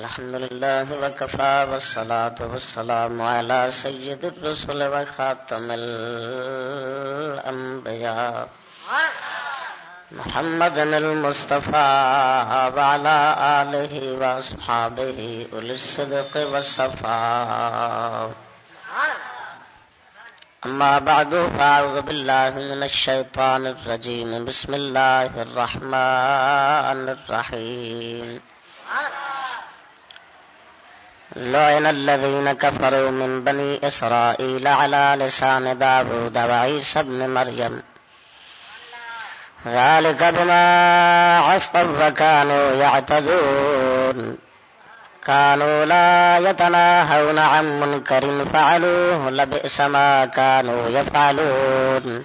الحمد لله وكفى والصلاة والسلام على سيد الرسل وخاتم الأنبياء محمد المصطفى وعلى آله وأصحابه أولي الصدق والصفاء أما بعد فأعوذ بالله من الشيطان الرجيم بسم الله الرحمن الرحيم لعن الذين كفروا من بني إسرائيل على لسان داود وعيسى بن مريم. ذلك بما عصوا وكانوا يعتدون. كانوا لا يتناهون عن منكر فعلوه لبئس ما كانوا يفعلون.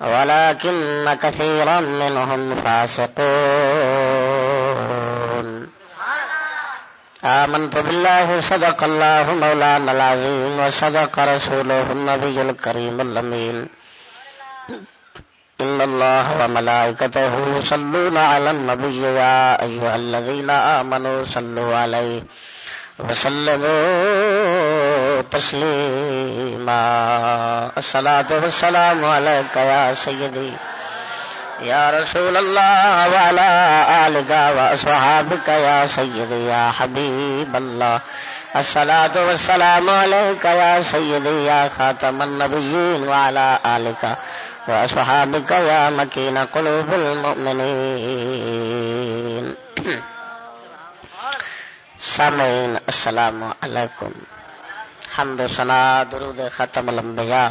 ولكن كثيرا منهم فاسقون. آمنت بالله صدق الله مولانا العظيم وصدق رسوله النبي الكريم اللمين إن الله وملائكته يصلون على النبي يا أيها الذين آمنوا صلوا عليه. وسلموا تسليما الصلاة والسلام عليك يا سيدي يا رسول الله وعلى آلك وأصحابك يا سيدي يا حبيب الله الصلاة والسلام عليك يا سيدي يا خاتم النبيين وعلى آلك وأصحابك يا مكين قلوب المؤمنين سامعین، السلام علیکم۔ حمد و سنا درود ختم الانبیاء۔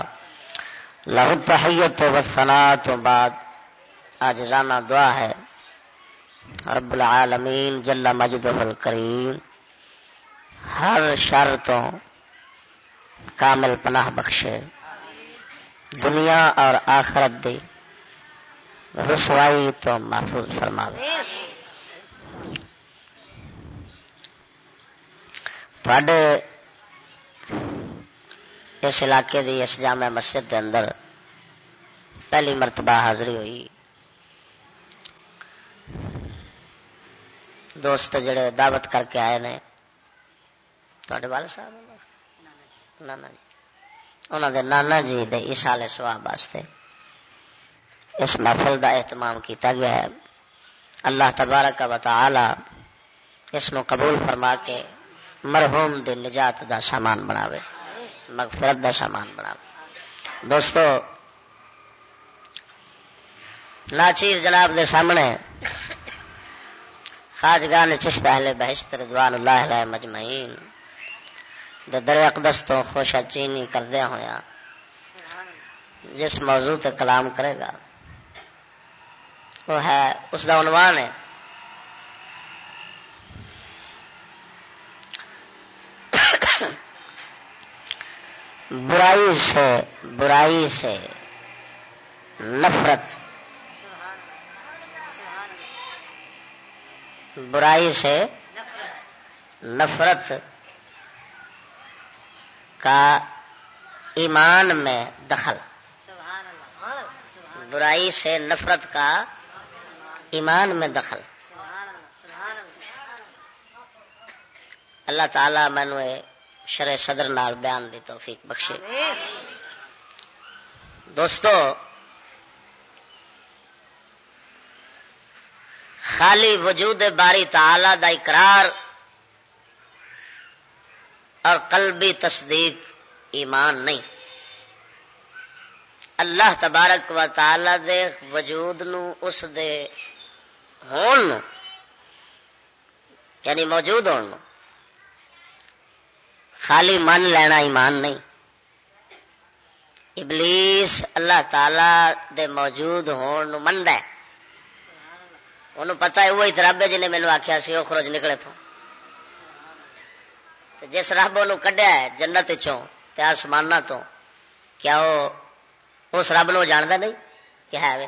لہو تحیت و ثنا تو بعد آج رانا دعا ہے۔ رب العالمین، جل مجد الکریم۔ ہر شر تو کامل پناہ بخشے۔ دنیا اور آخرت دی رسوائی تو محفوظ فرماوے۔ تھوڑے اس علاقے دی اس جامع مسجد دے اندر پہلی مرتبہ حاضری ہوئی دوست جڑے دعوت کر کے آئے نے تھوڑے والد صاحب نانا جی انہوں دے نانا جی دے اشال سواب واسطے اس محفل دا اہتمام کیتا گیا ہے اللہ تبارک و تعالی اس نو قبول فرما کے مرحوم دے نجات دا سامان بناوے، مغفرت دا سامان بناوے۔ دوستو، ناچیر جناب دے سامنے خاجگان چشت اہل بہشت رضوان اللہ علیہ مجمعین دے در اقدس تو خوشا چینی کردیا ہویا جس موضوع تے کلام کرے گا، وہ ہے، اس دا عنوان ہے برائی سے برائی سے نفرت، برائی سے نفرت کا ایمان میں دخل۔ برائی سے نفرت کا ایمان میں دخل۔ اللہ تعالی مینو شرع صدر نال بیان دی توفیق بخشے۔ دوستو خالی وجود باری تعالی دا اقرار اور قلبی تصدیق ایمان نہیں۔ اللہ تبارک و تعالی دے وجود نو اس دے ہون یعنی موجود ہون خالی من لینا ایمان نہیں۔ ابلیس اللہ تعالی دے موجود ہون منڈ ہے۔ انہوں پتا ہے وہی رب ہے جنہیں مینو آخیا سی وہ خروج نکلے تو جس رب وہ کڈیا ہے جنت چوں تو کیا وہ اس رب نو جانتا نہیں کیا ہے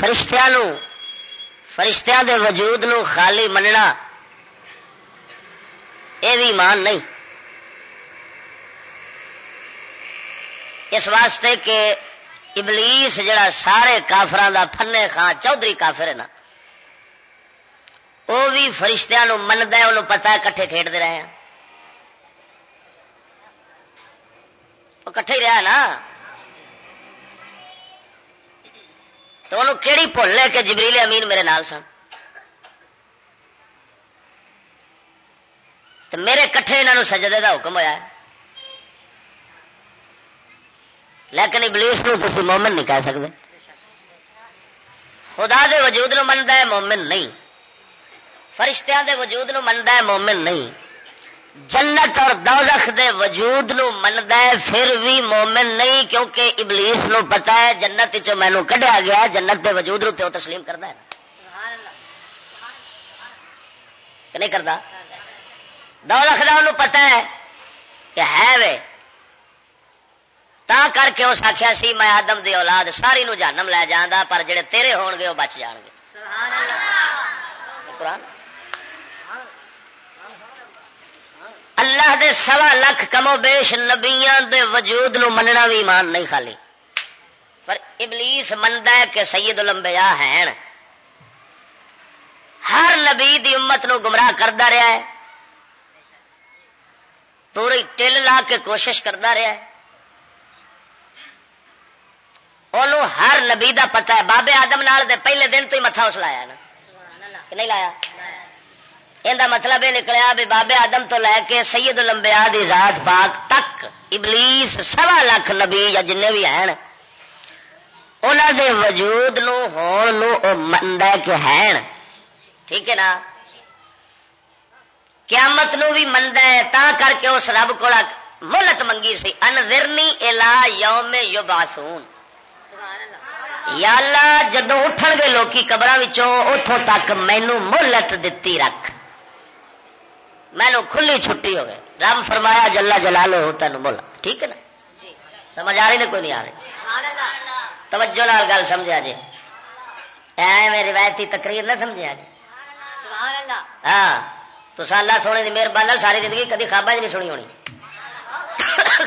فرشتیا فرشتیا دے وجود نو خالی مننا یہ بھی ایمان نہیں۔ اس واسطے کہ ابلیس جڑا سارے کافران دا فنے خان چودھری کافر ہے نا وہ بھی فرشتیاں منتا ہے، انہوں پتا ہے کٹھے کھیڈتے رہے ہیں۔ وہ کٹھے ہی رہا نا۔ تو انہوں کیڑی بھول ہے کہ جبریل امین میرے نال سن۔ تو میرے کٹھے یہاں سجدے کا حکم ہوا لیکن ابلیس کو تھی مومن نہیں کہہ سکتے۔ خدا دے وجود نو منتا ہے مومن نہیں۔ فرشتیاں دے وجود نو منتا ہے مومن نہیں۔ جنت اور دوزخ دے وجود نو منتا ہے پھر بھی مومن نہیں، کیونکہ ابلیس نو پتا ہے جنت چو مینو کڈیا گیا جنت دے وجود نو تے تسلیم کرتا ہے۔ کہ نہیں کرتا دوزخ دا انہوں پتا ہے کہ ہے وے۔ تا کر کے اس آخیا سی میں آدم دی اولاد ساری نو جانم لے جانا پر جڑے تیرے ہون گے وہ بچ جان گے۔ قرآن۔ اللہ دے سوا لکھ کمو بیش نبیاں دے وجود نو مننا بھی ایمان نہیں خالی۔ پر ابلیس منتا ہے کہ سید الانبیاء ہیں۔ ہر نبی دی امت نو گمراہ کرتا رہا ہے۔ پوری ٹل لا کے کوشش کرتا رہا ہے۔ انہوں ہر نبی دا پتا ہے بابے آدم نال دے پہلے دن تو ہی متھا اس لایا نا۔ کہ نہیں لایا؟ یہ مطلب یہ نکلیا بھی بابے آدم تو لے کے سید لمبیا دی ذات پاک تک ابلیس سوا لاکھ نبی یا جن بھی ہیں انہوں دے وجود نو ہون نو منڈ کہ ہیں ٹھیک ہے نا؟ قیامت نو بھی منڈ ہے تا کر کے اس رب کو ملت منگی سی انذرنی الا یوم یبعثون۔ یا اللہ جدو اٹھن گے لوکی قبر اتوں تک مینو مہلت دتی رکھ۔ مینو کھلی چھٹی ہو گئے رب فرمایا جلا جلا لو تین بولا ٹھیک ہے نا؟ سمجھ آ رہی نے کوئی نہیں آ رہی؟ توجہ نال گل سمجھا جی۔ ای روایتی تقریر نہ سمجھا جی۔ ہاں۔ تو اللہ سونے کی مہربانی ساری زندگی کدی خوابہ نہیں سنی ہونی۔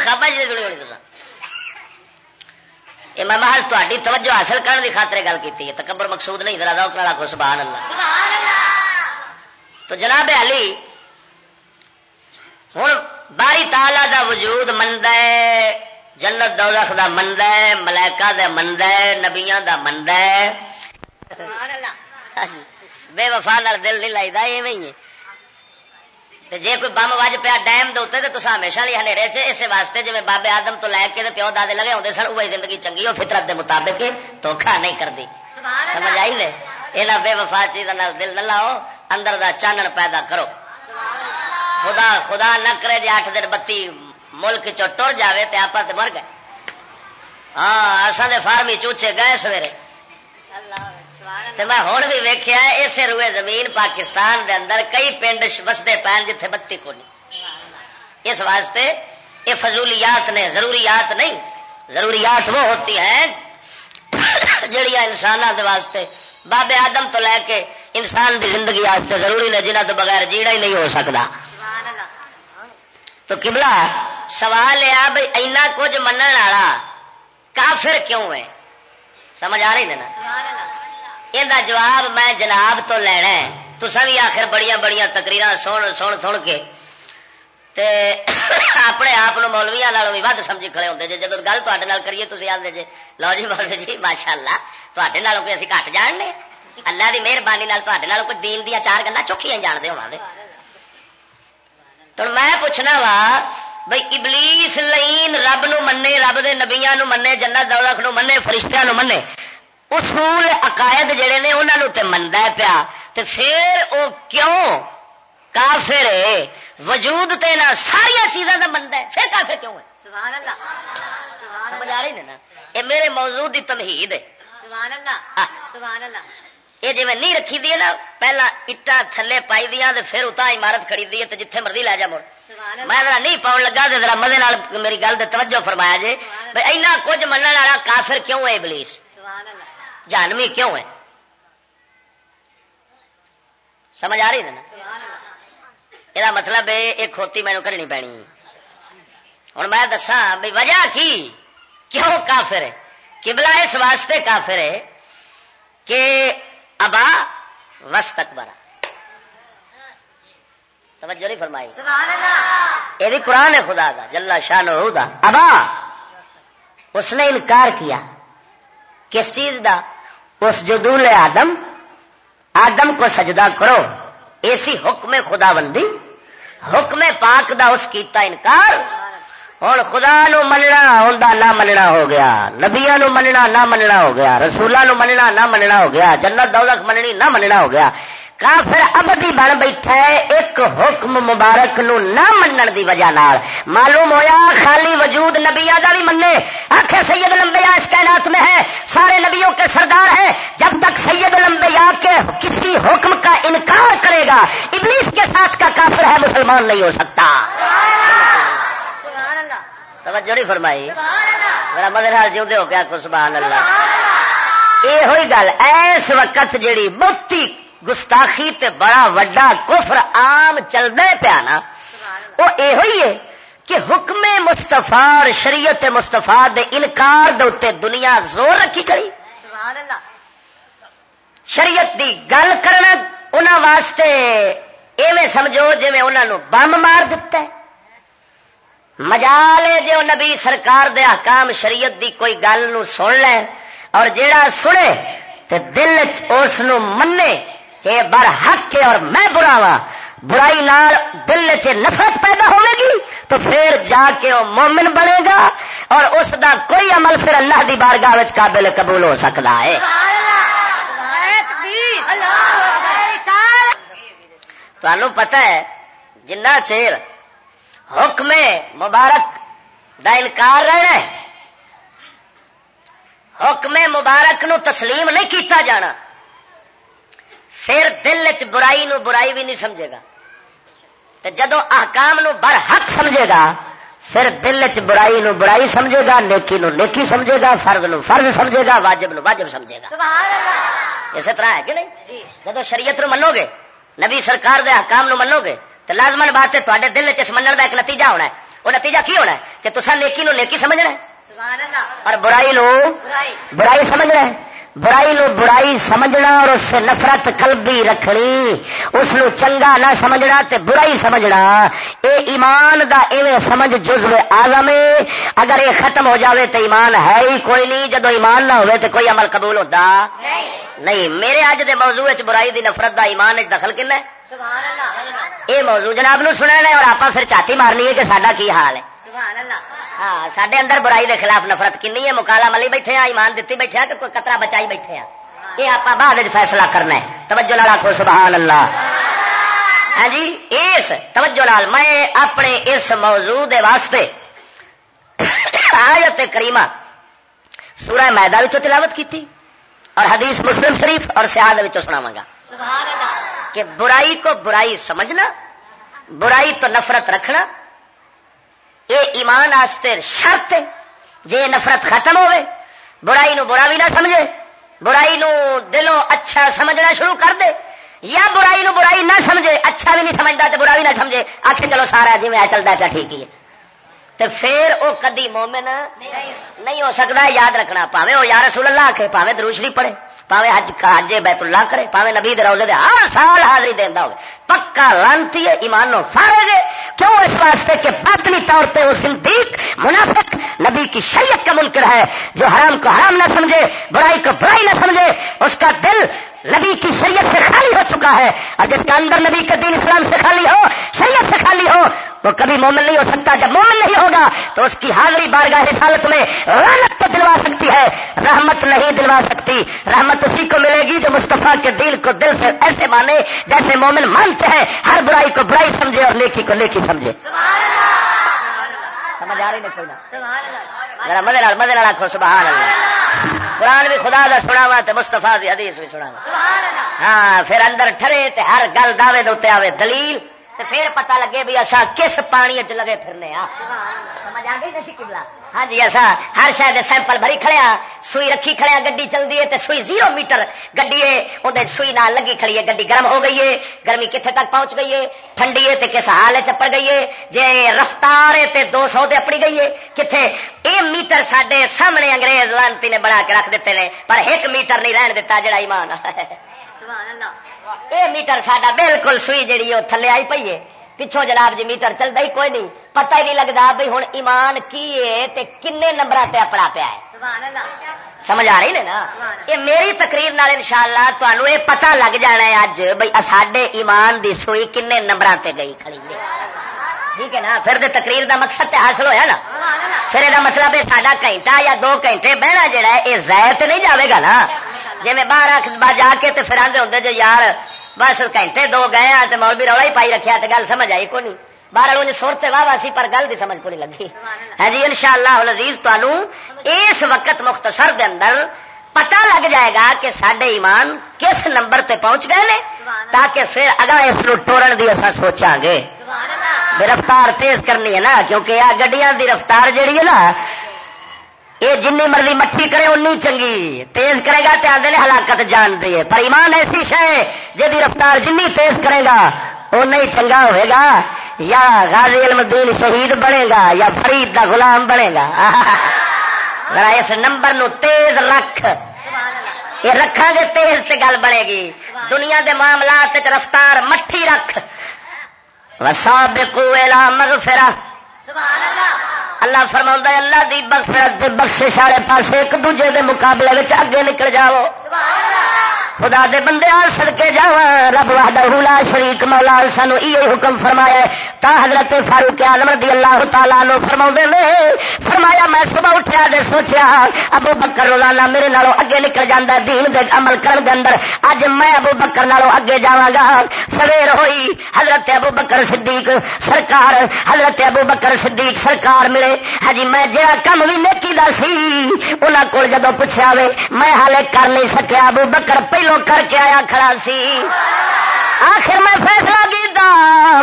خوابہ نہیں سنی ہونی تو یہ میں محض تاری توجہ حاصل کرنے کی خاطر گل کی ہے، تکبر مقصود نہیں، ذرا دا کو سبحان اللہ تو جناب علی ہوں باری تالا دا وجود مند ہے، جنت دوزخ دا مند ہے، ملائکہ دا مند ہے، نبیاں دا مند ہے۔ بے وفا دل نہیں لائی ایویں جی کوئی بم وج پیا ڈیم دے تو ہمیشہ لی ہنیرے چ اس واسطے جی بابے آدم تو لے کے پیو دادے لگے آتے سن وہی زندگی چنگی وہ فطرت دے مطابق دھوکھا نہیں کرتی سمجھ آئی نے؟ یہاں بے وفا چیز دل نہ لاؤ اندر دا چانن پیدا کرو۔ خدا خدا نہ کرے جی اٹھ دن بتی ملک چر جائے تو آپ مر گئے۔ ہاں اصل فارمی چوچے گئے سویرے۔ میں ہوں بھی ویکیا اسے روئے زمین پاکستان دے اندر کئی پنڈ بستے پین جتھے بتی کو نہیں اس واسطے یہ فضولیات نے ضروریات نہیں ضروریات وہ ہوتی ہیں جڑیا انسان واسطے بابے آدم تو لے کے انسان دی زندگی واسطے ضروری نے جنہ تو بغیر جیڑا ہی نہیں ہو سکتا تو کبلا سوال یہ بھائی اینا کچھ من والا کافر کیوں ہے؟ سمجھ آ رہی نا؟ یہ جواب میں جناب تو لینا تو بھی آخر بڑی بڑی تکریر سن سن سن کے تے اپنے آپ مولویا بھی ود سمجھی کھڑے ہوتے جی جب گل تے کریے تھی آدھے جی لو جی مولوی جی ماشاء اللہ تے کوئی اسی گھٹ جاننے اللہ کی مہربانی کوئی دین دیا چار گلا چوکھیاں جانتے ہوا تو میں پوچھنا وا بھائی ابلیس لین رب نو منے رب دے نبیاں نو منے جنت دولت نو منے فرشتیاں نو منے اصول عقائد جڑے نے انہوں تے مندا پیا تے پھر او کیوں کافر ہے؟ وجود تے نہ ساری چیزاں دا مندا ہے پھر کافر کیوں ہے؟ سبحان اللہ سمجھ آ رہی نا یہ میرے موضوع دی تمہید ہے۔ یہ جی میں نہیں رکھی دی نا پہلا اٹا تھلے پائی دیا پھر اتنا عمارت خرید دی تو جتھے مرضی لے جا مڑ۔ میں ذرا نہیں پاؤن لگا تو ذرا مزے میری گل توجہ فرمایا جی بھائی اینا کچھ منع والا کافر کیوں ہے ابلیس؟ جانوی کیوں ہے؟ سمجھ آ رہی نا؟ یہ مطلب ہے یہ کھوتی مینو کرنی پینی۔ ہوں میں دسا بھائی وجہ کی؟ کیوں کافر ہے؟ کبلا اس واسطے کافر ہے کہ ابا وس تک برا توجہ نہیں فرمائی۔ یہ بھی قرآن ہے خدا کا جلا شاہ نو ابا، اس نے انکار کیا۔ کس چیز دا؟ اس جدول آدم آدم کو سجدہ کرو۔ ایسی حکم خدا بندی حکم پاک دا اس کیتا انکار۔ ہوں خدا نو مننا ہوں نہ مننا ہو گیا۔ نبیا مننا نہ مننا ہو گیا۔ رسولوں مننا نہ مننا ہو گیا۔ جنت دولت مننی نہ مننا ہو گیا۔ کافر ابدی بن بیٹھا ہے ایک حکم مبارک نو نہ منن دی وجہ نال۔ معلوم ہویا خالی وجود نبیا کا بھی منے آخر سید لمبیا اس کائنات میں ہے سارے نبیوں کے سردار ہیں۔ جب تک سید لمبیا کے کسی حکم کا انکار کرے گا ابلیس کے ساتھ کا کافر ہے مسلمان نہیں ہو سکتا۔ توجہ نہیں فرمائی۔ میرا مدر حال جیوتے ہو کیا سبحان اللہ۔ یہ ہوئی گل ایس وقت جیڑی بہتی گستاخی تے بڑا وڈا کفر عام چلتا پیا نا وہ یہ ہے کہ حکم مستفا اور شریعت مستفا دے انکار دے دنیا زور رکھی کری۔ شریعت دی گل کرنا انہوں واسطے ایویں سمجھو جی انہوں بم مار دیتا ہے۔ مجالے جو نبی سرکار دے حکام شریعت دی کوئی گل نو سن لے اور جیڑا سنے تے دل اس منے کہ بر حق ہے اور میں برا وا برائی نال دل چ نفرت پیدا ہوے گی تو پھر جا کے وہ مومن بنے گا اور اس دا کوئی عمل پھر اللہ دی بارگاہ قابل قبول ہو سکتا ہے۔ تمہوں پتہ ہے، جنہ چیر حکم مبارک دا انکار رہنا حکم مبارک نو تسلیم نہیں کیتا جانا۔ پھر دل چ برائی نو برائی بھی نہیں سمجھے گا۔ جدو احکام نو بر حق سمجھے گا پھر دل چ برائی نو برائی سمجھے گا نیکی نو نیکی سمجھے گا فرض نو فرض سمجھے گا واجب نو واجب سمجھے گا۔ اسی طرح ہے کہ نہیں؟ جی۔ جدو شریعت نو منو گے نبی سرکار دے حکام نو منو گے تو لازمن بات ہے تے دل چ منن کا ایک نتیجہ ہونا ہے۔ وہ نتیجہ کی ہونا ہے؟ کہ تصا نیکی نو نیکی سمجھنا ہے۔ اور برائی نو برائی سمجھنا ہے۔ برائی نو برائی سمجھنا اور اس سے نفرت قلبی رکھنی اس نو چنگا نہ سمجھنا تے برائی سمجھنا اے ایمان دا ایویں سمجھ جزو آزم اگر یہ ختم ہو جاوے تو ایمان ہے ہی کوئی نہیں جدو ایمان نہ ہوئے تو کوئی عمل قبول ہوتا۔ نہیں۔ میرے اج دے موضوع برائی دی نفرت دا ایمان دخل کن ہے؟ یہ موضوع جناب نو سننا ہے اور آپ پھر چاتی مارنی ہے کہ سڈا کی حال ہے؟ ہاں سڈے اندر برائی دے خلاف نفرت کنی ہے؟ مکالا ملی بیٹھے ہیں ایمان دیتی بیٹھے ہیں کہ کوئی کترا بچائی بیٹھے ہیں؟ یہ آپ بعد فیصلہ کرنا ہے۔ توجہ لال آخو سبحان اللہ۔ ہاں جی اس توجہ لال میں اپنے اس موضوع دے واسطے آیت کریمہ سورہ میدا تلاوت کی تھی اور حدیث مسلم شریف اور سیاد سناوا گا۔ کہ برائی کو برائی سمجھنا برائی تو نفرت رکھنا یہ ایمان آستے شرط ہے۔ جی نفرت ختم ہوئے، برائی نو برا بھی نہ سمجھے، برائی نو دلوں اچھا سمجھنا شروع کر دے، یا برائی نو برائی نہ سمجھے اچھا بھی نہیں سمجھتا تو برا بھی نہ سمجھے آخر چلو سارا جی میں چلتا پیا ٹھیک ہی ہے۔ تو پھر وہ کدی مومن نہیں ہو سکتا یاد رکھنا، پاوے وہ یار رسول اللہ آخے پاوے دروشری پڑے پاوے حج حج بیت اللہ کرے، پاوے نبی روزے دے ہر سال حاضری دینا ہو پکا لانتی ہے، ایمان نو فارے گے کیوں اس واسطے کہ باطنی طور پہ وہ صدیق، منافق، نبی کی شریعت کا منکر ہے۔ جو حرام کو حرام نہ سمجھے، برائی کو برائی نہ سمجھے، اس کا دل نبی کی شریعت سے خالی ہو چکا ہے۔ اور جس کا اندر نبی کے دین اسلام سے خالی ہو، شریعت سے خالی ہو، وہ کبھی مومن نہیں ہو سکتا۔ جب مومن نہیں ہوگا، تو اس کی حاضری بارگاہ حالت میں رحمت تو دلوا سکتی ہے رحمت نہیں دلوا سکتی رحمت اسی کو ملے گی جو مصطفیٰ کے دل کو دل سے ایسے مانے جیسے مومن مانتے ہیں۔ ہر برائی کو برائی سمجھے اور نیکی کو نیکی سمجھے۔ سمجھ آ رہی نہیں مدے مدے آخو سبحان اللہ۔ قرآن بھی خدا کا سنا وا تو مستفا کی حدیث بھی سنا ہاں پھر اندر ٹھرے تے ہر گل دعوے دے آوے دلیل۔ تے پھر پتہ لگے بھی اصا کس پانی چ لگے پھرنے آ سمجھ آ گئی کبلا ہاں جی ایسا ہر شاید سیمپل بھری کھڑیا سوئی رکھی کھڑیا گڈی چلتی ہے سوئی زیرو میٹر گڈی ہے سوئی نہ لگی کھڑی ہے گڈی گرم ہو گئی ہے گرمی کتنے تک پہنچ گئی ہے ٹھنڈی ہے کس حال چپڑ گئی ہے جی رفتار ہے دو سو اپنی گئی ہے کتنے یہ میٹر سڈے سامنے انگریز لانتی نے بنا کے رکھ دیتے ہیں پر ایک میٹر نہیں رہن دیتا جڑا ایمان یہ میٹر ساڈا بالکل سوئی وہ تھلے آئی پی ہے۔ پچھوں جناب جی میٹر چلتا ہی کوئی نہیں۔ پتہ ہی نہیں لگتا بھائی ہوں ایمان کی ہے کنے نمبر پہ اپنا پیا ہے۔ سمجھ آ رہی نا؟ یہ میری تقریر نال انشاءاللہ تمہوں یہ پتہ لگ جانا ہے اج بھائی ساڈے ایمان دی سوئی کنے نمبر پہ گئی کھڑی ہے۔ ٹھیک ہے نا؟ پھر دے تقریر دا مقصد تے حاصل ہویا نا؟ پھر یہ مطلب ہے ساڈا گھنٹہ یا دو گھنٹے بہنا جڑا ہے یہ ضائع نہیں جاوے گا نا؟ جی میں باہر جا کے پھر آدھے ہوں جو یار بس گھنٹے دو گئے ہیں تو مول بھی رولا ہی پائی رکھا تو گل سمجھ آئی کو نہیں باہر وہ سر واہ واہ سی پر گل بھی سمجھ کو نہیں لگی۔ ہے ہاں جی ان شاء اللہ عزیز اس وقت مختصر دے اندر پتا لگ جائے گا کہ سڈے ایمان کس نمبر تے پہنچ گئے نے تاکہ پھر اگا اس ٹورن کی اصا سوچا گے۔ رفتار تیز کرنی ہے نا کیونکہ آ گڈیاں دی رفتار جیڑی ہے نا یہ جن مرضی مٹھی کرے اُنی چنگی، تیز کرے گا تو آدھے ہلاکت جان ہے۔ پر ایمان ایسی شہ جی رفتار جن تیز کرے گا اُن ہی چنگا ہوئے گا۔ یا غازی علم الدین شہید بنے گا، یا فرید دا غلام بنے گا۔ ذرا اس نمبر نو تیز رکھ۔ یہ رکھا گے تیز سے گل بنے گی۔ دنیا دے معاملات رفتار مٹھی رکھ۔ وسابقوا الى مغفرہ۔ سبحان اللہ۔ اللہ فرما اللہ دی بخشش بخشش والے پاس ایک دوجے دے مقابلے اگے نکل جاؤ۔ خدا دے بندے آ سڑکے جا رب وحدہ لا شریک، مولا سانو یہ حکم فرمایا تا حضرت فاروق عالم رضی اللہ تعالیٰ نو فرما نے، فرمایا میں صبح اٹھیا دے سوچیا، ابو بکر روزانہ میرے نالوں اگے نکل جانا دین دے عمل کرن دے اندر۔ اج میں ابو بکر نالوں اگے جاواں گا۔ سویر ہوئی حضرت ابو بکر صدیق سرکار، حضرت ابو بکر صدیق سرکار ملے۔ ہاں جی میں جہاں کم بھی نیکی دا سی، انہاں کول جدو پوچھا وے، میں حالے کر نہیں سکیا۔ ابو بکر پہ پہلو کر کے آیا کھڑا سی۔ آخر میں فیصلہ کیتا،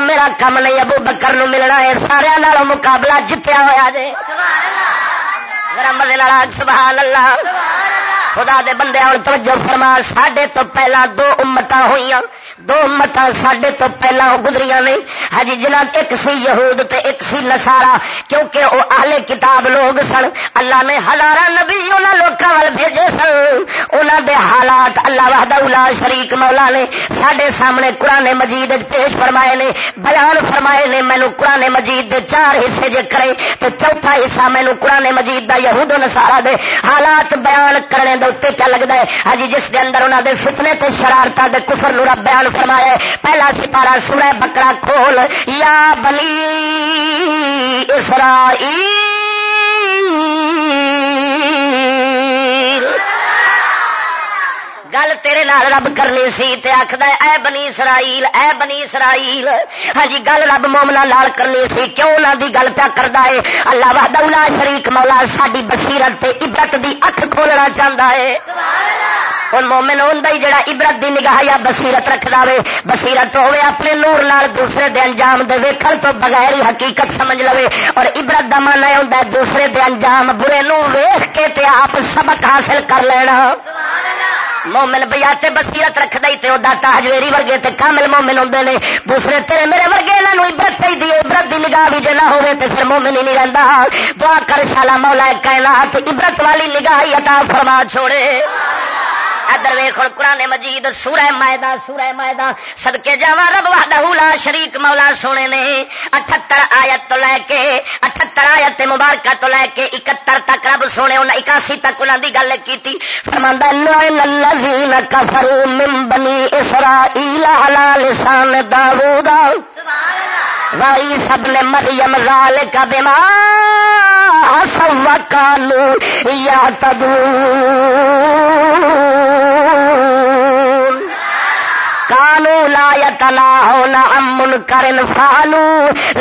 میرا کم نہیں ابو بکر نو ملنا ہے سارا مقابلہ جتیا ہوا جی سبحان اللہ۔ خدا دے بندے اور توجہ فرما، ساڈے تو پہلا دو امت ہوئی دو امت سڈے تو پہلا گزری نے ہاں جی، جنہ ایک سی یہود تے ایک سی نسارا کیونکہ وہ آلے کتاب لوگ سن، اللہ نے ہزار نبی انہوں لوگوں وال بھیجے سن۔ انہوں دے حالات اللہ وحدہ الا شریک مولا نے سڈے سامنے قرآن مجید پیش فرمائے نے، بیان فرمائے نے۔ مینو قرآن مجید دے چار حصے جے کرے تو چوتھا حصہ مینو قرآن مجید دا یہود نسارا دے حالات بیان کرنے دے پیا لگتا ہے؟ ہی جس دے اندر انہوں دے فتنے تے شرارت دے کفر نورا بیان فرمایا پہلا سپارا سورہ بکرا کھول، یا بنی اسرائیل! گل تیرے نال رب کرنی سی تے آخد اے بنی اسرائیل اے بنی اسرائیل ہاں جی گل رب مومنا لال کرنی سی کیوں نہ دی گل پیا کرتا ہے? اللہ وحدہ شریک مولا ساری بصیرت تے عبرت دی اکھ کھولنا چاہتا ہے۔ ہوں مومن ہوں جڑا عبرت دی نگاہ یا بصیرت رکھ دے بصیرت ہوے اپنے نور نال دوسرے دے انجام دے ویکھن تو بغیر ہی حقیقت سمجھ لو اور عبرت دا من ہے دوسرے دے انجام برے نو ویخ کے تے آپ سبق حاصل کر لینا۔ مومن بیا بصیرت رکھ دے تے داتا ہجویری ورگے تے کامل مومن ہوں نے۔ دوسرے تیرے میرے ورگے یہاں عبرت چاہیے عبرت دی نگاہ بھی جنا نہ ہوے تے پھر مومن ہی نہیں رہتا دعا کر شالا مولا کہنا عبرت والی نگاہ عطا فرما چھوڑے۔ ادر ویخ قرآن مجید، سورہ مائدہ سورہ مائدہ۔ سدکے جا رب وا شریک مولا سونے نے۔ اٹھتر آیت تو لے کے، اٹھتر آیت مبارکہ تو لے کے اکہتر تک رب سونے انہیں اکاسی تک انہوں کی گل کی فرماندہ الذین کفروا من بنی اسرائیل علی لسان داوود۔ وائی سب نے مریم ذالک بما سب کالو یا تدو کانو لا یتنا ہونا امن کرن فالو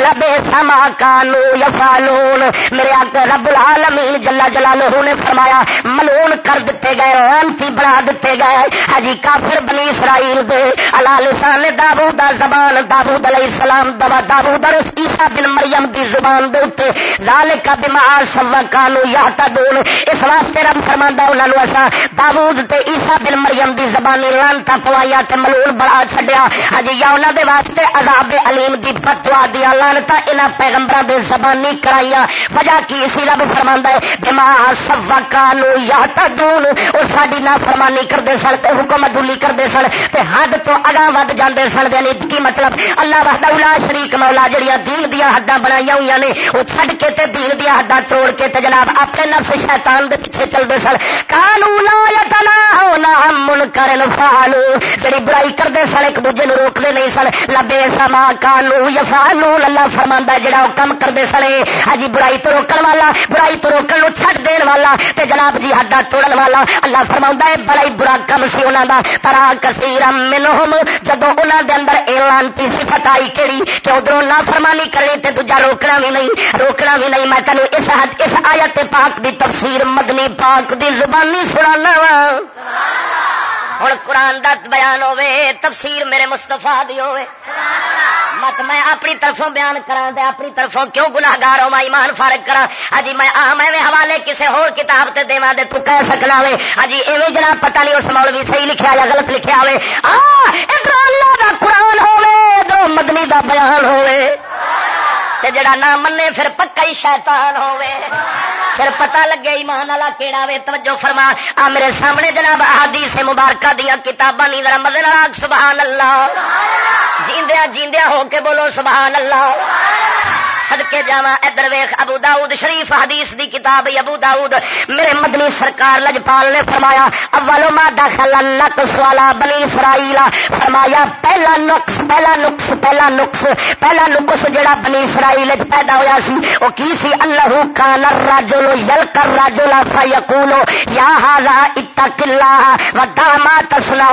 لبے سما کانو یفالون میرے آقا رب العالمین جلا جلالہ نے فرمایا ملون کر دیتے گئے رانتی بنا دیتے گئے۔ حجی کافر بنی اسرائیل دے اللہ لسان داود زبان داود علیہ السلام دوا داود عیسیٰ بن مریم دی زبان دے اتے ذالک بما سوا کانو یحتدون اس واسطے رب فرماندا انہاں نو اسا داود تے عیسیٰ بن مریم دی زبانی لانتا پوایا تے ملعون بڑا چھڈیا۔ حجی یا انہاں دے واسطے عذاب علیم دی فتوا دی لانتا انہاں پیغمبراں دے زبانی کرائیا وجہ کی اسی رب فرماندا ہے؟ بما سوا کانو یحتدون او ساڈی نافرمانی کردے سن تے حکم ادولی کردے سن تے حد تو اگاں ود جاندے سن۔ دے یعنی کی مطلب؟ اللہ وحدہ لا شریک مولا، جڑیاں دین دیا حداں بنائیاں ہوئی نے، وہ چھڈ کے تے دین دیا حداں توڑ کے تے جناب اپنے نفس شیطان دے پیچھے چلتے سن۔ کانو لا یتنا ہونا ہم منکر فعلو۔ جڑی برائی کر کردے سن، ایک دوجے نو روکدے نہیں سن۔ لبے سما کانو یفعلو اللہ فرماندا جڑا کم کردے سن۔ ہجی برائی تو روکن والا، برائی تو روکن نو چھڈ دین والا تے جناب جی حداں توڑن والا۔ اللہ فرماندا ہے بڑا ہی برا کم سی انہاں دا۔ ترا کثیر منہم، جدوں انہاں دے اندر اعلان تی صفت آئی کیڑی کہ ادھروں نافرمانی کرنی تے دوجا روکنا بھی نہیں، روکنا بھی نہیں۔ میں تینوں اس حد، اس آیت پاک دی تفسیر مدنی پاک دی زبانی سنانا وا۔ ہوں قرآن دا بیان ہوے تفسیر میرے مستفا دی ہوے مت میں اپنی طرفوں بیان کرا دے اپنی طرفوں کیوں گناگار ہوا ایمان فارغ کرا ہجی میں آ میں حوالے کسی ہور کتاب تے دیواں دے تو کہہ سکنا ہوے ہجی ایویں جناب پتہ نہیں اس مولوی صحیح لکھیا یا غلط لکھیا ہوے آ ادھر اللہ دا قرآن ہوے ادھر مدنی دا بیان ہوے تے جڑا نہ منے پھر پکا ہی شیطان ہوے پھر پتہ لگے ایمان والا کیڑا وے، توجہ فرما۔ آ میرے سامنے جناب احادیث مبارکہ دیا کتاباں نہیں ذرا مدن سبحان اللہ جیندیا جیندیا ہو کے بولو سبحان اللہ سدکے جا ادھر ویخ ابو داؤد شریف حدیث دی کتاب ابو داؤد۔ میرے مدنی سرکار لجپال نے فرمایا، اولو ما داخل نقص والا بنی اسرائیل۔ فرمایا، پہلا نقص پہلا نقص پہلا نقص پہلا نقص جڑا بنی اسرائیل پیدا ہویا سی او کی سی؟ اللہ کان الرجل یلقر رجل فیقول یا ھذا اتق اللہ وداما تصنع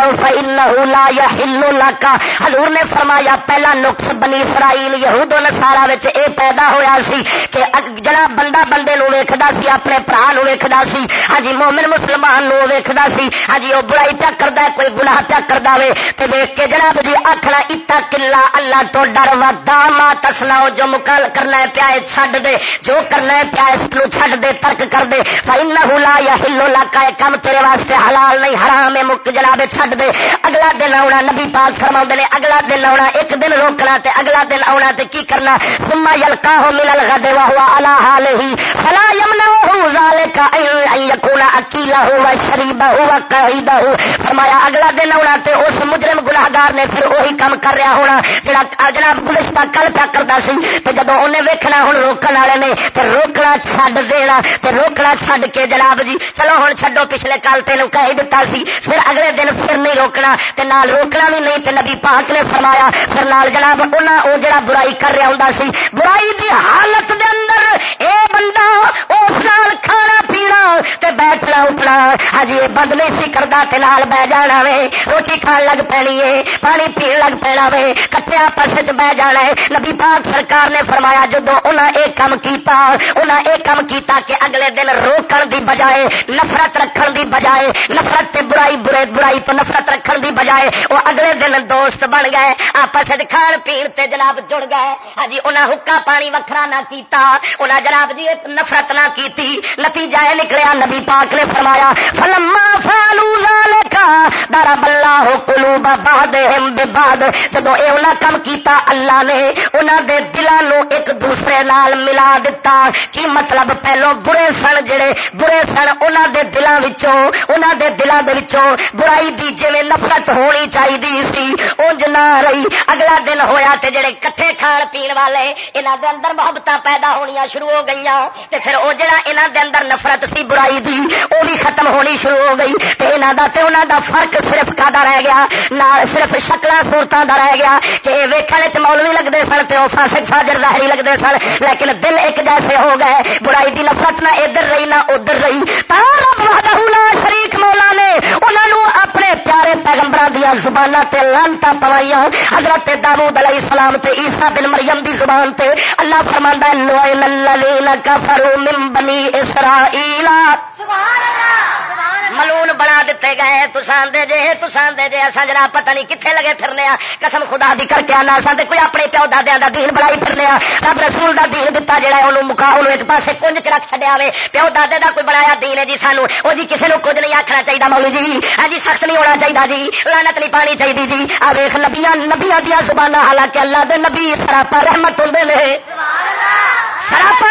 لا يحل لك حضور نے فرمایا، پہلا نقص بنی اسرائیل یہود و نصارا وچ اے پیدا ہویا سی کہ جڑا بندہ بندے نو ویکھدا سی، اپنے بھرا نو ویکھدا سی ہاں جی مومن مسلمان نو ویکھدا سی ہاں جی او برائی پیا کردا ہے، کوئی گناہ پیا کردا وے، تے ویکھ کے جناب جی آکھنا اتا کلا اللہ تو ڈر و داما تسنا جو مکل کرنا ہے پیا چھڈ دے، جو کرنا ہے پیا اس نو چھڈ دے، ترک کر دے۔ فإنه لا يحل لك کم تیرے واسطے واسطے حلال نہیں، حرام ہے مک جناب چھڈ دے۔ اگلا دن آنا نبی پاک فرماؤں نے، اگلا دن آنا ایک دن روکنا تے اگلا دن آنا تے کی کرنا؟ سما ثم يلقاه من الغد وهو على حاله۔ فلا يمنعه ذلك ان يكون اكيله وشريبه وقعيده۔ فرمایا، اگلا دن آنا تے اس مجرم گناہگار نے پھر وہی کام کر رہا ہونا جڑا جناب گزشتہ کل پیا کرتا سی۔ تے جدو انہیں ویکھنا ہوں روکن والے نے، تے روکنا چھڈ دینا، تے روکنا چھڈ کے جناب جی چلو ہوں چھڈو، پچھلے کل تین کہہ دتا سی، پھر اگلے دن پھر نہیں روکنا، تے نال روکنا بھی نہیں، تے نبی پاک نے فرمایا، پھر نال جناب انہاں او جڑا برائی کر رہا ہوں سی، برائی دی حالت دے اندر اے بندہ اس نال کھانا پینا، تے بیٹھنا، اٹھنا ہاں ہجی یہ بند نہیں سی کرتا تے نال بہ جانا وے، روٹی کھان لگ پینی ہے پانی پین لگ پینا وے کٹیا آپس بہ جانا ہے نبی پاک سرکار نے فرمایا، جدو انہیں ایک کام کیتا انہیں ایک کام کیتا کہ اگلے دن روکن دی بجائے، نفرت رکھن دی بجائے نفرت تے برائی، برے برائی تو نفرت رکھن دی بجائے وہ اگلے دن دوست بن گئے، آپس کھان پین تے جناب جڑ گئے۔ ہاں جی انہیں حکا پانی وکھرا نہ کیتا انہیں جناب جی نفرت نہ کیتی، نتیجہ نکلیا، نبی پاک نے فرمایا، فلما فالو ذالکا ضرب اللہ قلوب بعضهم ببعض جدو اے انہاں کم کیتا، اللہ نے انہاں دے دلاں نو ایک دوسرے نال ملا دتا۔ کی مطلب؟ پہلو برے سن جڑے، برے سن انہاں دے دلاں وچوں انہاں دے دلاں دے وچوں برائی دی جویں نفرت ہونی چاہیے سی، اونج نہ رہی۔ اگلا دن ہویا تے جڑے کٹھے کھان پین والے انہاں دے اندر محبت پیدا ہونیاں شروع ہو گئیاں۔ تے پھر او جڑا انہاں دے اندر نفرت سی، برائی دی، او بھی ختم ہونی شروع ہو گئی۔ تے انہاں دا تے انہاں دا فرق صرف کادا رہ گیا؟ نہ صرف شکلاں صورتاں دا رہ گیا۔ کہ ویکھن وچ مولوی لگدے سن تے او فاسق فاجر ظاہری لگدے سن، لیکن دل ایک جیسے ہو گئے۔ برائی دی نفرت نہ ادھر رہی نہ ادھر رہی۔ تا رب وحدہ لا شریک مولا نے انہاں نو اپنے پیارے پیغمبراں دی دیا زبان تے لانتا پوائیاں حضرت داود علیہ السلام تے عیسیٰ بن مریم دی زبان تے اللہ فرماندا لوئن الذین کفروا من بنی اسرائیل سبحان اللہ ملون بنا دیتے گئے تسان دے جے تسان دے جے اصا جناب پتہ نہیں کتنے لگے پھرنے قسم خدا دی کر کے آنا اصل کوئی اپنے پیو دادیا کا دین بڑائی پھرنے رب رسول دا دین دتا جا مکا ایک پاسے کنج کے رکھ چڑیا وے۔ پیو دادے دا کوئی بنایا دین ہے جی سانو وہ جی کسی نے کچھ کچھ نہیں آخنا چاہیے مولی جی۔ ہاں جی سخت نہیں ہونا چاہیے جی۔ لانت نہیں پانی چاہیے جی۔ آ ویخ نبیا نبیا دیا زبان حالانکہ اللہ دے نبی سراپا رحمت ہوں نے۔ سراپا؟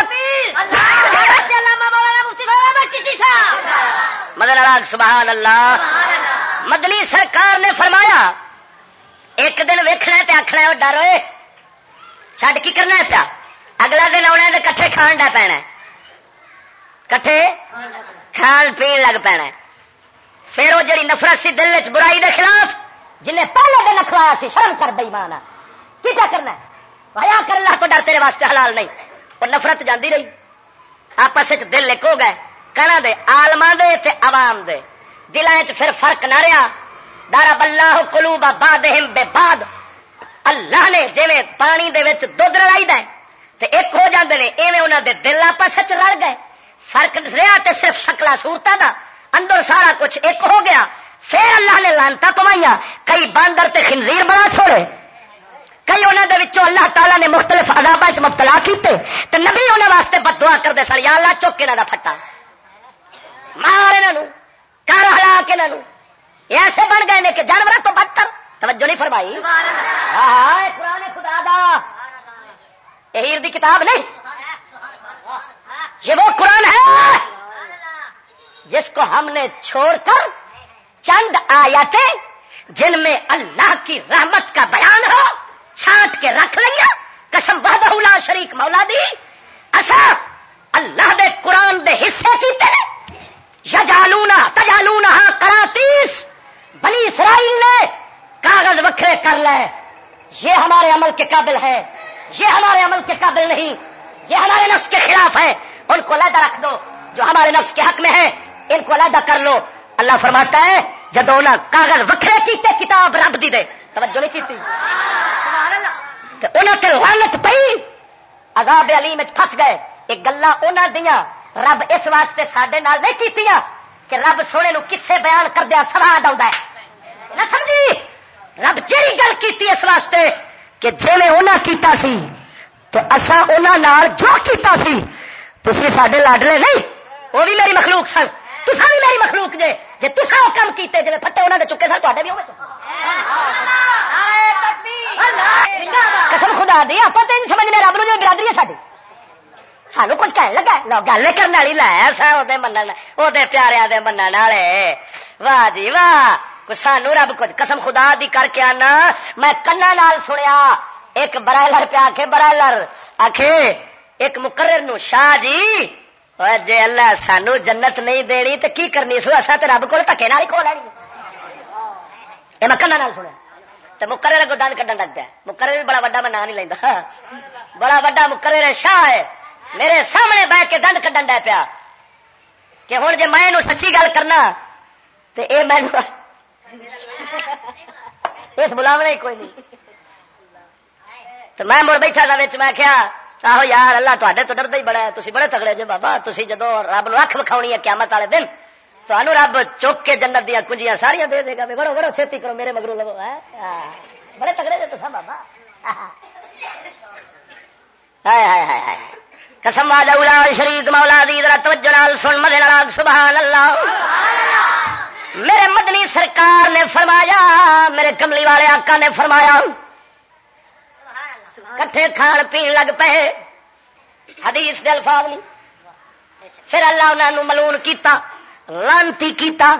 مدن راگ سبحان اللہ مدنی سرکار نے فرمایا، ایک دن ویکنا آخنا وہ ڈر ہوئے چڈ کی کرنا پیا؟ اگلا دن آنا کٹھے کھان ڈا پینا کٹھے؟ کھان پی لگ پینا پھر وہ جی نفرت سی دل چ برائی دے خلاف، جنہیں پہلے دن اخوایا سی، شرم کر بئی مانا کی کیا کرنا بھایا کر، اللہ تو ڈر تیرے واسطے حلال نہیں۔ وہ نفرت جاندی رہی۔ آپس دل ایک ہو گئے کہنا دے آلما دے تے عوام دے۔ دلائیں پھر فرق نہ رہا دارا بلہ کلو بابا بے باد اللہ نے جی پانی دے وچ دودھ رلائی دے تے ایک ہو جاندے نے، ایویں انہاں دے دل آپس رل گئے۔ فرق رہا تے صرف شکلا صورتاں دا۔ اندر سارا کچھ ایک ہو گیا۔ پھر اللہ نے لانتا پوائیاں کئی باندر تے خنزیر بنا چھوڑے۔ کئی انہوں نے اللہ تعالیٰ نے مختلف عذابات مبتلا کیتے۔ تو نبی انہوں واسطے بدوا کرتے سر یا اللہ چوک کے پھٹا۔ مار یہاں کر ہلا کے ایسے بن گئے کہ جانور تو بدتر۔ توجہ نہیں فرمائی۔ قرآن خدا دا۔ ہیر دی کتاب نہیں۔ یہ وہ قرآن ہے جس کو ہم نے چھوڑ کر چند آیتیں جن میں اللہ کی رحمت کا بیان ہو چھانٹ کے رکھ لیا۔ قسم بہت شریک مولا دی۔ اصا اللہ دے قرآن دے حصے کی تیرے یجالونا تجالونا کراتیس بنی اسرائیل نے کاغذ وکھرے کر لے۔ یہ ہمارے عمل کے قابل ہے۔ یہ ہمارے عمل کے قابل نہیں۔ یہ ہمارے نفس کے خلاف ہے۔ ان کو علیحدہ رکھ دو جو ہمارے نفس کے حق میں ہے ان کو علیحدہ کر لو۔ اللہ فرماتا ہے جدو نہ کاغذ وکھرے کیتے کتاب رب دی دے۔ توجہ نہیں کی انہوں نے لانت پی عذاب علیم پھس گئے۔ ایک گلا انہوں دیا رب اس واسطے سڈے نہیں کی کہ رب سونے نو کسے بیان کردیا سواد آ سمجھی؟ رب جی گل کی اس واسطے کہ جی انہیں کیتا سی، تو اصا انہوں جو کیتا سی تھی سڈے لاڈلے نہیں، وہ بھی میری مخلوق سن۔ تسا بھی میری مخلوق جے۔ جی تسا وہ کام کیتے جی پٹے انہوں نے چکے سن تے بھی قسم خدا دی آپ تو نہیں سمجھنے، رب نو برادری ہے ساری سانو کچھ کہنے لگا گل کرنے والی لایا سا وہ من وہ پیاریا دے من والے۔ واہ جی واہ سانو رب کچھ قسم خدا دی کر کے آنا۔ میں کنا نال سنیا، ایک برائلر پہ آخ برائلر آخ ایک مقرر نو، شاہ جی جی اللہ سانو جنت نہیں دینی تو کی کرنی؟ سو اصا تو رب کو تکے نال کھو لینی۔ یہ میں کنا نال سنیا تو مقرر کو دن کھڈن لگ پیا مقرر بھی بڑا وا میں نام نہیں لینا بڑا وا مقرر شاہ ہے۔ میرے سامنے بہ کے دند کھڈن ڈ پیا۔ کہ ہوں جی میں سچی گل کرنا تو یہ میں اس بلاونے کوئی نہیں۔ تو میں مڑ بیٹھا تھا میں کیا آہو یار اللہ تے تو ڈردا ہی بڑا ہے تھی بڑے تگڑے جی بابا تھی جدو رب نو اکھ وکھاؤنی ہے قیامت والے دن تو رب چوک کے جنت دیا کنجیاں ساریا دے دے گا بڑو بڑو چھتی کرو میرے مگرو لو بڑے تگڑے جی تو سب بابا ہائے ہائے ہائے ہائے قسم والا شریک مولا دی ذرا توجہ نال سن مدے نال سبحان اللہ میرے مدنی سرکار نے فرمایا میرے کملی والے آقا نے فرمایا کٹھے کھان پین لگ پے۔ حدیث دل فاغلی پھر اللہ انہوں ملون کیتا، لانتی کیتا۔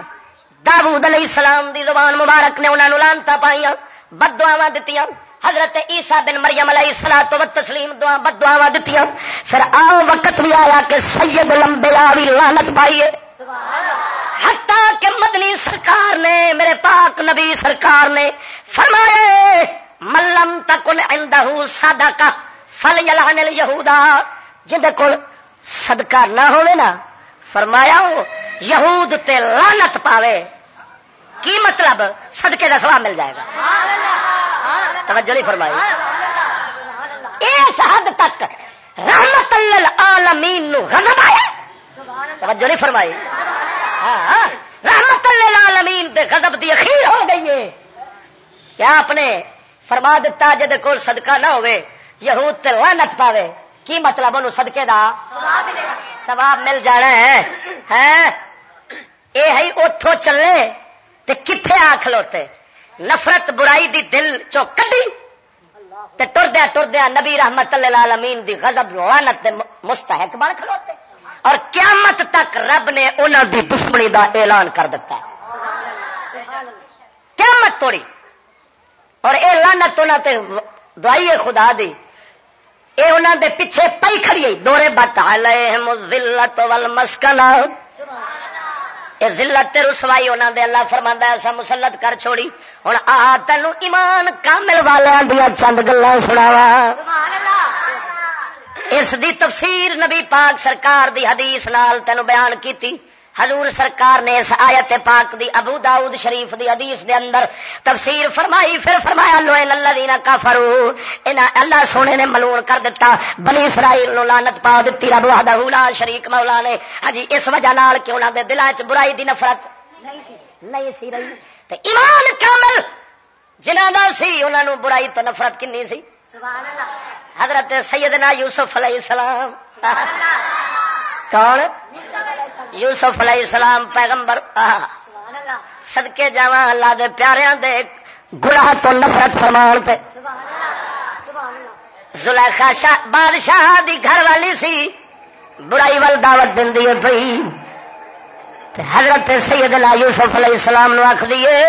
داود علیہ السلام دی زبان مبارک نے انہوں لانتا پائیاں بدعا دتیاں۔ حضرت عیسیٰ بن مریم علیہ السلام تو تسلیم دعا بد دعا دیتی پھر آؤ وقت بھی آیا کہ سید لمبے بھی لانت پائیے حتیٰ کہ مدنی سرکار نے، میرے پاک نبی سرکار نے فرمائے ملم تکن اندہ سادہ کا فل یلان یہودا جن کو صدقہ نہ ہوئے نا، فرمایا ہو یہود تے لانت پاوے۔ کی مطلب؟ صدقے کا سواب مل جائے گا۔ توجہ نہیں فرمائی۔ اس حد تک رحمت للعالمین نو غضب آیا۔ توجہ نہیں فرمائی۔ ہاں رحمت للعالمین دے غضب دی اخیر ہو گئی ہے۔ کیا آپ نے فرما دیتا جد کو صدقہ نہ ہوئے یہود تے لعنت پاوے۔ کی مطلب انہوں صدقے دا؟ ثواب مل جانا ہے۔ ہاں؟ اے ہے اتوں چلے تے کتنے آ کھلوتے۔ نفرت برائی دی دل چو کڈی۔ تے ٹردیا ٹردیا نبی رحمت اللہ العالمین دی غضب، لعنت دے مستحق بن کھلوتے۔ اور قیامت تک رب نے انہوں دی دشمنی دا اعلان کر دیتا ہے۔ قیامت توڑی۔ اور اے لانت تے دعائی خدا دی۔ اے انہوں دے پیچھے پئی کھڑی دورے بتا علیہم الذلت والمسکنہ یہ ذلت رسوائی انہوں دے اللہ فرماندا ایسا مسلط کر چھوڑی۔ ہن آ تینو ایمان کامل والے دیا چند گلاں سناوا سبحان اللہ۔ اس دی تفسیر نبی پاک سرکار دی حدیث نال تینو بیان کیتی۔ حضور سرکار نے اس آیت پاک دی ابو داؤد شریف دی حدیث دے اندر تفسیر فرمائی پھر فرمایا لوئن الذین کفروا ان اللہ سونے نے ملون کر دیتا بنی اسرائیل نو لعنت پا دتی رب وحدہ لا شریک مولا نے۔ ہجی اس وجہ نال کہ انہاں دے دلاں وچ برائی دی نفرت نہیں سی نہیں سی رہی۔ تے ایمان کامل جنہاں دا سی انہاں نو برائی تو نفرت کنی سی۔ سبحان اللہ حضرت سیدنا یوسف علیہ السلام۔ کون؟ یوسف علیہ السلام پیغمبر سدکے جا اللہ۔ دے پیاریاں دے گناہ تو نفرت فرمان پہ زلیخا شاہ بادشاہ دی گھر والی سی برائی وال دعوت دینی پی حضرت سیدنا یوسف علیہ السلام نو آخ دیے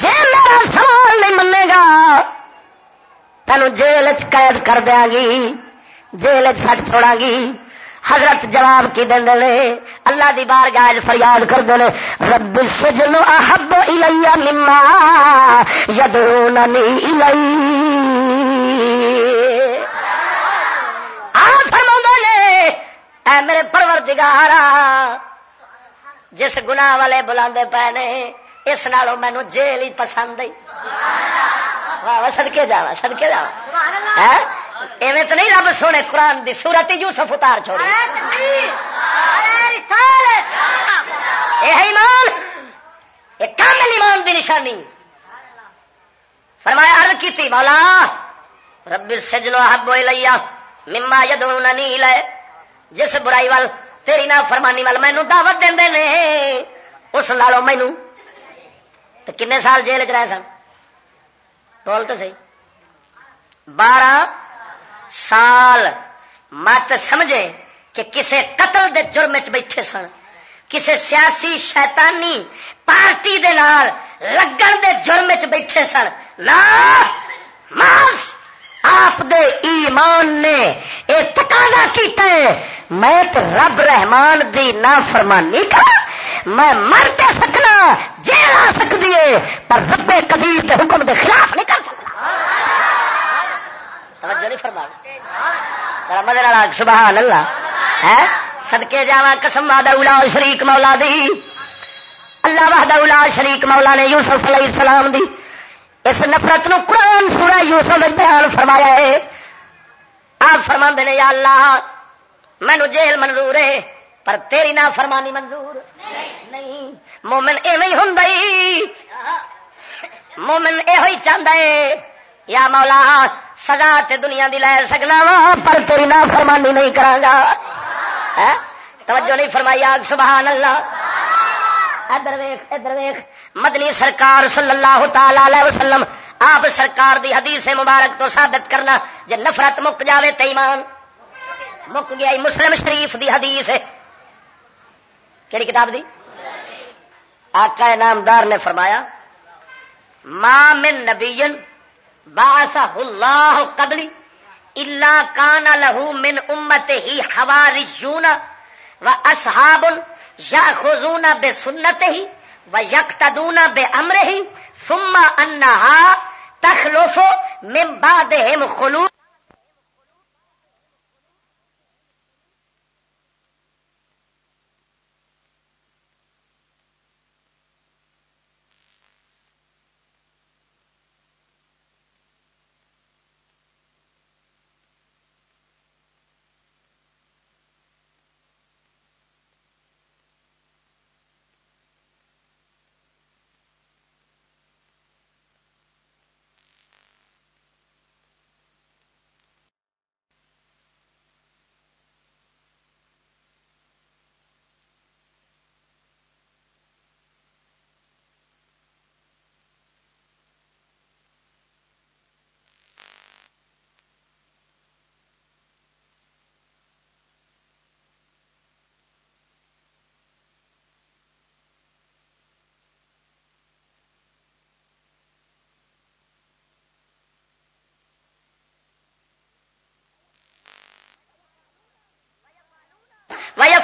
جی میرا سوال نہیں منے گا تینوں جیل قید کر دیا گی جیل سٹ چھوڑا گی۔ حضرت جواب کی دیں اللہ دی بار گاج فریاد کر دے رب سجن احب الیہ مما یدوننی الی اے میرے پروردگارا جس گناہ والے بلا پے نے اس نالوں مینو جیل ہی پسند سدکے جا سدکے جا ایویں تو نہیں رب سونے قرآن دی سورت یوسف اتار چھوڑی. ایمان. یہ کامل ایمان دی نشانی. فرمایا عرض کی تھی مولا رب سجنو حب لیا مما یدون لے جس برائی وال تیری نہ فرمانی وال مینو دعوت دے نے اس نالوں مینو تو کنے سال جیل چ رہے سن؟ ٹول تو سی بارہ سال مت سمجھے کہ کسے قتل دے جرم چ بیٹھے سن، کسے سیاسی شیطانی پارٹی دے نال لگن دے جرم چ بیٹھے سن۔ نہ آپ دے ایمان نے اے تقاضا کیتا ہے۔ میں تے رب رحمان دی نا فرمانی کرا میں مر تے سکنا، جیل آ سکتی ہے، پر رب کبیر دے حکم دے خلاف نہیں کر سکتا توجہ نہیں فرما مدر سبحان اللہ ہے سدکے جا قسم اولا شریک مولا دی۔ اللہ وحد اولا شریک مولا نے یوسف علیہ السلام دی۔ اس نفرت نو قرآن سورہ یوسف بیان فرمایا ہے۔ آپ فرما نے، یا اللہ، مینو جیل منظور ہے، پر تیری نہ فرمانی منظور نہیں۔ مومن ایویں ہوں مومن یہ چاہتا ہے۔ یا مولا سزا تے دنیا دی لے سکنا وا، پر تیری نہ فرمانی نہیں کرا گا ہاں؟ توجہ نہیں فرمائی آگ، سبحان اللہ۔ ادھر ویخ ادھر ویخ مدنی سرکار صلی اللہ تعالی علیہ وسلم، آپ سرکار دی حدیث مبارک تو ثابت کرنا، جے نفرت مک جاوے تے ایمان۔ مک گیا مسلم شریف دی حدیث۔ ہے کہڑی کتاب دی؟ آقا نامدار نے فرمایا، ما من نبی باسا اللہ قبلی اللہ کان لہو من امت ہی ہواری و اصحاب یا خزون بے سنت ہی و یک تدونا بے امر ہی سما انہا تخلوفو من بعدہم خلوف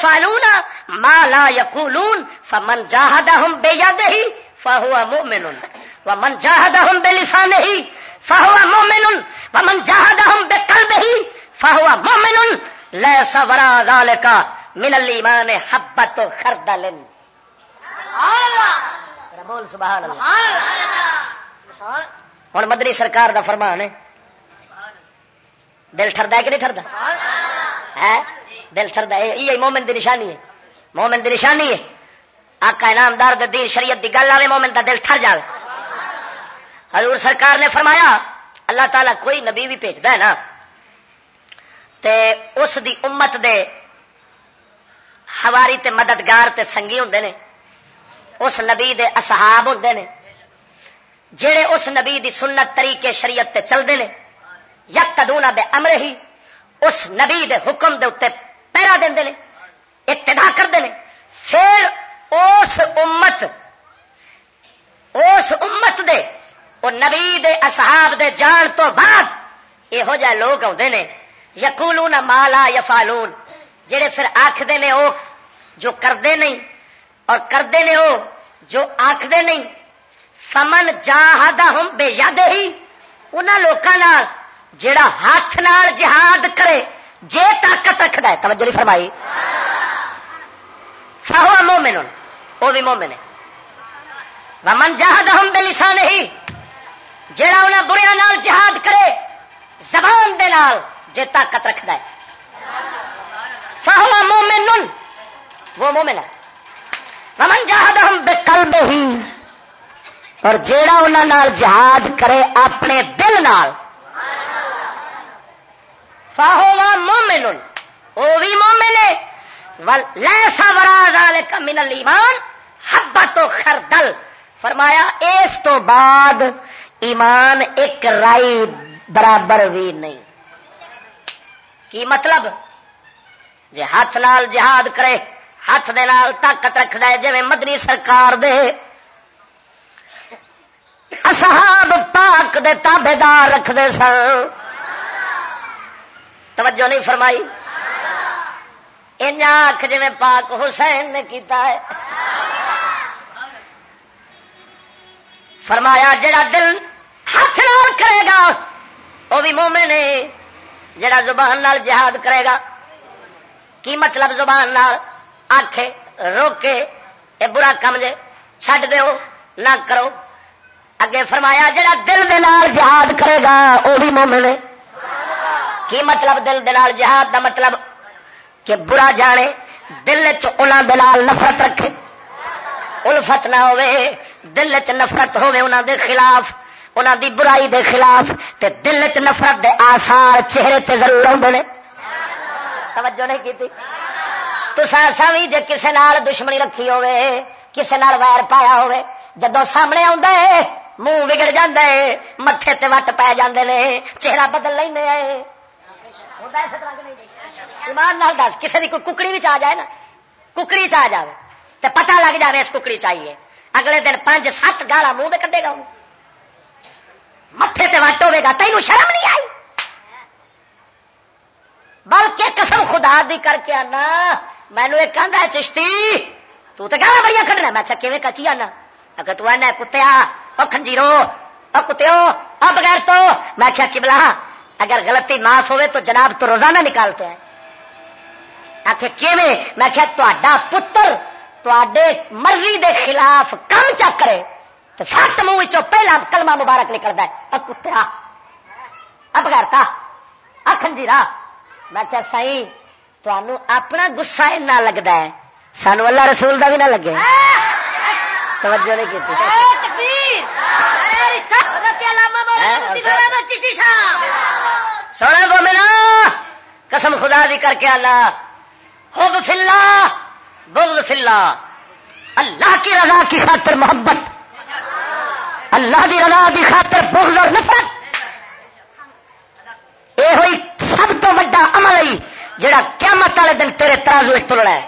یفعلون ما لا یقولون فمن جاہدہم بے یدہی فہو مؤمن. ومن جاہدہم بے لسانہی فہو مؤمن. ومن جاہدہم بے قلبہی فہو مؤمن. لیس ورا ذالک من الایمان حبت خردل. بول سبحان اللہ. ہوں مدری سرکار دا فرمان ہے. دل ٹرد ہے کہ نہیں ٹردا ہے؟ دل ٹرد ہے، یہ مومن دی نشانی ہے۔ مومن دی نشانی ہے۔ آقا انعامدار دے دین، شریعت دی گل آئے مومن دا دل ٹر جائے حضور سرکار نے فرمایا، اللہ تعالیٰ کوئی نبی بھی بھیجتا ہے نا، تے اس دی امت دے ہواری تے مددگار تے سنگی ہوں نے۔ اس نبی دے اصحاب ہوں نے۔ جڑے اس نبی دی سنت طریقے شریعت تے چلتے ہیں یک کدونا بے امر ہی اس نبی دے حکم دے اتنے پیرا دے ابتدا کرتے ہیں پھر اس امت اس امت دے، وہ نبی دے، اصحاب دے جان تو بعد یہو جہ لوگ آتے ہیں یقولون مالا یفالون جڑے پھر آخر نے وہ جو کرتے نہیں، اور کرتے نے وہ جو آخر نہیں سمن جاہدہ ہم بے یاد ہی انہوں لوگوں جڑا ہاتھ نال جہاد کرے جے طاقت رکھد ہے، توجہ نہیں فرمائی۔ فہو مومن وہ بھی مومن ہے۔ ومن جہاد ہم بے لسان ہی جڑا انہیں بریا نال جہاد کرے، زبان دے نال جے طاقت رکھد ہے۔ فہو مومن، وہ مومن ہے۔ ومن جہاد ہم بے قلب ہی اور جیڑا انہوں جہاد کرے، اپنے دل نال فاہو مومن وہ بھی مومن ہے۔ لیسا ورا کا من ایمان ہبا تو خردل۔ فرمایا، اس تو بعد ایمان ایک رائی برابر بھی نہیں۔ کی مطلب؟ جی ہاتھ نال جہاد کرے، ہاتھ دے نال طاقت رکھد جی مدنی سرکار دے۔ اصحاب پاک دے تابے دار رکھتے سن۔ توجہ نہیں فرمائی؟ آخ جی پاک حسین نے کیتا ہے۔ فرمایا، جڑا دل ہاتھ نال کرے گا وہ بھی مومے نے جڑا زبان نال جہاد کرے گا، کی مطلب زبان نال؟ آخے روکے یہ برا کم جے، چھڈ دو نہ کرو۔ اگے فرمایا، جڑا دل دے نال جہاد کرے گا وہ بھی مومن ہے۔ کی مطلب دل دے نال جہاد دا مطلب؟ کہ برا جانے، دل چال نفرت رکھے۔ الفت نہ ہوے دل چ نفرت ہوے انہاں دے خلاف، انہاں دی برائی دے خلاف، تے دل چ نفرت دے آثار چہرے تے ضرور آتے ہیں توجہ نہیں کی تو سا بھی جے کسے نال دشمنی رکھی ہوے کسے نال ویر پایا ہوے جدو سامنے آ منہ بگڑ جا متے تے وٹ پی جاندے نے، چہرہ بدل لینے ایمان نال دس کسی کی کوئی ککڑی بھی آ جائے نا ککڑی چ جائے تو پتا لگ جائے اس ککڑی چاہیے اگلے دن پانچ سات گالا منہ کٹے گا متے تے وٹ ہوے گا تینوں شرم نہیں آئی بلکہ قسم خدا دی کر کے آنا مینو ایک آدھا چشتی تو تو گالا بڑی کھڑنا میں کیویں کی آنا اگر تو ایسا کتیا وہ خنجیرو وہ کتو وہ بغیر تو میں کیا کہ بلا اگر غلطی معاف ہوئے تو جناب تو روزانہ نکالتے ہیں۔ آخر میں کیا تا پتر تے مرضی دے خلاف کم چک کرے۔ تو سات منہ پہلا کلمہ مبارک نکلتا ہے۔ کتیا اب کرتا خنجیرا میں کیا سی تمہوں اپنا گسا ایسا لگتا ہے۔ سانو اللہ رسول کا بھی نہ لگے۔ توجہ نہیں کی سونا کو میرا قسم خدا دی کر کے اللہ حب فلا بغض فلا اللہ۔ کی رضا کی خاطر محبت۔ اللہ دی رضا دی خاطر بغض اور نفرت۔ یہ ہوئی سب تو وا عمل ہے جڑا قیامت والے دن تیرے ترازو تلنا ہے۔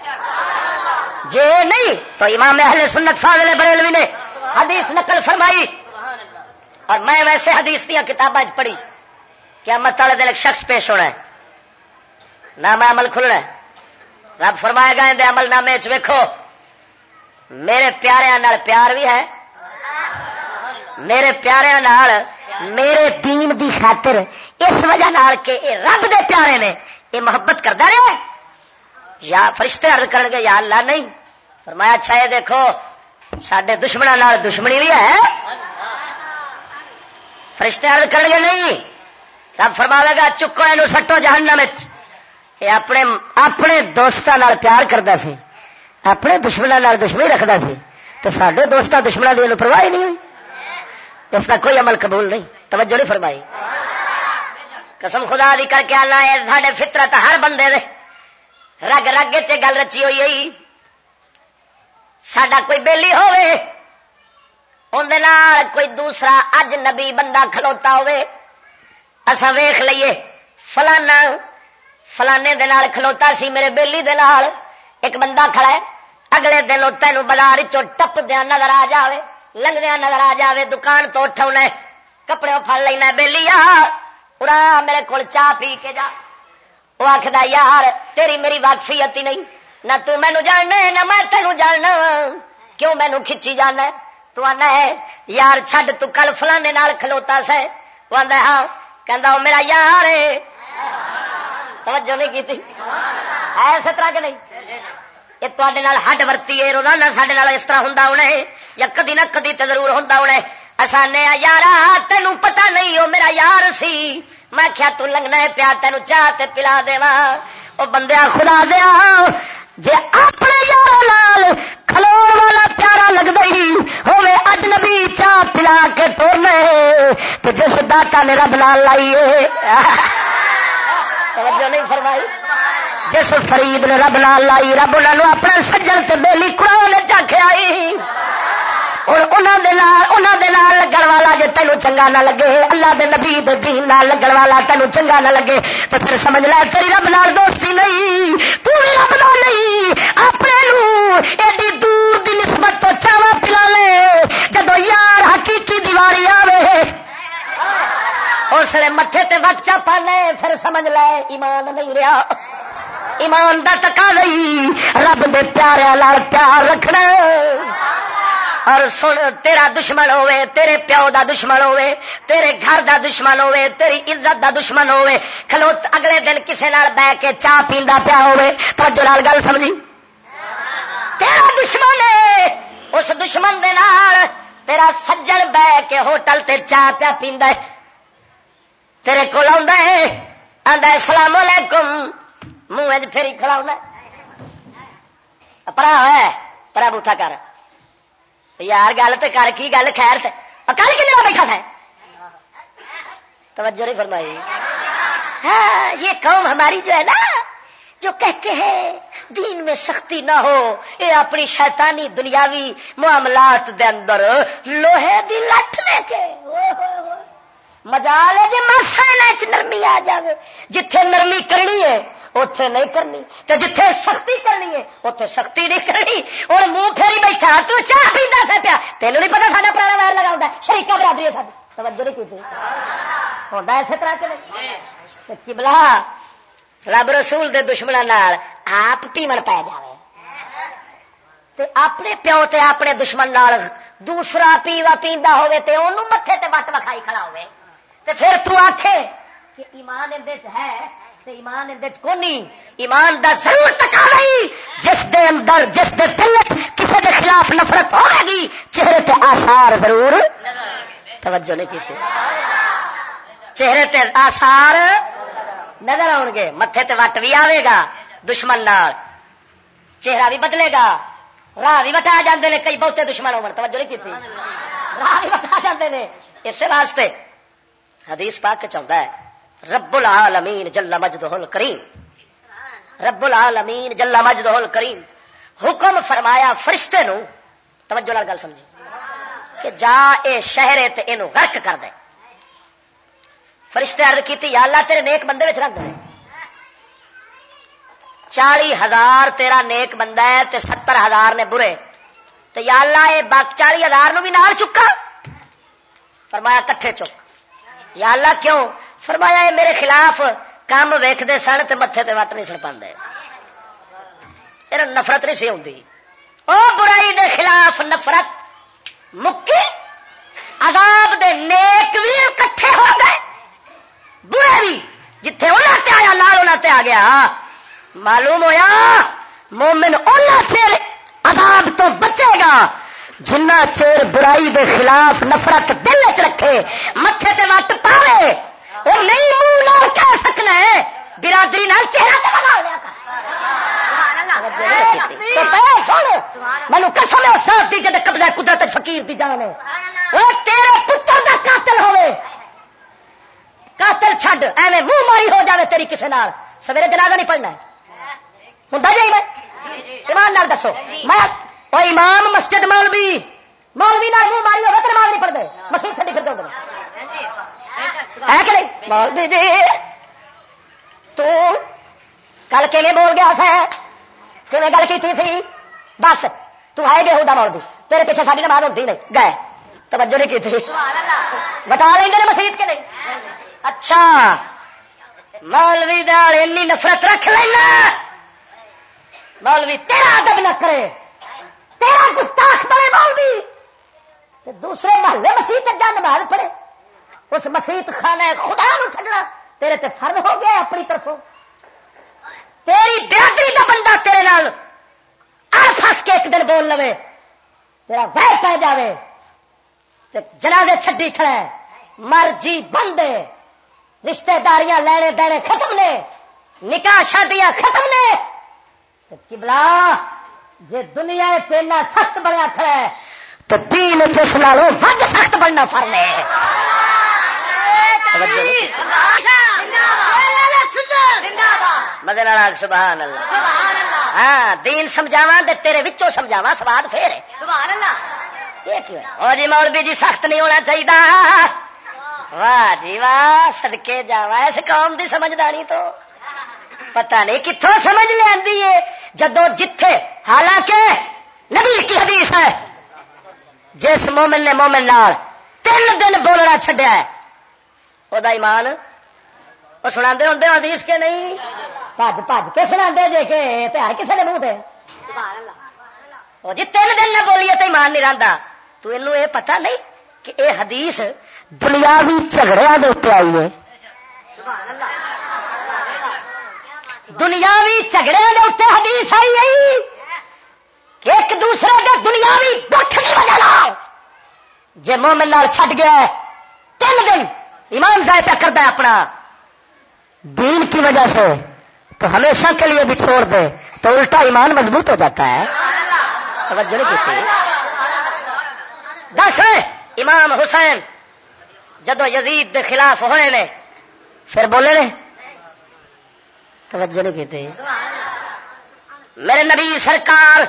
جے نہیں، تو امام اہل سنت فاضل بریلوی نے حدیث نقل فرمائی۔ اور میں ویسے حدیث دیا کتابیں پڑھی کیا مت والے دن ایک شخص پیش ہونا ہے۔ نہ میں عمل کھلنا ہے۔ رب فرمائے گا اندر عمل نامے ویکو میرے پیارے پیار بھی ہے۔ میرے پیارے میرے دین دی خاطر اس وجہ نال کہ اے رب دے پیارے نے یہ محبت کرتا رہے یا فرشتے ارد کر گے، یا اللہ نہیں۔ فرمایا اچھا یہ دیکھو سڈے دشمنوں دشمنی بھی ہے۔ فرشتے ارد کر گے نہیں۔ رب فرما گا، چکو یہ سٹو جہنم یہ اپنے اپنے دوستوں پیار کرتا سی۔ اپنے دشمنوں دشمنی رکھتا سی۔ تو سارے دوست دشمنوں کی پرواہ نہیں ہوئی۔ اس کا کوئی عمل قبول نہیں۔ توجہ نہیں فرمائی۔ قسم خدا بھی کر کے آنا ہے سارے فطرت ہر بندے دے رگ رگ چ گل رچی ہوئی سڈا کوئی بےلی ہوئے اندر کوئی دوسرا اج نبی بندہ کھلوتا ہوئے اسا ویخ لئیے، فلانا، فلانے دے نال کھلوتا سی، میرے بےلی دے نال ایک بندہ کھڑا ہے، اگلے دن تین بازار ٹپ دیا نظر آ جائے لنگدیا نظر آ جائے دکان تو اٹھا کپڑے پڑ لینا بہلی پورا میرے کو چاہ پی کے جا۔ وہ آخر یار، تیری میری واقفیت ہی نہیں، نہ تو مینو جاننا نہ میں تینوں جاننا، کیوں مینو کھچی جانا تو آنا ہے، یار، چھڈ، تو کل فلانے نال کھلوتا سا وہ آدھا ہاں. کہ میرا یار ہے توجہ نہیں کی ہے اس طرح کہ نہیں؟ یہ تے ہڈ ورتی ہے روزانہ سڈے اس طرح ہوں انہیں یا کدی نہ کدی تو ضرور ہوں ہونا انہیں اصانے یار تین پتا نہیں وہ میرا یار سی. میں کیا تو لگنا ہے پیا تین چاہ پلا دے وہ بندیا، خدا دیا جی اپنے یار لال کھلو والا پیارا لگتا ہی ہوے اجنبی چاہ پلا کے ٹورنے تو جس داتا نے رب لال لائیے توجہ نہیں فرمائی۔ جس فرید نے رب نال لائی رب انہوں اپنے سجن سے بہلی قرآن آئی لگن والا جی تینوں چنگا نہ لگے اللہ دے نبی دے دین نال لگن والا تینوں چنگا نہ لگے تو پھر سمجھ لے تیری رب نال دوستی نہیں تو بھی رب نال نہیں اپنے ایڈی دور دی نسبت تو چاوا پلا لے جب یار حقیقی دیواری آوے اس لیے متے تے وقت چا پانے پھر سمجھ لے ایمان نہیں رہا ایمان دا تکا نہیں رب دے پیارے لال پیار رکھنا اور سن، تیرا دشمن ہوے تیرے پیو دا دشمن ہوے تیرے گھر دا دشمن ہوے تیری عزت دا دشمن ہوے کھلو اگلے دن کسے نال بہ کے چاہ پیندا پیا ہوے توجہ نال گل سمجھی؟ تیرا دشمن ہے۔ اس دشمن دے نال تیرا سجن بہ کے ہوٹل تے چاہ پیا پیندا ہے۔ تیرے کول آندا ہے؟ آندا السلام علیکم. منہ پھر ہی کھڑا ہونا پرا ہے، پرا بوٹا کر۔ یار گل تو کر، کی گل؟ خیر کل کن بیٹھا تھا؟ توجہ نہیں فرمائی۔ ہاں یہ قوم ہماری جو ہے نا، جو کہتے ہیں، دین میں سختی نہ ہو، یہ اپنی شیطانی دنیاوی معاملات دے اندر لوہے دی لٹ لے کے۔ مزا لے جی مرسا نرمی آ جائے جتھے نرمی کرنی ہے اتے نہیں کرنی۔ تو جتھے سختی کرنی ہے اتنے سختی نہیں کرنی۔ اور منہ پھیری بیٹھا، تو چاہ پیتا سا پیا۔ تینوں نہیں پتا سا پرانا ویر لگا شریقہ برادری ہے ساری توجہ نہیں کی ہوتا اسی طرح کے چبلا رب رسول دے دشمنوں آپ پیمن پی جائے تے اپنے پیو تے اپنے دشمن نال دوسرا پیوا پیندا ہوے تے اونوں متھے تے وٹ وکھائی کھڑا ہوے تے پھر تو آکھے کہ ایمان اندے ہے ایمان کونی ایمان دا ضرور تکا نہیں جس دے اندر، جس دے دل کسی دے خلاف نفرت ہوے گی، چہرے تے آثار ضرور توجہ نہیں کی چہرے تے آثار نظر آؤ گے متے تے وٹ بھی آئے گا دشمن نال۔ چہرہ بھی بدلے گا، راہ بھی بتا جاندے نے، کئی بہتے دشمن ہو توجہ نہیں کی راہ بھی بتا جاندے نے اس واسطے حدیث پاک کے چاہتا ہے رب العالمین جل مجدہ الکریم۔ رب العالمین جل مجدہ الکریم۔ حکم فرمایا فرشتے نو، توجہ گل سمجھی کہ جا اے شہر تے اینو غرق کر دے۔ فرشتے عرض کیتی، یا اللہ تیرے نیک بندے وچ رکھ دے۔ چالی ہزار تیرا نیک بندہ ہے تے ستر ہزار نے برے۔ تو یا اللہ اے باق چالی ہزار نو بھی نال چکا۔ فرمایا کٹھے چک۔ یا اللہ کیوں؟ فرمایا اے میرے خلاف کام ویکتے سن تو متے تے وٹ نہیں سن پہ تیرا نفرت نہیں سی آتی او برائی دے خلاف نفرت مکی عذاب دے نیک بھی کٹھے ہو گئے۔ برے بھی جتھے انہوں تے آیا لال انہوں تے آ گیا۔ معلوم ہویا، مومن انہوں چیر عذاب تو بچے گا۔ جنہ چیر برائی دے خلاف نفرت دل چ رکھے متے تے وٹ پاوے وہ نہیں منہ نہ کہہ سکنا ہے برادری نال چہرہ تے بنا لیا مینو قسم ہے دی جد قبضہ قدرت فقیر دی جان ہے۔ وہ تیرے پتر دا قاتل ہوے قاتل چھڈ ایویں منہ ماری ہو جاوے تیری کسے نال۔ سویرے جنازہ نہیں پڑھنا ہوں جی میں؟ ایمان نال دسو۔ میں وہ امام مسجد مولوی. مولوی نال منہ ماری ہوگا تو نماز نہیں پڑھتے مسجد چھڈی پھر دے ہے کہ نہیں؟ مولوی جی تو کل کے بول گیا سا؟ کہ گل کی سی؟ بس، تو ہے گے ہوتا مولوی. تیرے پیچھے ساری نماز ہوتی نہیں. گئے. توجہ نہیں کی تھی بتا لیں گے مسیح کے نہیں؟ اچھا. مولوی دال اینی نفرت رکھ لینا. مولوی تیرا ادب نہ کرے. تیرا گستاخ بڑے مولوی! تے دوسرے محلے مسیح جا نماز پڑے۔ اس مسیح خانہ خدا نو چھڈنا تیرے تے فرض ہو گیا اپنی طرفوں۔ تیری برادری کا بندہ تیرے نال پھس کے ایک دن بول لو تیرا ویر پہ جائے جنازے چھڈی کھڑے مر جی بند رشتے داریاں لینے دینے ختم نے۔ نکاح شادیاں ختم نے۔ کبلا جی دنیا چینا سخت بنیا کھڑا ہے، تو دین جس نالوں ود سخت بننا فرنے مدن سبحان اللہ۔ ہاں دین سمجھاوا تیرے وچوں سمجھاوا سواد پھر اور جی مولوی جی سخت نہیں ہونا چاہیے واہ جی واہ سدکے جا اس قوم دی سمجھداری تو۔ پتہ نہیں کتوں سمجھ لینی ہے۔ جدو جتھے حالانکہ نبی کی حدیث ہے جس مومن نے مومن نال تین دن بولنا چڈیا ہے وہ ایمان؟ وہ سنا ہوں حدیث کے نہیں؟ پج پج کے سنا جی کہ ہر کسی نے منہ جی تین دن نہ بولیے تو ایمان نہیں رہتا تو یہ پتا نہیں کہ اے حدیث دنیاوی جھگڑے کے آئی ہے۔ دنیاوی جھگڑے کے حدیث آئی ہے کہ ایک دوسرے کے دنیاوی دکھ کی وجہ جی مومن نال چھٹ گیا تین دن ایمان ضائع پہ کرتا ہے اپنا۔ دین کی وجہ سے تو ہمیشہ کے لیے بھی چھوڑ دے، تو الٹا ایمان مضبوط ہو جاتا ہے۔ توجہ نہیں کی دس امام حسین جدو یزید دے خلاف ہوئے نے، پھر بولے نے توجہ نہیں کی میرے نبی سرکار،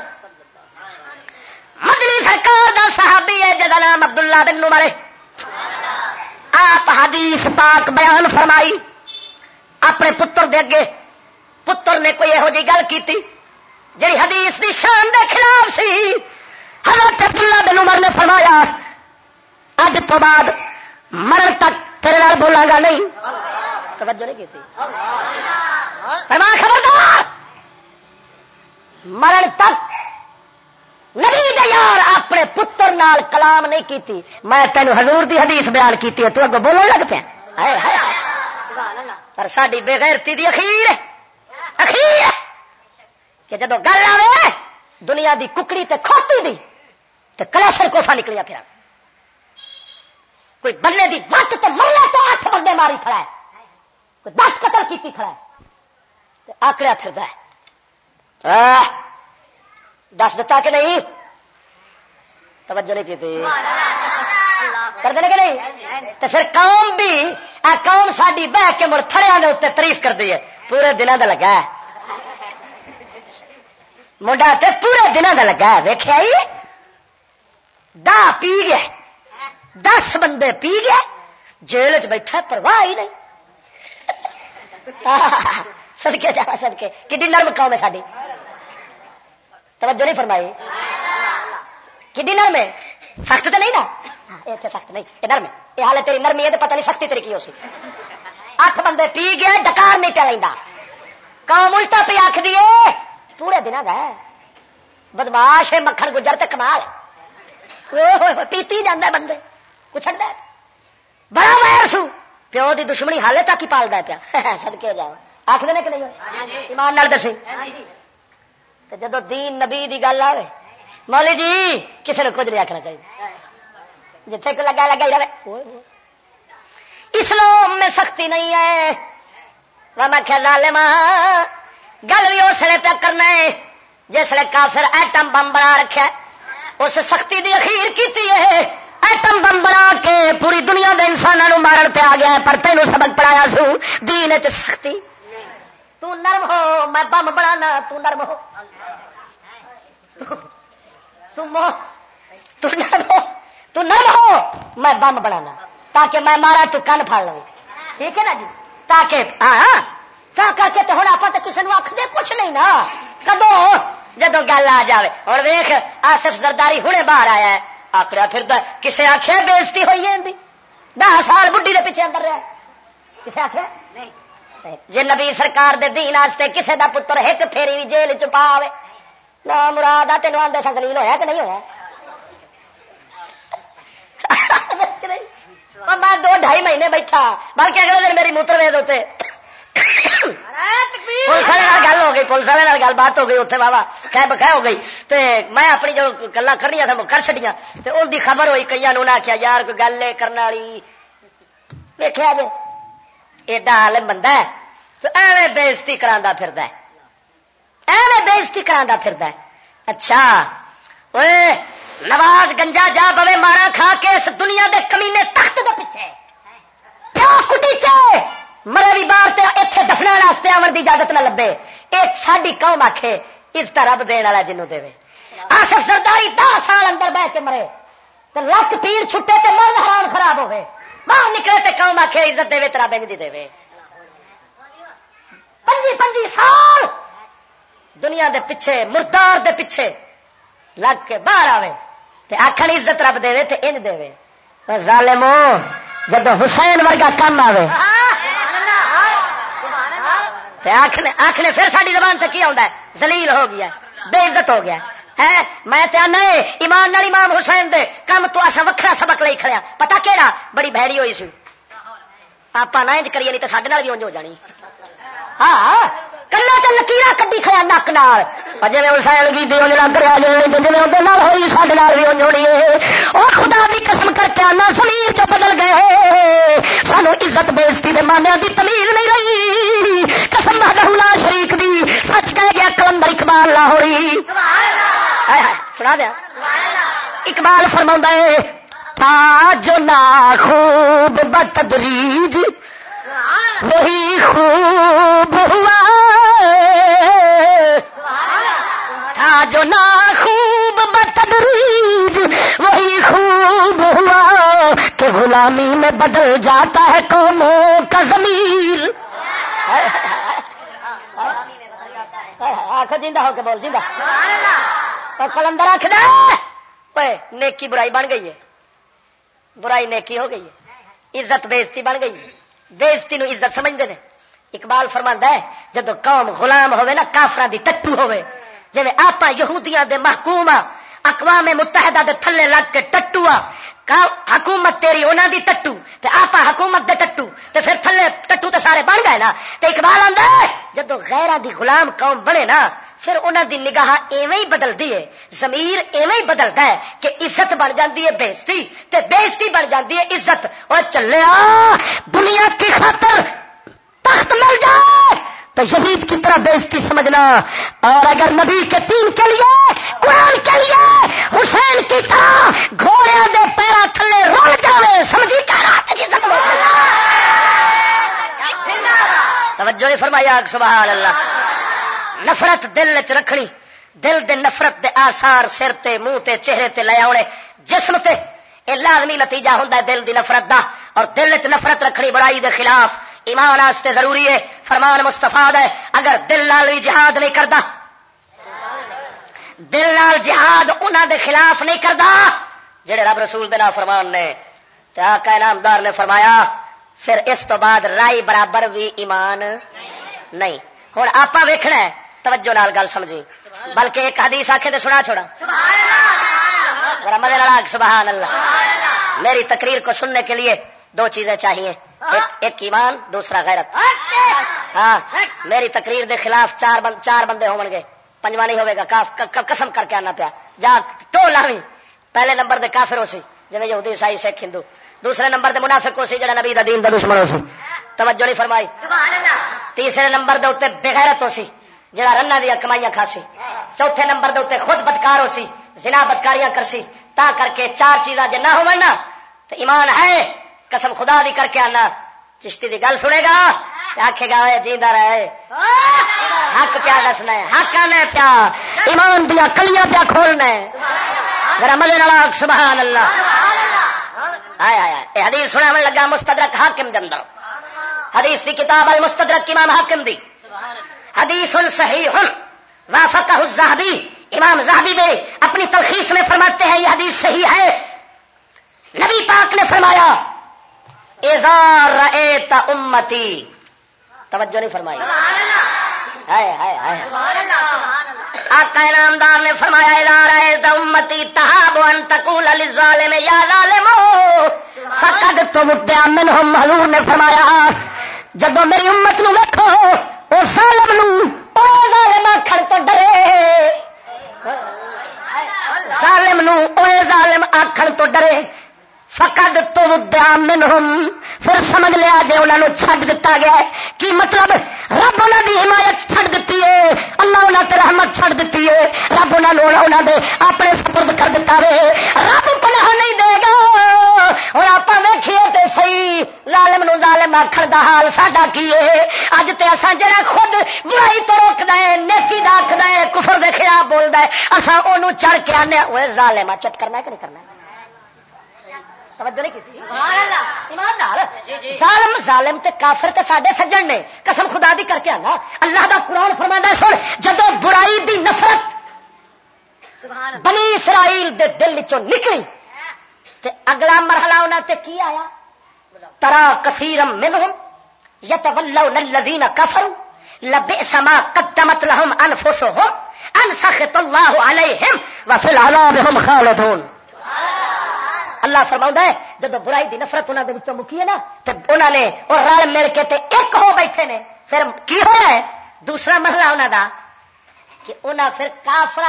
مدنی سرکار دا صحابی ہے جگہ نام عبداللہ بن نمرے آپ حدیث پاک بیان فرمائی، اپنے پتر دے اگے۔ پتر نے کوئی یہو جی گل کی جی حدیث دی شان دے خلاف سی۔ حضرت عبداللہ بن عمر نے فرمایا، اج تو بعد مرن تک تیرے نال بولا گا نہیں۔ توجہ نہیں کی خبردار! مرن تک نبی یار اپنے پتر نال کلام نہیں کیتی۔ میں تین حضور دی حدیث بیان کی تو اگو بولنے لگ پیا۔ پر ساری بےغیرتی دی اخیر اخیر کہ جدو گل آئے دنیا دی ککڑی تے کھوتی دی، تے کلاشن کوفا نکلیا پھر کوئی بلے دی وقت تو مرنے تو اٹھ بندے ماری کھڑا ہے۔ کوئی دس قتل کیتی کھڑا ہے۔ آکڑیا پھر دس دتا کہ نہیں؟ توجہ نہیں کی کر دیں کہ نہیں؟ تو پھر قوم بھی قوم ساری بہ کے مڑ تھڑیا کے اتنے تعریف کر ہے۔ پورے دنوں کا لگا ہے۔ منڈا تے پورے دنوں کا لگا ہے۔ ویخیا جی؟ دا پی گیا دس بندے پی گیا جیل چ بیٹھا پرواہ ہی نہیں۔ سدکے جا سدکے کھی نرم قوم ہے ساری توجہ نہیں فرمائی۔ کھی نرم ہے؟ سخت تو نہیں نا؟ ہاں، اتنے سخت نہیں، یہ نرم یہ حال تیری نرمی ہے تو پتہ نہیں سختی طریقے ہو سی اٹھ بندے پی گیا، ڈکار نہیں پیا لینا قوم الٹا پہ آخ دیے تھوڑے دن کا بدماش ہے، مکھن گجر تے کمال پیتی جانا بندے۔ کچھ بڑا وائر سو پیو دی دشمنی حالے تک ہی پالتا پیا۔ سدکے ہو جاؤ۔ آخر کہ نہیں ایمان نال دسی جدو دین نبی دی گل آئے مولی جی کسی نے کچھ نہیں آخنا چاہیے جتھے کو لگا لگا ہی رہے۔ اسلام میں سختی نہیں ہے۔ میں خیال ماں گل بھی اس لیے پیا کرنا ہے جسے کافر ایٹم بم بنا رکھا اس سختی دی اخیر کی ایٹم بم بنا کے پوری دنیا کے انسانوں مارن پہ آ گیا پر تینوں سبق پڑھایا سو دین سختی۔ تو نرم ہو میں بم بنا تو نرم ہو تو نرم ہو تو نرم ہو میں بم بنا تاکہ میں مارا تو کن پڑ لوں ٹھیک ہے نا جی تاکہ ہاں تا کر کے تو ہوں آپ تو کسی نے آخ دے کچھ نہیں نا کدو جدو گل آ جائے اور ویخ آصف زرداری ہوں باہر آیا ہے آکڑا پھر کسے آخیا بےزتی ہوئی ہے دہ سال بڈی کے پیچھے اندر رہا کسے آخیا جی نبی سرکار دے دین آستے کسے دا پتر ایک پھیری بھی جیل چپا آئے نہ مراد آ تین آدھے سکلیل ہوا کہ نہیں ہوا میں دو ڈھائی مہینے بیٹھا، بلکہ اگلے دن میری موتر وید ہوتے۔ پولیس والے گل ہو گئی، پولیس والے گل بات ہو گئی اتنے بابا خہ بخہ ہو گئی۔ تے میں اپنی جو گلا کرنی تھا کر چڑیا تو ان کی خبر ہوئی کئی نے آخیا یار کوئی گل کرنے والی۔ ویخیا جی ایڈا حال بندہ ہے، تو ایویں بےزتی کرا پھر ایویں بےزتی کرا پھر اچھا نواز گنجا جا پوے مارا کھا کے اس دنیا دے کمینے تخت دے پیچھے۔ کیوں کٹی چے؟ مرے بھی باہر اتنے دفنا واسطے آن کی اجازت نہ لبے۔ ایک ساری قوم آخے اس طرح رب دن والا جنوں دے آصف سرداری دس سال اندر بہ کے مرے۔ تو لک پیر چھٹے تے مرد حرام خراب ہوئے باہر نکلے تے قوم آخے عزت دے ترا بنج دی دے پنجی پنجی سال دنیا دے پیچھے مردار دے پیچھے لگ کے باہر آوے تے آخر عزت رب دے تے ان دے ظالمو جب حسین ورگا کم آوے آخنے آخنے پھر ساری زبان سے کی آتا زلیل ہو گیا بے عزت ہو گیا ہے؟ میں نئے ایمان نال امام حسین دے کم تو اصا وکرا سبق لے کھڑیا ہاں۔ پتا کہڑا بڑی بہری ہوئی سی۔ آپ نہ کریے، نہیں تو سڈے بھی اونج ہو جانی۔ ہاں۔, ہاں۔ کلا تو لکیر کدی کھڑا نک نال جی حسین کی دیو لگ رہا جی جی اندر ہوئی سڈے بھی اونج ہونی ہے اور خدا بھی قسم کر کے آنا سمیر چ بدل گئے سانو عزت بےزتی دے مانیا دی تمیز نہیں رہی قسم بہلا شریف دی سچ کہہ گیا کلندر اقبال لاہوری سنا دیا اقبال فرما ہے جو نا خوب بتدریج وہی خوب ہوا تھا جو نا خوب بتدریج وہی خوب ہوا کہ غلامی میں بدل جاتا ہے قوموں کا ضمیر۔ آخ جا ہو کے بول جا کلندر آخ دے۔ نیکی برائی بن گئی ہے۔ برائی نیکی ہو گئی ہے۔ عزت بےزتی بن گئی ہے۔ بےزتی نو عزت سمجھتے ہیں اقبال فرما ہے جب قوم غلام ہوے نا کافر دی ٹٹو ہوے جی آپ یہودیاں دے محکوم اقوام متحدہ دے تھلے لگ کے ٹٹو حکومت تیری انہوں دی ٹٹو، تے آپ حکومت دے ٹٹو، تے پھر تھلے ٹٹو تے سارے بن گئے نا۔ تے اقبال آدھا جدو غیران دی غلام قوم بنے نا، پھر انہوں دی نگاہ ایویں ہی بدلتی ہے زمیر ایویں ہی بدلتا ہے کہ عزت بن جاتی ہے بےزتی تے بےزتی بن جاتی ہے، عزت۔ اور چلے آ، دنیا کی خاطر تخت مل جائے۔ تو شہید کی طرح بےزتی سمجھنا اور اگر نبی کے تین کے لیے، قرآن کے لیے، حسین کی طرح گھوڑے دے پیرا تھلے رول جائے سمجھی توجہ فرمایا سبحان اللہ۔ نفرت دل چ رکھنی، دل دے نفرت دے آسار سر تے، منہ تے، چہرے تے لے آنے جسم تے، یہ لازمی نتیجہ ہوں دل دی نفرت دا۔ اور دل چ نفرت رکھنی بڑائی دے خلاف۔ ایمان آستے ضروری ہے، فرمان مستفا ہے، اگر دل لال بھی جہاد نہیں کرتا دل لال جہاد انہوں دے خلاف نہیں کرتا جڑے رب رسول دے فرمان نے آقا انعامدار نے فرمایا، پھر اس تو بعد رائی برابر بھی ایمان نہیں۔ ہوں آپ ویکھنا ہے، توجہ نال گل سمجھی بلکہ ایک حدیث آخے تو سنا چھوڑا مدد سبحان اللہ۔ میری تقریر کو سننے کے لیے دو چیزیں چاہیے۔ ایک ایمان دوسرا غیرت۔ ہاں میری تقریر دے خلاف چار بند چار بندے ہو گے۔ پنجوا نہیں ہوگا قسم کر کے آنا پیا۔ جا تو لاوی پہلے نمبر دے کافر ہو سی جی یہودی عیسائی سکھ ہندو۔ دوسرے نمبر دے منافق ہو سی جڑا نبی دین دا دشمن ہو سی۔ توجہ نہیں فرمائی۔ تیسرے نمبر دے اتنے بغیرت ہو سی جڑا رنا دیا کمائیاں کھاسی چوتھے نمبر دے اتنے خود بدکار ہو سی زنا بدکاریاں کرسی تا کر کے چار چیزاں جے نہ ہو تو ایمان ہے۔ قسم خدا دی کر کے آنا۔ چشتی دی گل سنے گا؟ آخے گا جیتا رہے۔ حق پیا دسنا ہے حق آنا پیا۔ ایمان دیا کلیاں پیا کھولنا ہے۔ میرا مزے سبحان اللہ۔ آیا آیا حدیث سنا من لگا مستدرک حاکم دے اندر۔ حدیث دی کتاب المستدرک امام حاکم دی۔ حدیث صحیح وافقہ الزہبی۔ امام زہبی دے اپنی تلخیص میں فرماتے ہیں یہ حدیث صحیح ہے۔ نبی پاک نے فرمایا ازار امتی توجہ نہیں فرمائی. آقا نے فرمایا ازار امتی تہاب ان تقول للظالم یا ظالمو فقد تم من ہم حضور نے فرمایا جب میری امت نو ویکھو او ظالم نو او ظالم آکھن تو ڈرے. ظالم نو او ظالم آکھن تو ڈرے۔ فقد تو منہم پھر سمجھ لیا جی انہوں نے چھڈ دتا گیا کی مطلب؟ رب انہوں دی حمایت چھڈ دیتی ہے۔ اللہ انہوں تے رحمت چھڈ دیتی ہے۔ رب انہوں نے دے اپنے سپرد کر دیتا ہے رب پناہ نہیں دے گا۔ اور آپ ویکھیے تے صحیح۔ ظالم نو ظالم آخر دا حال ساڈا کی ہے؟ اج تے اساں جڑا خود برائی تو روکدا ہے، نیکی دا آکھدا ہے، کفر دے خلاف بولدا ہے، اساں اونوں چڑھ کے آنے اوے ظالم چٹ کرنا ہے کہ نہیں کرنا ہے؟ ظالم ظالم تے کافر تے ساڈے سجن نے. قسم خدا دی کر کے آنا. اللہ دا قرآن فرما سن. جدو برائی دی نفرت بنی اسرائیل دے دل چو نکلی تے اگلا مرحلہ انہوں تے کی آیا؟ ترا کثیرم منہم یتولون الذین کفروا لبئس ما قدمت لهم انفسهم ان سخط الله عليهم وفي العذاب هم خالدون. اللہ فرما ہے جب برائی دی نفرت انہوں کے مکی ہے نا تو انہوں نے وہ رل مل کے تے ایک ہو بیٹھے نے، پھر کی ہوا ہے؟ دوسرا مرلہ انہوں دا، کہ انہیں پھر کافر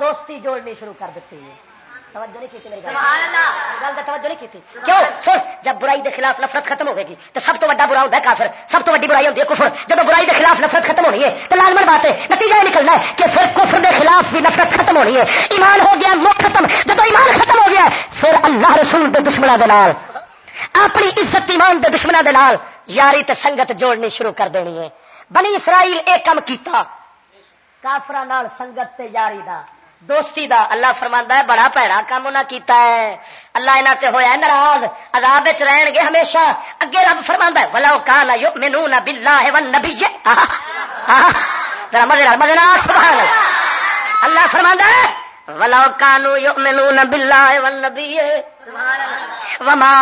دوستی جوڑنی شروع کر دیتی ہے۔ توجہ نہیں کی گل؟ توجہ نہیں کی کیوں؟ سن جب برائی دے خلاف نفرت ختم ہوگی تو سب تو بڑا برا ہوتا ہے کافر۔ سب تو بڑی برائی ہوتی ہے کفر۔ جب برائی دے خلاف نفرت ختم ہونی ہے تو لازمن بات ہے نتیجہ یہ نکلنا ہے کہ پھر کفر دے خلاف بھی نفرت ختم ہونی ہے۔ ایمان ہو گیا مک ختم۔ جب ایمان ختم ہو گیا پھر اللہ رسول دے دشمنوں دے نال اپنی عزت ایمان دے دشمنوں دے نال یاری تے سنگت جوڑنی شروع کر دینی ہے۔ بنی اسرائیل ایک کم کیتا کافر سنگت تے یاری دا۔ دوستی دا اللہ فرماندا ہے، بڑا پیڑا کام انہاں کیتا ہے۔ اللہ انہاں تے ہویا ہے ناراض، عذاب وچ رہن گے ہمیشہ۔ اگے رب فرماندا ہے، ولو کان یؤمنون بالله والنبی بلا مزے نال مزے نال، سبحان اللہ۔ اللہ فرماندا ہے ولا کانو یو مینو نہ بلا ہے ون نبی وما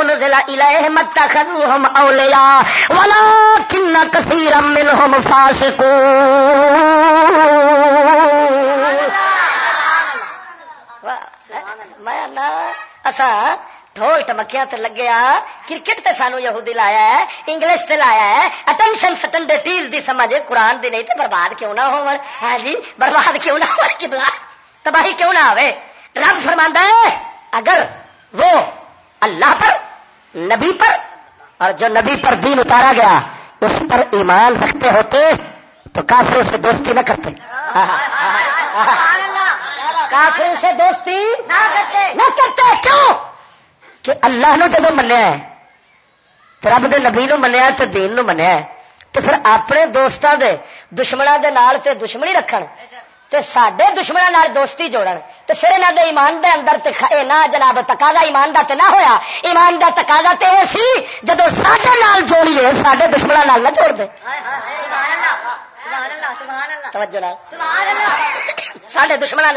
انزل الیہم اتخذوہم اولیاء ولکن کثیرا منہم فاسقون ڈھول ٹمکیا تو لگیا کرکٹ تے سانو یہودی لایا ہے انگلش تے لایا ہے اٹینشن سٹن دے تیز دی سمجھ قرآن دی نہیں تے برباد کیوں نہ ہو ہاں جی برباد کیوں نہ ہو کبلا تباہی کیوں نہ آئے رب فرماندا ہے اگر وہ اللہ پر نبی پر اور جو نبی پر دین اتارا گیا اس پر ایمان رکھتے ہوتے تو کافروں سے دوستی نہ کرتے کافروں سے دوستی نہ کرتے نہ کرتے کیوں کہ اللہ نو جب منیا رب دے نبی نو منیا تو دین نو منیا تو پھر اپنے دوستوں دے دشمنوں دے نال تے دشمنی رکھن تے سڈے دشمنوں نال دوستی جوڑن۔ تو پھر یہاں دے ایمان دے اندر تے نہ جناب تقاضا ایمان دا تے نہ ہویا۔ ایمان دا تقاضا تے یہ سی جدو سڈے نال جوڑیے سڈے دشمنوں نال نہ جوڑ دے۔ سڈے دشمنوں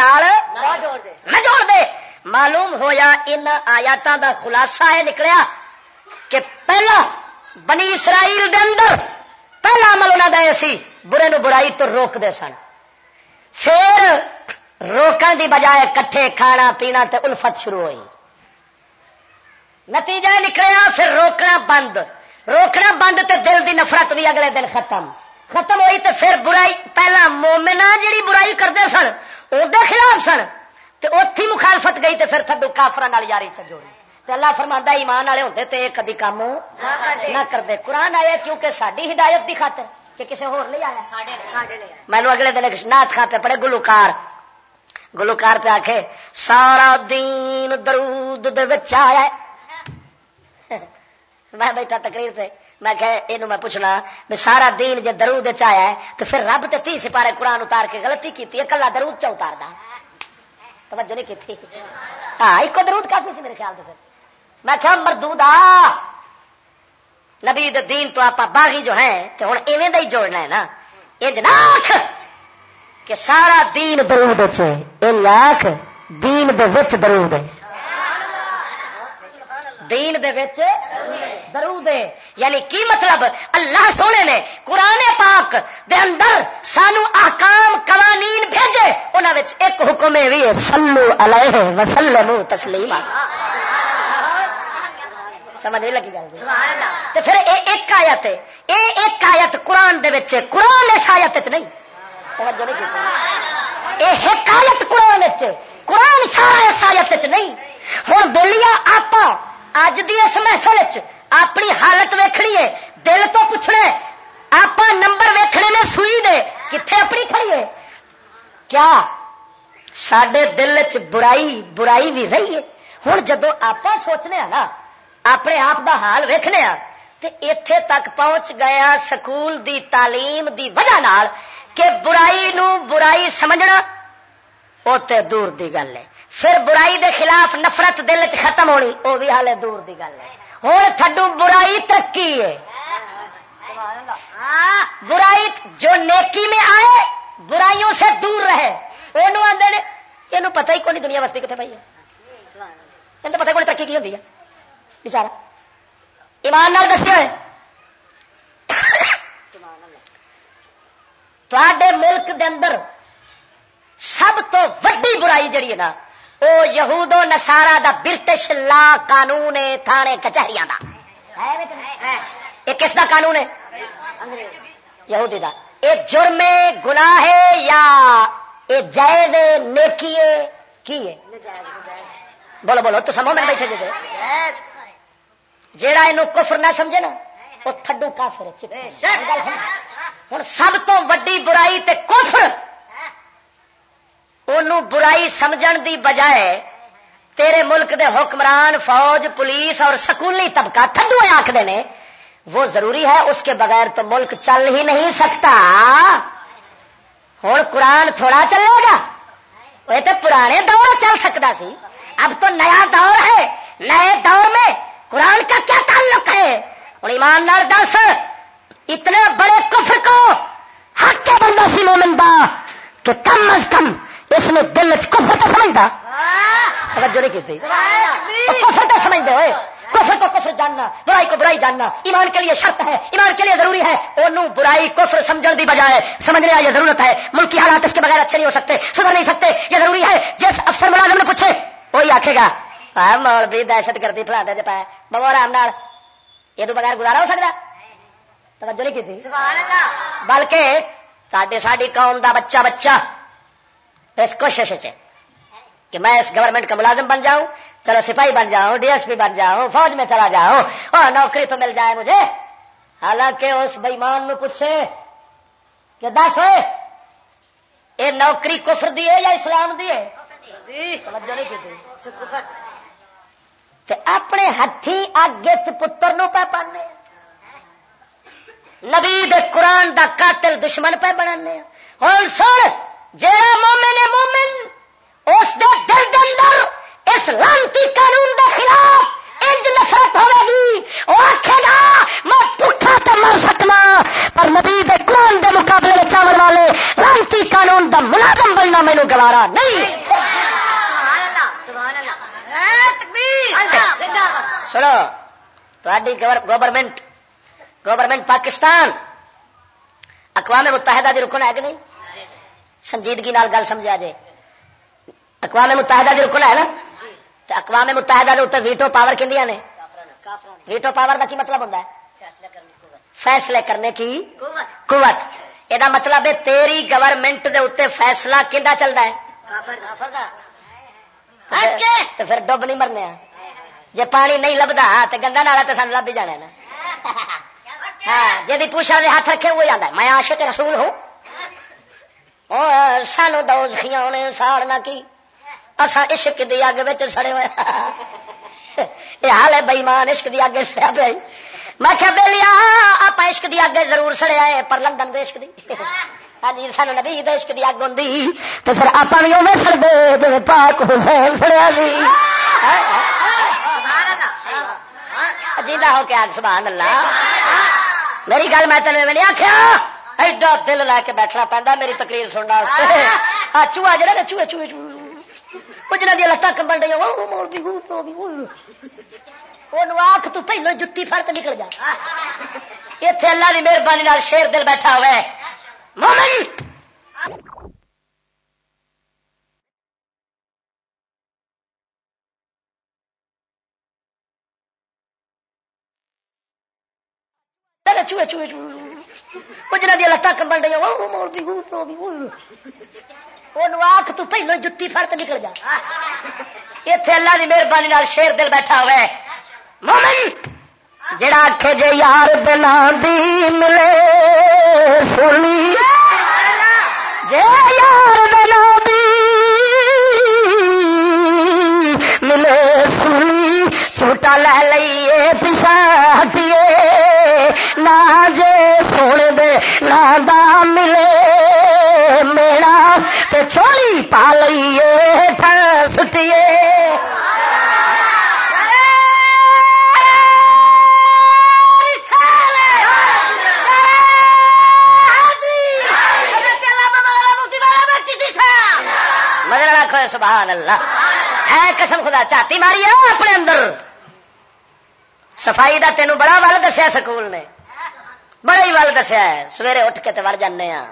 نہ جوڑ دے۔ معلوم ہویا ان آیاتوں دا خلاصہ ہے نکلیا کہ پہلا بنی اسرائیل دے اندر پہلا عمل انہوں کا سی، برے نو برائی تو روک دے سن۔ پھر روکن دی بجائے کٹھے کھانا پینا تے الفت شروع ہوئی۔ نتیجہ نکلیا، پھر روکنا بند۔ روکنا بند تے دل دی نفرت بھی اگلے دن ختم۔ ختم ہوئی تے پھر برائی، پہلا مومنا جیڑی برائی کرتے سن وہ خلاف سن۔ تے اتھی مخالفت گئی تے پھر تھڈو کافر یاری چجوڑی تے اللہ فرما ایمان والے ہوتے تے کدی کام نہ کرتے۔ قرآن آیا کیونکہ ساری ہدایت دی خاطر کہ کسی ہو آیا۔ مینو اگلے دن ایک نات کھاتے پڑے گلوکار۔ گلوکار پہ آخے سارا دین درود آیا میں بیٹھا تقریر سے میں کہ یہ میں پوچھنا بھی سارا دین جی درود آیا ہے تو پھر رب تے تی سپارے قرآن اتار کے غلطی کی کلا درود چ اتار دا توجہ نہیں کی ہاں ایک درود کافی سی میرے خیال سے میں کیا مردود نبی دین تو آپ باغی جو ہیں تو ہوں ایویں ہی جوڑنا ہے نا۔ یہ جناخ کہ سارا دین درود لاکھ دین درود ہے۔ دین دے وچ درود یعنی کی مطلب؟ اللہ سونے نے قرآن پاک دے اندر سانو احکام، قوانین بھیجے۔ انہاں وچ ایک حکم بھی ہے، صلو علیہ وسلم تسلیما۔ سمجھ نہیں لگی گل۔ تے پھر اے ایک آیت ہے۔ اے ایک آیت قرآن دے وچ قرآن اس آیت وچ نہیں۔ توجہ نہیں کی۔ اے حکایت قرآن وچ قرآن سارا اس آیت وچ نہیں۔ ہن بلیا آپا اج دی اس محفل اپنی حالت ویکھنی ہے دل تو پوچھنا آپ نمبر ویکھنے نے سوئی دے کتنے اپنی کھڑی ہے کیا سڈے دل چ برائی برائی بھی رہی ہے ہوں جدو آپ سوچنے نا اپنے آپ دا حال ویکھنے تے اتے تک پہنچ گیا سکول دی تعلیم دی وجہ نال کہ برائی نو برائی سمجھنا وہ دور دی گل ہے پھر برائی دے خلاف نفرت دل چ ختم ہونی وہ بھی حال دور دی گل ہے۔ ہوں تھڈو برائی ترقی ہے۔ ہاں، برائی جو نیکی میں آئے، برائیوں سے دور رہے۔ وہ آدھے یہ پتا ہی کون دنیا وسطی کتنے پائی ہے؟ پتا کون ترقی کی ہوتی ہے؟ بچارا ایمان نال دستے ہوئے۔ ملک دے اندر سب تو وڈی برائی جڑی ہے نا وہ یہود و نسارا دا برٹش لا قانون ہے تھانے کچہری دا۔ یہ کس دا قانون ہے؟ یہودی دا۔ یہ جرم گنا ہے یا یہ جائز نیکی ہے؟ کی ہے؟ بولو بولو تو سمو میں بیٹھے جی۔ جیڑا یہ کفر نہ سمجھے نا وہ تھڈو کافر ہوں سب تو وڈی برائی تے کفر برائی سمجھن دی بجائے تیرے ملک دے حکمران، فوج، پولیس اور سکولی طبقہ تھڈو آخر نے، وہ ضروری ہے اس کے بغیر تو ملک چل ہی نہیں سکتا۔ ہوں قرآن تھوڑا چلے گا۔ وہ تو پرانے دور چل سکتا سی۔ اب تو نیا دور ہے۔ نئے دور میں قرآن کا کیا تعلق ہے؟ اور ایماندار دس، اتنے بڑے کفر کو حق کے بندہ سی مومندا کہ کم از کم اس نے دل کفر تو سمجھتا توجہ نہیں کی کفر تو سمجھتے ہوئے۔ کفر کو کفر جاننا برائی کو برائی جاننا۔ ایمان کے لیے شرط ہے ایمان کے لیے ضروری ہے۔ انہوں برائی کفر سمجھنے دی بجائے سمجھنے یہ ضرورت ہے۔ ملکی حالات اس کے بغیر اچھے نہیں ہو سکتے سدھر نہیں سکتے یہ ضروری ہے۔ جس افسر ملازم نے پوچھے وہی آخے گا مول بھی دہشت گردی فلا دے پایا بہت آرام یہ تو بغیر گزارا ہو سکتا توجہ نہیں کی بلکہ ساری قوم دا بچہ بچہ۔ اس کوشش کہ میں اس گورنمنٹ کا ملازم بن جاؤں، چلو سپاہی بن جاؤں، ڈی ایس پی بن جاؤں، فوج میں چلا جاؤں اور نوکری تو مل جائے مجھے۔ حالانکہ اس بئیمان پوچھے کہ دس ہوئے، یہ نوکری کفر دیے یا اسلام دیے اپنے ہاتھی اگ پتر نو پہ پانے۔ نبی قرآن دا قاتل دشمن پہ بنانے۔ ہوں سن جڑا مومن ہے مومن، اس دے دل دے اندر اس لانتی قانون دے خلاف انج نفرت ہوے گی۔ وہ آخے گا، میں پٹھا تو مر سکنا، پر نبی دے قرآن دے مقابلے میں چاول والے لانتی قانون دا ملازم بننا مینو گوارا نہیں۔ سنو تاری گورنمنٹ گورنمنٹ پاکستان اقوام متحدہ دی رکن ہے کہ نہیں؟ سنجیدگی نال گل سمجھا جائے۔ اقوام متحدہ دی رکن ہے نا تو اقوام متحدہ کے اتنے ویٹو پاور کھیا نے۔ ویٹو پاور کا کی مطلب ہوتا ہے؟ فیصلے کرنے کی قوت۔ یہ مطلب ہے تیری گورنمنٹ دے اتنے فیصلہ کھا چلتا ہے۔ تو پھر ڈب نہیں مرنے جی پانی نہیں لبدا تو گندا نالا تو سن لب ہی جانا نا۔ ہاں جی پوچھا ہاتھ رکھے وہی آتا میں آشک رسول ہوں۔ سانو دو سکھیاں نے ساڑنا کی اصا عشق دی اگ سڑے ہوئے یہ حال ہے بئیمان عشق دی اگ سڑیا پہ میں کیا بے لیا آپ عشق دی اگ ضرور سڑیا ہے پر لندن دے عشق دی ہاں جی سانو نبی عشق دی اگ ہوں تو پھر آپ بھی اوے سڑتے جی پاک حسین سڑیا جی جیتا ہو کے آگ سبحان اللہ میری گل میں تینوں نہیں آخیا ایڈا دل لے کے بیٹھنا پہنتا میری تقریر سننا چوہا جا چوہے چوہے چوہے کچھ دیا لتان کمبن ڈی آخ تو پہلو جتی فرق نکل جا اتنے اللہ کی مہربانی شیر دل بیٹھا ہوا ہے چوہے چوہے کچھ دیا لتان کمبن ڈی آخ تو پہلو جتی فرق نکل جا اتنے اللہ کی مہربانی شیر دل بیٹھا ہوا ہے مومن جڑا آخ جے یار بنا دی ملے سونی جے یار بنا دی ملے سونی چھوٹا لے لئیے پیچھا ہٹیے نہ جے سونے دے نہ دا ملے میرا تے چولی پا لئیے سٹیے سبحان اللہ ہے قسم خدا چاتی ماری اپنے اندر صفائی دا تینوں بڑا ول دسیا سکول نے بڑا ہی ول دسیا ہے سویرے اٹھ کے وڑ جانے ہاں۔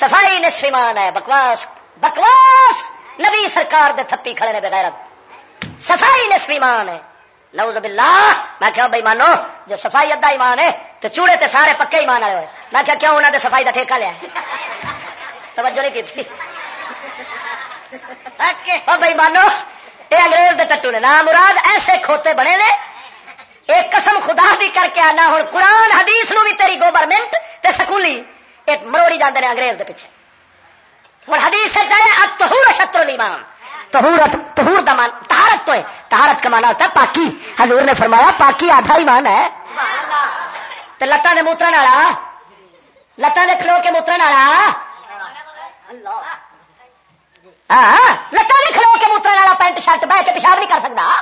صفائی نصف ایمان ہے بکواس بکواس! نبی سرکار دے تھپی کھڑے نے بغیرت۔ صفائی نصف ایمان ہے۔ نعوذ باللہ۔ میں کہا بھائی مانو جو صفائی ادا ایمان ہے تو چوڑے تے سارے پکے ایمان والے ہوئے۔ میں کہا کیوں انہوں نے صفائی دا ٹھیکہ لیا توجہ نہیں کی بھائی مانو یہ انگریز دے ٹٹو نے۔ نام مراد ایسے کھوتے بنے نے ایک قسم خدا بھی کر کے آنا ہوں قرآن، حدیث نو بھی تیری گورنمنٹ تے سکولی۔ ایک مروڑی جانے نے انگریز دے پیچھے۔ ہوں حدیث سے چاہے اب تہور شتر ایمان تہورت تہور دمان تہارت تو ہے۔ تہارت کا مانا ہوتا ہے پاکی۔ حضور نے فرمایا، پاکی آدھا ایمان ہے۔ تو لتا نے موترا والا لتا نے کھلو کے موترا والا۔ ہاں لتا نے کھلو کے موترا والا پینٹ شرٹ بہ کے پیشاب نہیں کر سکتا۔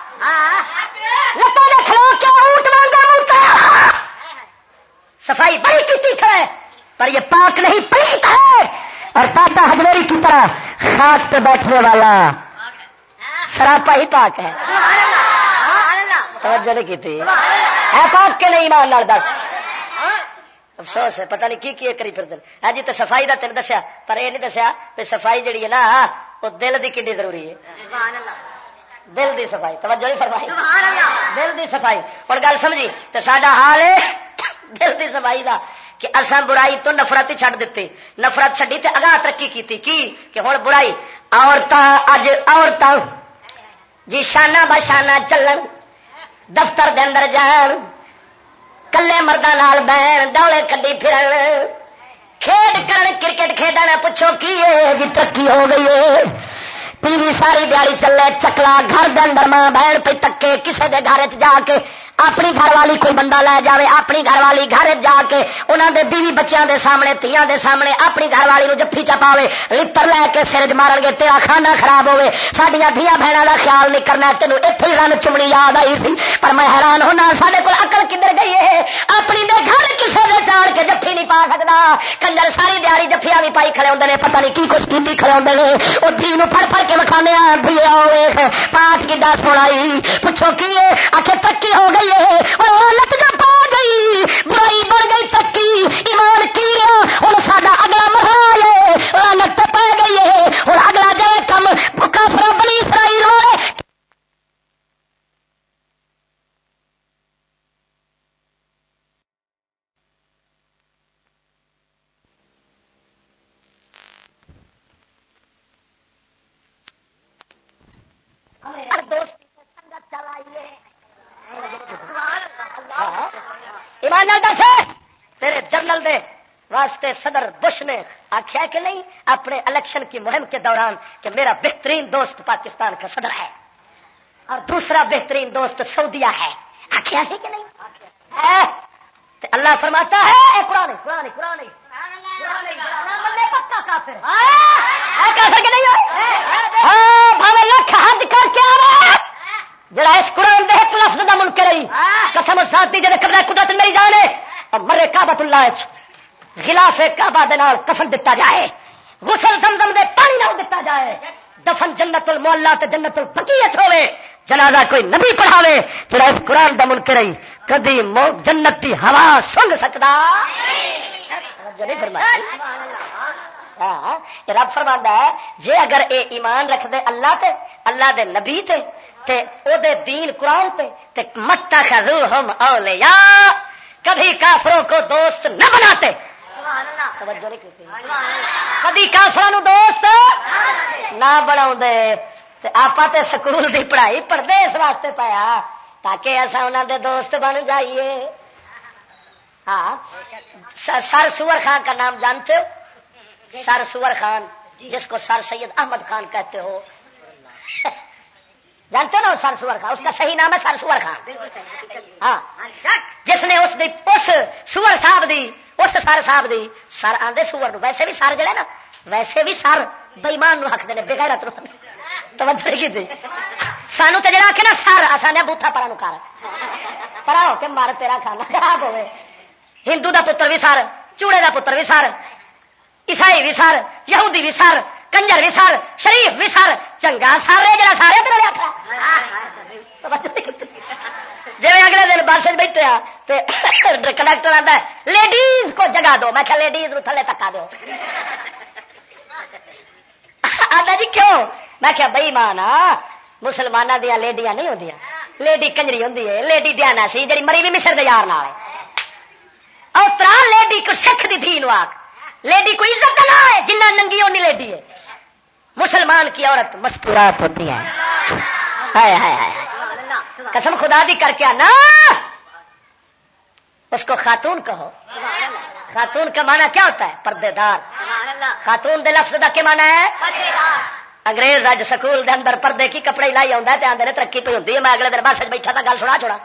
لتا نے کھلو کے اونٹ مانگا صفائی بڑی پر یہ پاک نہیں پلیت ہے۔ اور پاتا کی طرح خاک پہ بیٹھنے والا۔ سراپا ہی پاک ہے۔ توجہ نہیں کی تھی ہے پاک کے نہیں مان لال دس۔ افسوس ہے پتہ نہیں کی کی کری پھر دل۔ ہاں جی تو صفائی کا تین دسیا پر یہ نہیں دسیا کہ صفائی جڑی ہے نا وہ دل کی کنی ضروری ہے؟ دل دی صفائی، توجہ نہیں فرمائی؟ دل دی صفائی۔ اور گل سمجھی تو سڈا حال ہے دل دی صفائی دا، کہ اصا برائی تو نفرت ہی چڈ دیتی نفرت چڈی تے اگاہ ترقی کی کی؟ کہ ہوں برائی عورت اج عورت جی شانہ بشانہ چلن، دفتر دے اندر جان، کلے مردہ نال بہن ڈولے کڈی پھرن۔ کھیڈ کرکٹ کھیڈنا پوچھو کی ہے جی ترقی ہو گئی ہے ٹی وی ساری دیہی چلے چکلا گھر دن ماں بہن پہ تکے کسے دے گھر جا کے اپنی گھر والی کوئی بندہ لے جائے اپنی گھر والی گھر جا کے انہوں دے بیوی بچیاں دے سامنے، تیاں دے سامنے اپنی گھر والی نو جفی چپاوے، لپر لے کے سر مارن گے، تیرا کھانا خراب ہوے سڈیا دیا بہنوں کا خیال نہیں کرنا، تینوں اتنے ہی رن چمڑی یاد آئی سی، پر میں حیران ہونا سارے کو اکل کدھر گئی ہے؟ اپنی دے گھر کسی نے چاڑ کے جفی نہیں پا سکتا کنجر ساری دیاری جفیا بھی پائی کھڑے ہوتے ہیں پتہ نہیں کی کچھ کی کھڑے ہوتے ہیں وہ دھی پڑ پڑ کے وکھانے پاٹ کی دس پڑائی پوچھو کی آخر ترقی ہو گئی چاہیے اور لت جب آ گئی، برائی بڑھ گئی تکی ایمان کی اور سارا اگلا مرحلہ ہے لت پہ گئی ہے ایمان دس۔ تیرے جنرل دے واسطے صدر بش نے آخیا کہ نہیں، اپنے الیکشن کی مہم کے دوران کہ میرا بہترین دوست پاکستان کا صدر ہے اور دوسرا بہترین دوست سعودیہ ہے۔ آخیا سے کہ نہیں؟ اللہ فرماتا ہے پرانے پرانے پرانے پکا کافر۔ لکھ حج کر کے جڑا اس قرآن دے ایک لفظ دا منکر رہی قسم ساتھی جڑے قبضہ قدرت میری جانے اور مرے کعبۃ اللہ غلاف کعبہ دے نال کفن دتا جائے غسل زمزم دے پانی نال دتا جائے دفن جنت المولا تے جنت الفقیت ہوے جنازہ کوئی نبی پڑھاوے جڑا اس قرآن دا منکر رہی کدی جنت دی ہوا سنگ سکدا؟ نہیں فرمایا ہاں، رب فرما ہے جے اگر اے ایمان رکھ دے اللہ تے اللہ دے نبی تے تے او دے دین قرآن تے تے متا خذوہم اولیاء کبھی کافروں کو دوست نہ بناتے۔ کبھی کافروں دوست نہ بنا آپ سکول کی پڑھائی پڑھتے اس واسطے پایا تاکہ ایسا انہوں دے دوست بن جائیے۔ ہاں۔ سر سور خان کا نام جانتے ہو؟ سر سور خان جس کو سر سید احمد خان کہتے ہو۔ جانتے ہو نا سر سور خان؟ اس کا صحیح نام ہے سر سور خان۔ ہاں۔ جس نے اس دی اس سور صاحب دی اس سر صاحب دی سر آدھے سور ویسے بھی سر جڑے نا ویسے بھی سر بےمان نو حق دے بغیر توجہ کی سانو تو جڑا کہ نا سر آسان بوتھا پرا نو کر۔ پرا ہو کے مار تیرا کھانا خراب ہوئے۔ ہندو دا پتر بھی سر چوڑے دا پتر بھی سر عیسائی بھی سر یہودی بھی سر۔ کنجر بھی سر شریف بھی سر چنگا سر ہے جا سارے تیرے آخر جی اگلے دن بس بیٹھے کنڈکٹر آتا ہے لیڈیز کو جگہ دو۔ میں لیڈیز تھلے تکا دو۔ آتا جی کیوں؟ میں کیا بئی مان مسلمانوں دیا لیڈیاں نہیں ہوں لیڈی کنجری ہوں لیڈی دیانا سی جی مری بھی مصر دار اوترا لیڈی کو سکھ دی دھی آخ لیڈی کو عزت نہ ہے جنہ ننگی اونی لیڈی ہے۔ مسلمان کی عورت مستورات ہوتی ہے قسم خدا دی کر کے آنا۔ اس کو خاتون کہو۔ خاتون کا معنی کیا ہوتا ہے؟ پردے دار خاتون دے لفظ دا کیا معنی ہے؟ انگریز اج سکول دے اندر پردے کی کپڑے لائی آتا ہے آدھے ترقی پہ ہوتی ہے؟ میں اگلے دن بس بیٹھا تھا گل سنا چھوڑا۔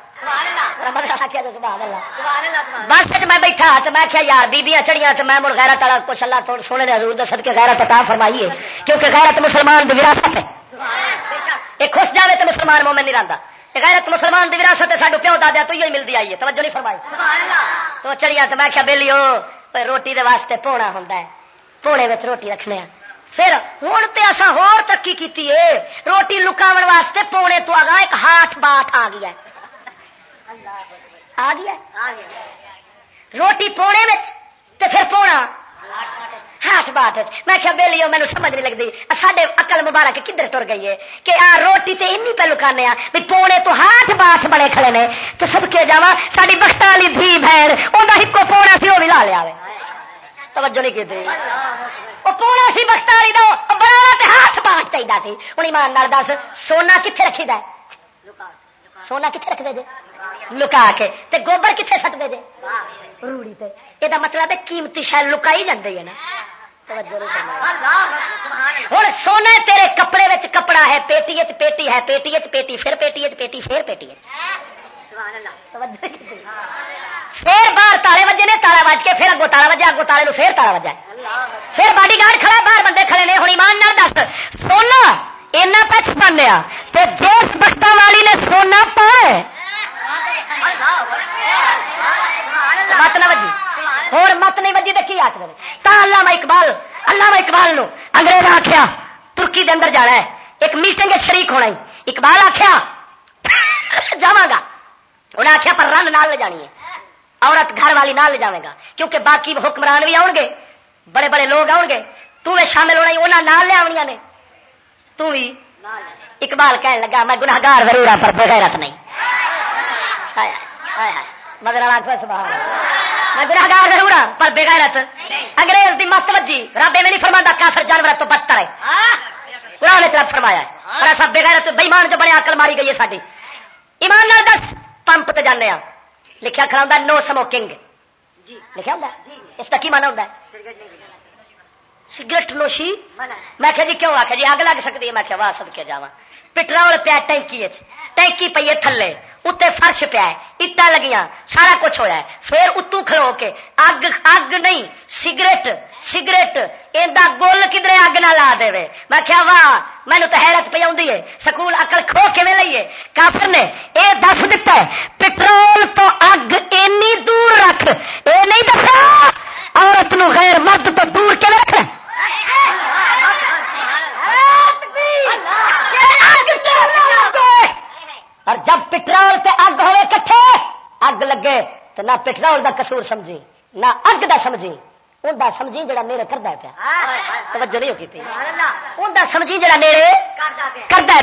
بس میں بیٹھا تو میں کیا یار بیبیاں چڑیاں تو میں مڑ غیرت والا کچھ اللہ تو سونے نے حضور دسد کے غیرت عطا فرمائیے کیونکہ غیرت مسلمان کی وراثت ہے۔ یہ خوش جاوے تو مسلمان مومن نہیں رہتا غیرت مسلمان کی وراثت ہے ساڈو پیو دادا تو ہی ملتی آئی ہے۔ توجہ نہیں فرمائی۔ تو چڑیاں تو میں کیا بہلی روٹی دے واسطے پونا ہوں پونے میں روٹی رکھنے پھر ہوں تو اصا ہو ترقی کی روٹی لکاو واسطے پونے تو آگا ایک ہاتھ باٹ آ گیا آ گیا روٹی پونے میں پھر پونا ہاتھ بات میں کیا بہلی ہو مجھے سمجھ نہیں لگتی سارے اکل مبارک کدھر تر گئی ہے کہ آ روٹی تے این پہ لکانے بھی پونے تو ہاتھ بات بڑے کھڑے نے تو سب کے جا ساری بخت والی دھی بہن وہ ایک پونا سی وہ بھی لا لیا توجہ نہیں کی وہ پونا سی بخت والی دو بڑا ہاتھ بات چاہیے سی ہوں ایمان دس سونا کتنے رکھی دا سونا کتنے رکھ دے جی لکا کے تے گوبر کتنے سٹ دے جے روڑی تے یہ مطلب ہے قیمتی شاید لکائی جاتی ہے نا ہوں سونا تیرے کپڑے وچ کپڑا ہے پیٹی چ پیٹی ہے پیٹی چ پیٹی پھر پیٹی چ پیٹی پھر پیٹی پھر باہر تالے وجے نے، تالا وج کے پھر اگو تالا وجہ اگو تالے پھر تالا وجا پھر باڈی گارڈ کھڑا، باہر بندے کھڑے نے ہوں ایمان نہ دس، سونا اینا پچ پنیا تو جس بخت والی نے سونا پائے۔ مت نہ وجی۔ اور مت نہیں وجی تو کی آخر تا علامہ اقبال علامہ اقبال نو انگریز آخیا ترکی دے اندر جانا ہے۔ ایک میٹنگ شریک ہونا ہی۔ اقبال آخیا جا گا۔ انہیں آخیا پر رن نال لے جانی ہے۔ عورت گھر والی نال لے جائے گا۔ کیونکہ باقی حکمران بھی آؤ گے بڑے بڑے لوگ آؤ گے تو شامل ہونا انہیں نال لے آنیا نے۔ تو بھی اقبال کہنے لگا، میں گناگار ضرور ہوں پر بغیرت نہیں۔ مگر میں گناگار ضرور ہوں پر بغیرت انگریز دی مت وجی رب میں نہیں فرما کافر جانور تو بدتر ہے۔ قرآن نے طرف فرمایا ہے۔ اور ایسا بغیرت بےمان جو بڑے اکل ماری گئی ہے ساری ایمان نال دس، پمپ تے جانے ہاں۔ لکھا کھڑا نو سموکنگ لکھا ہوں اس کا کی مانا ہوتا ہے؟ سگریٹ نوشی؟ میں جی کیوں آخیا جی؟ اگ لگ سکتی ہے۔ میں واہ سب کے جا پٹرول پیا ٹینکی ٹینکی پی تھلے۔ اتنے فرش پیا اٹا لگیاں۔ سارا کچھ ہوا پھر اتو کھلو کے۔ اگ اگ نہیں سگریٹ۔ سگریٹ یہ گول کدھر اگ نہ لا دے میں کیا واہ مینو تو حیرت پہ آئی ہے سکول اکل کھو کے لئیے کافر نے یہ دس دتا ہے پٹرول تو اگ اینی دور رکھ یہ نہیں دسا عورت نو غیر مرد تو دور کے رکھ اور جب پٹرول سے اگ ہوئے کٹھے اگ لگے تو نہ پٹرول دا قصور سمجھی نہ اگ دا سمجھی سمجھی جڑا میرے پیا۔ توجہ نہیں سمجھی جڑا میرے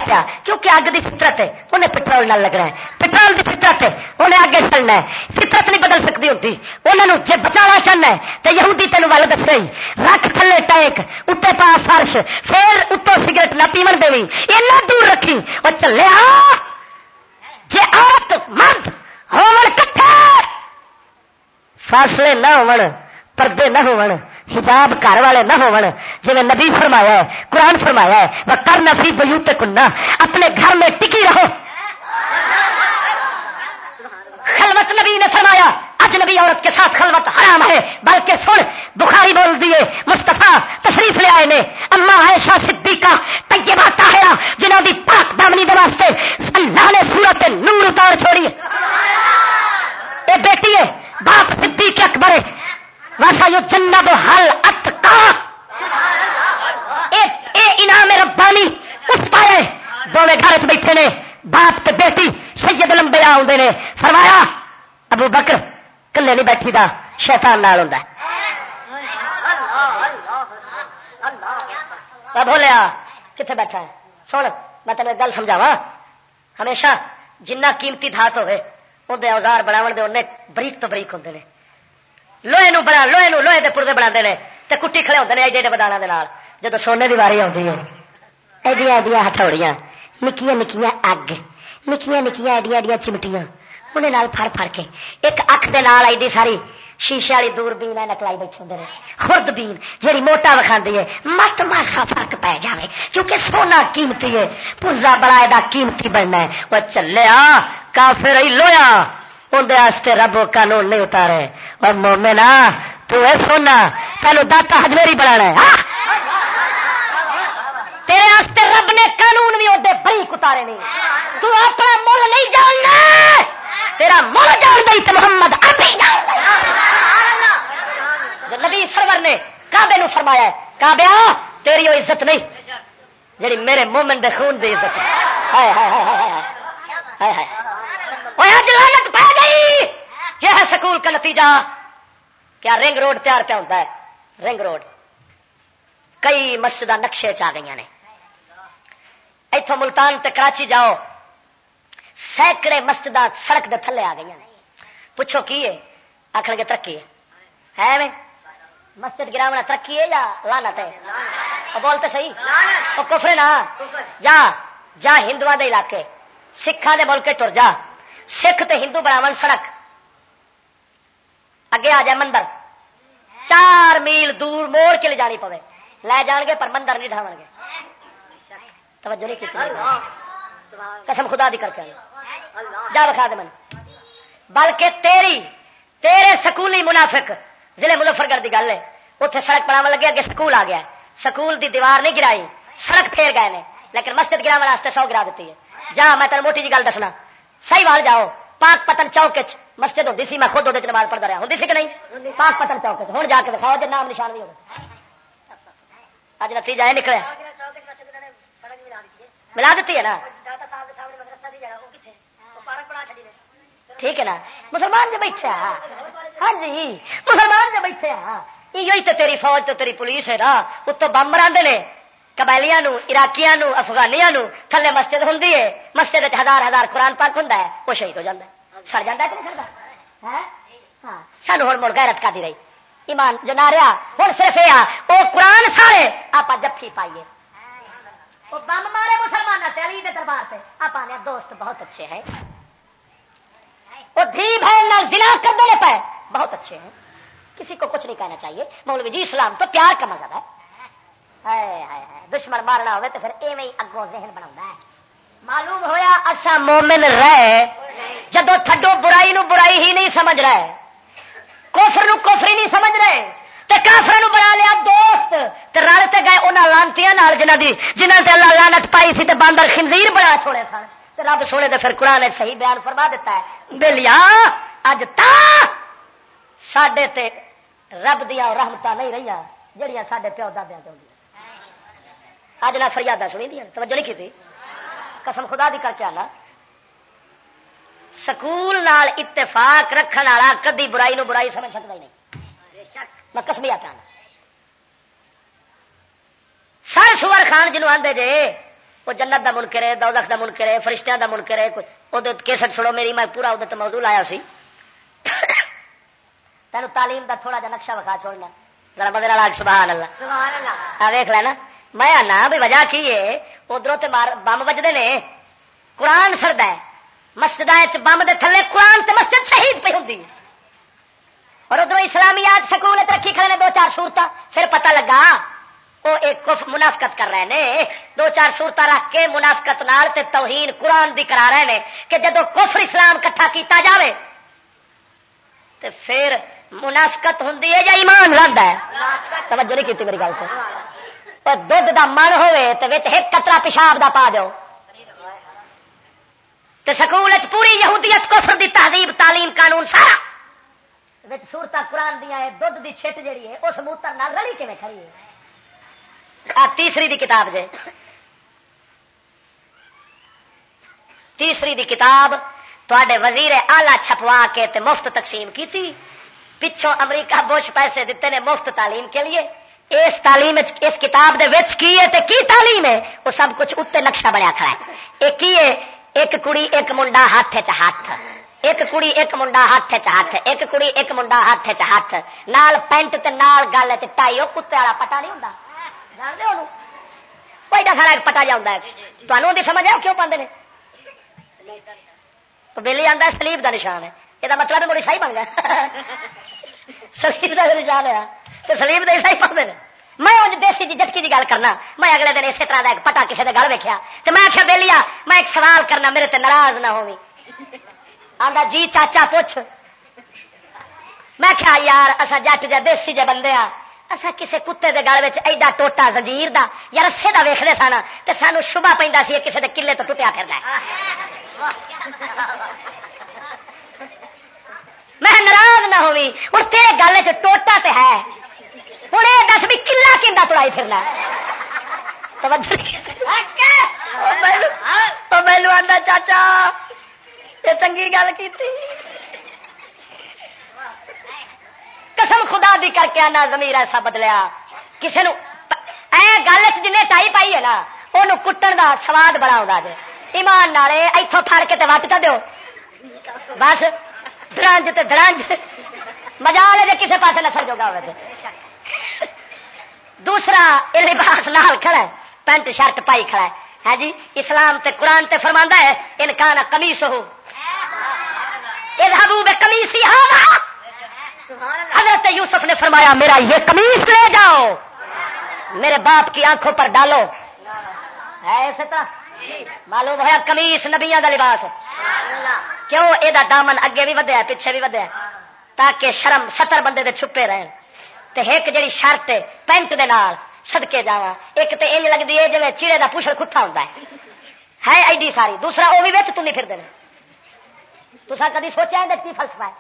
پیا۔ کیونکہ اگ دی فطرت ہے انہیں پٹرول نہ لگنا ہے۔ پٹرول دی فطرت ہے انہیں اگے چلنا ہے۔ فطرت نہیں بدل سکتی ہوتی انہوں جی بچانا چاہنا ہے تو یہودی تین ول دس رکھ تھلے ٹینک اتنے پا فرش۔ پھر اتوں سگریٹ نہ پیمن دے اینا دور رکھی۔ اور چلے جی عورت مرد فاصلے نہ ہو پردے نہ ہو حجاب گھر والے نہ ہو جی نبی فرمایا ہے قرآن فرمایا ہے وہ کر نفی بلوتے کننا اپنے گھر میں ٹکی رہو خلوت نبی نے فرمایا اج نبی عورت کے ساتھ خلوت حرام ہے بلکہ سن بخاری بول دیے مستفا تشریف لے آئے نے اما ایشا صدیقہ طیبہ طاہرہ جنہوں کی پاک دامنی دے واسطے اللہ نے صورت نور اتار چھوڑی اے بیٹی ہے باپ صدیق اکبر ہے ویسا جو جنب حل ات کا انعام ربانی، اس پائے دونوں گھر چ بیٹھے نے، باپ تے بیٹی سید لمبے آدھے نے۔ فرمایا، ابو بکر کلے نہیں بیٹھی دا شیطان نال ہوں بولیا کتنے بیٹھا ہے؟ سن، میں تین گل سمجھاوا ہمیشہ جنہ قیمتی دھات ہوئے اندر اوزار بناو دے انہیں بریک تو بریک ہوں لوہے نو بنا لوہے نو لوہے دے پردے بنا تے کٹی کھڑے ہوتے ہیں ایڈے ایڈے بدانا دے نال جدو سونے دی واری آتی ہے ایڈیا ایڈیا ہتھوڑیاں نکیاں نکیاں اگ نکیاں نکیاں ایڈیا ایڈیا چمٹیاں انہیں پھڑ پھڑ کے ایک اکھ دے نال ایڈی ساری شیشے والی دور بین نکلائی بیٹھے ہوں خرد بین جیڑی موٹا وکھا ہے مت ماسا فرق پی جائے کیونکہ سونا قیمتی ہے پوزا بڑا ایڈا قیمتی بننا ہے وہ چلیا کافر لویا اندر رب قانون نہیں اتارے۔ اور مومنا تو اے سونا پہلو داتا ہجمیری بنا تیرے واسطے رب نے قانون بھی ادے بری اتارے نہیں۔ تو اپنا مل نہیں جاننا۔ تیرا مل جان گئی تو محمد ابھی نبی سرور نے کابے نو فرمایا کابیا تیری وہ عزت نہیں۔ جی میرے مومن دے خون دی عزت ہے۔ جلالت پہ گئی۔ یہ ہے سکول کا نتیجہ۔ کیا رنگ روڈ تیار پہ ہوتا ہے؟ Ring road. کئی مسجد نقشے چ گئی نے۔ اتوں ملتان تے کراچی جاؤ۔ سینکڑے مسجد سڑک دے تھلے آ گئی نے۔ پوچھو کی ہے؟ آخر گے ترقی ہے۔ میں مسجد گراونا ترقی ہے یا لانا ہے؟ بولتے صحیح۔ وہ کفر نا۔ جا جا ہندو دے علاقے۔ سکھان دے ملک ٹر جا۔ سکھ تے ہندو بناو سڑک۔ اگے آ جائے مندر۔ چار میل دور موڑ کے لے جانی پوے۔ لے جان گے پر مندر نہیں ڈھاو گے۔ توجہ نہیں کی قسم خدا دی کر کے جا بکھا دے من بلکہ تیری، تیرے سکولی منافق، ضلع مظفر گڑھ کی گل ہے۔ اتنے سڑک بناو لگے، اگے سکول آ گیا سکول دی دیوار نہیں گرائی، سڑک پھیر گئے نے۔ لیکن مسجد گرا واسطے سو گرا دیتی ہے۔ جا، میں تین موٹی جی گل دسنا۔ صحیح وال جاؤ، پاک پتن چوک مسجد ہوتی سی، میں خود وہ نماز پڑھتا رہا ہوں سی کہ نہیں؟ پاک پتن چوک ہوں جا کے دکھاؤ جی نام نشان بھی ہوگا اج نتیجہ یہ نکلے۔ ملا دیتی ہے نا؟ ٹھیک ہے نا؟ مسلمان جو بیٹھے ہاں جی مسلمان جو بیٹھے ہاں یہ تو تیری فوج تو تیری پولیس ہے نا۔ اتو بم راندے نے۔ قبائلیاں عراقیاں افغانیاں تھلے مسجد ہوں مسجد ہزار ہزار قرآن پاک ہوں وہ شہید ہو جاتا ہے۔ سڑ جاتا کہ نہیں سڑتا ہاں؟, ہاں؟ سانو ہوں مڑ گیرت کا دی رہی۔ ایمان جو نہ رہا ہوں صرف یہ وہ قرآن سارے آپ جفی پائیے۔ وہ بم مارے مسلمان علی دے دربار سے آپ دوست بہت اچھے ہیں۔ وہ دھی بہن نہ زنا کر دینے پہ بہت اچھے ہیں۔ کسی کو کچھ نہیں کہنا چاہیے۔ مولوی جی اسلام تو پیار کا مذہب ہے۔ دشمن مارنا ہوئے تو پھر ایویں اگوں ذہن بنا معلوم ہویا اچھا مومن رہے جدو تھڈو برائی نو برائی ہی نہیں سمجھ رہے کوفر نو کوفری نہیں سمجھ رہے، تے کافر نو بنا لیا دوست، تے رل تے گئے انہاں لانتیاں نال جنہاں دی، جنہاں تے اللہ لعنت پائی سی تے باندر خنزیر بنا چھوڑے سن۔ تے رب سونے دے پھر قران نے صحیح بیان فرما دیتا ہے بلیا اج تا ساڈے تے رب دیا رحمتاں نہیں رہیا جڑیاں ساڈے پیو دادیاں تے ہوندیاں اج نہ فریاداں سنی دیاں توجہ نہیں کیتی۔ قسم خدا دی کر کے آنا۔ سکول نال اتفاق رکھنے والا کدی برائی نو برائی سمجھ سکتا ہی نہیں۔ میں کسمیا پیا سر سور خان جنوب آدھے جے وہ جنت دا من کرے دولت دا من کرے فرشتیاں دا من کرے وہ کیسٹ سڑو میری میں پورا وہ موضوع لایا سی۔ تینوں تعلیم دا تھوڑا جا نقشہ وکھا چھوڑنا۔ ذرا بدل والا سبحان اللہ۔ ویخ لینا۔ میں آنا بھی وجہ کی ہے؟ ادھر بمب بجتے نے۔ قرآن سرد ہے۔ مسجد بمب دے تھلے قرآن تے مسجد شہید پہ ہوں اور ادھر اسلامیات سکول ترقی کھڑے نے دو چار سورت پھر پتہ لگا وہ ایک منافقت کر رہے ہیں دو چار سورت رکھ کے منافقت نال تے توہین قرآن دی کرا رہے ہیں کہ جدو کفر اسلام کٹھا کیتا جاوے، تے پھر منافقت ہوں یا ایمان لگتا ہے؟ توجہ نہیں کی میری گل کو سے دھد کا من ہوے تو ایک کترا پیشاب دا پا دو سکول پوری یہودیت کفر دی تہذیب، تعلیم، قانون سارا۔ سورت قرآن دیا ہے دھد کی چھٹ جیڑی ہے اس موتر رلی کھڑی ہے تیسری دی کتاب جے۔ تیسری دی کتاب تے وزیر آلہ چھپوا کے تے مفت تقسیم کی تھی پچھوں امریکہ بش پیسے دیتے نے مفت تعلیم کے لیے۔ اس تعلیم اس کتاب دے وچ کی ہے تے کی تعلیم ہے؟ وہ سب کچھ اتنے نقشہ بنیا کھڑا ہے۔ ایک کی ہے؟ ایک کڑی ایک منڈا ہاتھ چ ہاتھ۔ ایک کڑی ایک منڈا ہاتھ چ ہاتھ۔ ایک کڑی ایک منڈا ہاتھ چ ہاتھ۔ نال پینٹ تے نال گل چائی وہ کتے والا پٹا نہیں ہوں وہ کوئی دفعہ ایک پٹا جا ہے۔ تمہیں سمجھ آؤ کیوں پاندے بلی آتا سلیب کا نشان ہے۔ یہ مطلب مڑی صحیح بن گیا۔ سلیب کا نشان ہے۔ تو سلیب کا صحیح پاندے میں دیسی جی جٹکی کی گل کرنا، میں اگلے دن اسی طرح کا ایک پتا کسی کے گل ویکیا تو میں آخیا بے لیا میں ایک سوال کرنا، میرے تے ناراض نہ ہوئی آدھا جی چاچا پوچھ۔ میں کیا یار اصا جٹ جا دیسی جے بندے آ اصا کسی کتے کے گل ایڈا ٹوٹا زنجیر دا یا رسے کا ویختے سن تو سانو شبہ پہ سی کسی کے کلے تو ٹوٹیا پھر میں ناراض نہ ہوئی ہوں تیرے گل چ ٹوٹا تے ہے۔ ہوں یہ دس بھی کلا کھا تڑائی پھرنا مینو آتا چاچا یہ چنگی گل کی قسم خدا دی کر کے آنا زمیر ایسا بدلیا کسی نے گل جن ٹائی پائی ہے نا وہ کٹن کا سواد بڑا ہوتا جی ایمان نالے اتوں پھڑ کے وٹ چ دو بس درانج درانج مزہ لے جی کسی پاس نسل جوگا ہو دوسرا لباس نال کھڑا ہے پینٹ شرٹ پائی کھڑا ہے۔ ہے جی اسلام تے قرآن تے فرما ہے ان کا کمیس ہو۔ کمیسی حضرت یوسف نے فرمایا میرا یہ کمیس لے جاؤ۔ میرے باپ کی آنکھوں پر ڈالو۔ ہے ایسے طرح معلوم ہوا کمیس نبیا کا لباس کیوں؟ یہ دامن اگے بھی ودیا پیچھے بھی ودیا تاکہ شرم ستر بندے دے چھپے رہن۔ تے ایک جڑی شرٹ پینٹ دے نال سدکے جا ایک تے انج لگتی ہے جی چیڑے کا پوچھل کتا ہوتا ہے۔ ہے ایڈی ساری۔ دوسرا وہ بھی بچ تھی پھر دے تو کدی سوچا ہے کی فلسفہ ہے؟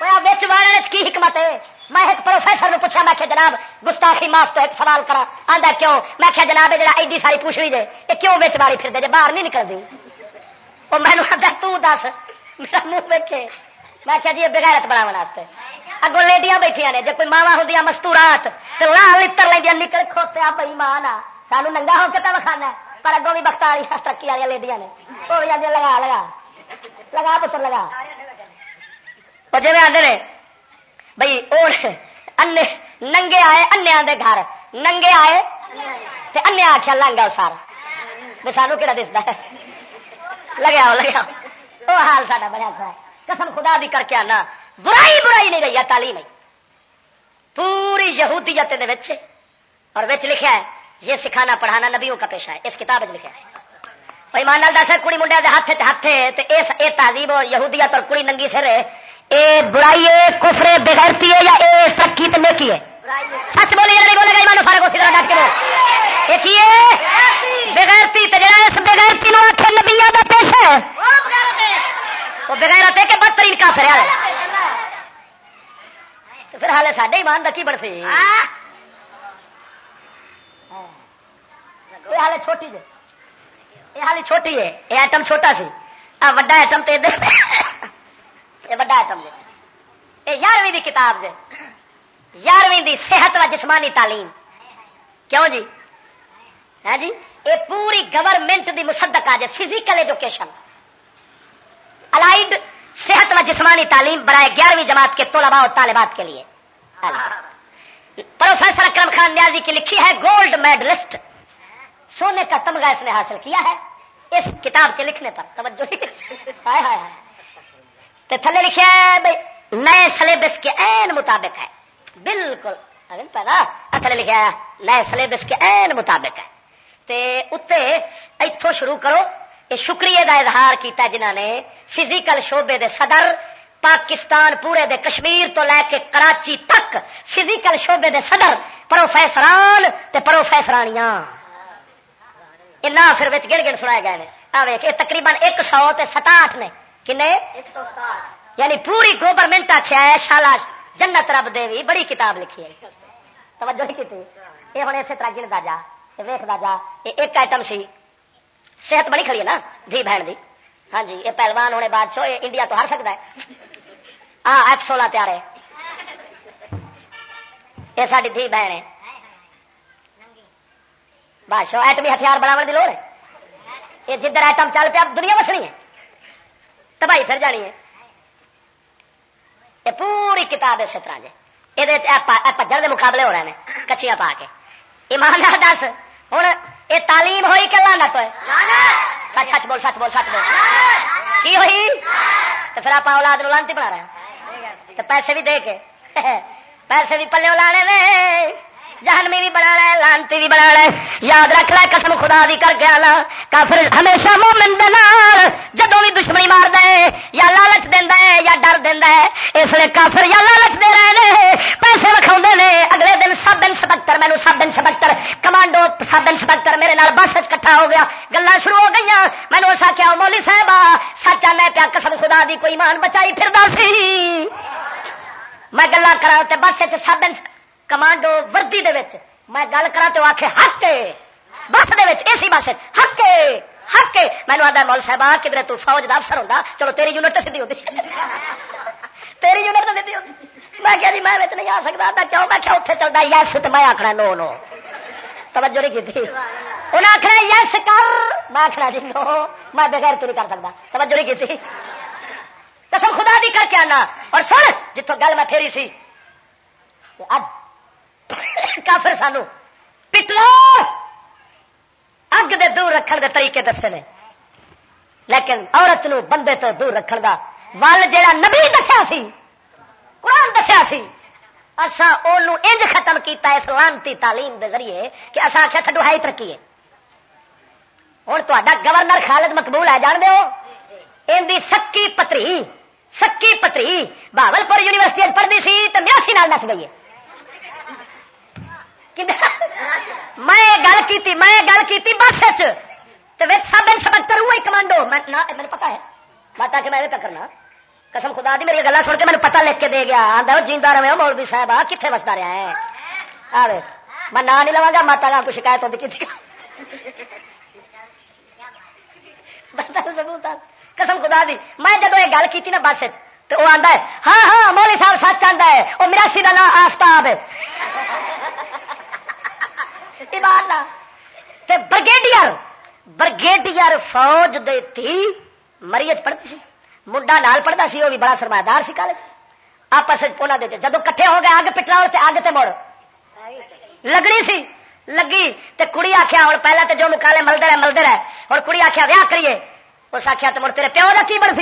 بچ والے کی حکمت ہے؟ میں ایک پروفیسر نے پوچھا، میں کہ جناب گستاخی معاف تو ایک سوال کرا آدھا کیوں؟ میں کیا جناب جا ایڈی ساری پوچھ لی یہ کیوں بچ والی پھر دے باہر نہیں نکلتی وہ میں آدھا تس میرا منہ ویکے میں کیا جی بغیرت بناو اگوں لیڈیاں بیٹھیا نے جی کوئی ماوا ہوں مستورات تو لاہ لڑ لیا نکل کھوتیا بئی ماں سانو ننگا ہو کے تو وکھانا پر اگوں بھی بخت والی ترقی والی لیڈیاں نے وہ بھی آدھے لگا لگا لگا پتر لگا وہ جی آدھے بھائی ننگے آئے انیا دے گھر ننگے آئے انیا آخیا لانگا سارا سانو کہڑا دستا ہے لگیا لگیا وہ حال سا بڑا ہے قسم خدا بھی کر کے آنا برائی برائی نہیں رہی ہے، تعلیم ہے۔ پوری یہودیت اور وچ لکھا ہے، یہ سکھانا، پڑھانا نبیوں کا پیشہ ہے۔ اس کتاب لکھا ہے۔ ایمان لال دس کڑی منڈیا کے ہاتھ ہاتھ اس، اے تہذیب اور یہودیت اور کڑی ننگی سر اے برائی ہے کفرے بغیرتی ہے یا اے ترقی تو نیکی ہے؟ سچ بولی نہیں بولے گا، ایمان فارغ اسی طرح ڈٹ کے ایک بغیرتی تو جڑا اس بغیرتی نو آخر نبیا کا پیشہ ہے۔ وہ بغیرت ہے کہ بدترین کافر ہے۔ پھر ہالے ساڈے ایمان کی بڑھ سی ہالے چھوٹی جی۔ یہ ہالی چھوٹی ہے۔ یہ آئٹم چھوٹا سی۔ وڈا آئٹم تو یہ وڈا آئٹم یہ یارویں کتاب جی۔ یارویں دی صحت و جسمانی تعلیم۔ کیوں جی؟ ہے ہاں جی؟ یہ پوری گورنمنٹ دی مصدق آ جائے فزیکل ایجوکیشن الائڈ صحت و جسمانی تعلیم برائے گیارہویں جماعت کے طلباء اور طالبات کے لیے۔ پروفیسر اکرم خان نیازی کی لکھی ہے گولڈ میڈلسٹ۔ سونے کا تمغہ اس نے حاصل کیا ہے۔ اس کتاب کے لکھنے پر توجہ۔ تھلے لکھا ہے بھائی، نئے سلیبس کے این مطابق ہے۔ بالکل۔ تھلے لکھا ہے نئے سلیبس کے این مطابق ہے۔ اتنے اتوں شروع کرو۔ یہ شکریہ کا اظہار کیا جنہ نے فزیکل شعبے دے صدر پاکستان پورے دے کشمیر تو لے کے کراچی تک فزیکل شعبے دے صدر پروفیسران تے پروفیسرانیاں۔ یہ نہ پھر گن گن سنائے گئے آ ویک یہ تقریباً ایک سو ستاٹھ نے۔ کنے؟ یعنی پوری گورنمنٹ آخیا ہے شالا جنت رب دیوی بڑی کتاب لکھی ہے۔ توجہ کی یہ ہوں اسی طرح گنتا جا ویختا جا یہ ایک آئٹم سی۔ صحت بڑی کھڑی ہے نا دھی بہن دی ہاں جی یہ پہلوان ہونے بعد چو انڈیا تو ہر سکتا ہے ہاں ایف سولہ تیار ہے یہ ساری دھی بہن ہے بادشاہ ایٹمی ہتھیار بناو کی لوڑ ہے یہ جدھر ایٹم چل پیا دنیا وسنی ہے تباہی پھر جانی ہے یہ پوری کتاب اسی طرح جی یہ پجر کے مقابلے ہو رہے ہیں کچھیاں پا کے ایمان دس ہوں یہ تعلیم ہوئی کہ لانا تو سچ سچ بول سچ بول سچ بول کی ہوئی تو پھر آپ اولاد لانتی بنا رہے ہیں تو پیسے بھی دے کے پیسے بھی پلے لانے جہنمی بھی بنا رہا ہے، لانتی بھی بنا رہا ہے۔ یاد رکھ رہا ہے قسم خدا دی کر کے آنا کافر ہمیشہ مومن دنار جدو بھی دشمنی مار دے یا لالچ دینا ہے، یا ڈر دینا ہے، اس لیے کافر یا لالچ دے رہے ہیں پیسے وکھاؤ نے۔ اگلے دن سب انسپیکٹر مینو sub inspector commando sub inspector میرے نال بس کٹھا ہو گیا۔ گلا شروع ہو گئی مینو اس آخیا مولی صاحب سچ آنا پیا قسم خدا دی کوئی مان بچائی پھر سی؟ میں گلا کرا تے بس سب انسپیکٹر کمانڈو وردی دے وچ۔ میں گل کرا تو آخ حق بس دے وچ اسی بس حق حق مینو آدھا مول صاحب کدھر تو فوج کا افسر ہوتا چلو تیری یونٹ سیدھی ہوتی تیری یونٹ تو سیدھی ہوتی میں کیا جی میں نہیں آ سکتا تھا کیوں میں کیا اتنے چلتا یس تو میں آخنا نو نو۔ توجہ نہیں کی انہیں آخنا یس کر۔ میں آخنا جی نو۔ میں بغیر تو نہیں کر سکتا توجہ نہیں کی قسم خدا دی کر کے آنا۔ اور سن جتوں گل میں پھیری سی اب کافر سانو۔ پٹلو اگ دے دور رکھن دے طریقے دسے نے۔ لیکن عورت نو بندے تو دور رکھن دا ول جا نبی دسیا سی، قرآن دسیا سی اصا انج ختم کیتا اس لانتی تعلیم دے ذریعے کہ اصا آخیا تھڈو ہے ترقی ہے۔ ہوں تا گورنر خالد مقبول ہے، جان دو ان دی سکی پتری سکی پتری بہبل پور یونیورسٹی پڑھتی سی تو بیاسی نال نس گئی ہے۔ میں گل کی میں گل کی بس سب انسپیکٹر ہوا کمانڈو میں میرے پتا ہے بات کہ میں کرنا قسم خدا دی میری گلا سن کے میرے پتا لکھ کے دے گیا آدھا جیتا رہے مولوی صاحب آ کتنے بستا رہا ہے میں نہ نہیں لوا گا ماتا کا کچھ شکایت ہوتی کی قسم خدا دی میں جب یہ گل کی نا بس تو وہ آتا ہے ہاں ہاں مولی صاحب سچ آتا ہے وہ میرا سی کا نام آفتاب ہے تے برگیڈیئر برگیڈیئر فوج دے تھی مریت پڑھتی سی، منڈا نال پڑھتا سی وہ بھی بڑا سرمایہ دار سی کالج۔ آپس دے جدو کٹھے ہو گئے اگ پٹرا اگ تے مڑ۔ لگنی سی، لگی، تے کڑی آخیا ہوں پہلے تو جو مکالے ملتے رہے ملتے رہے۔ ہوں کڑی آخیا ویاہ کریے۔ اس آخیا تو مڑ، تیرے پیو کا کی بڑھ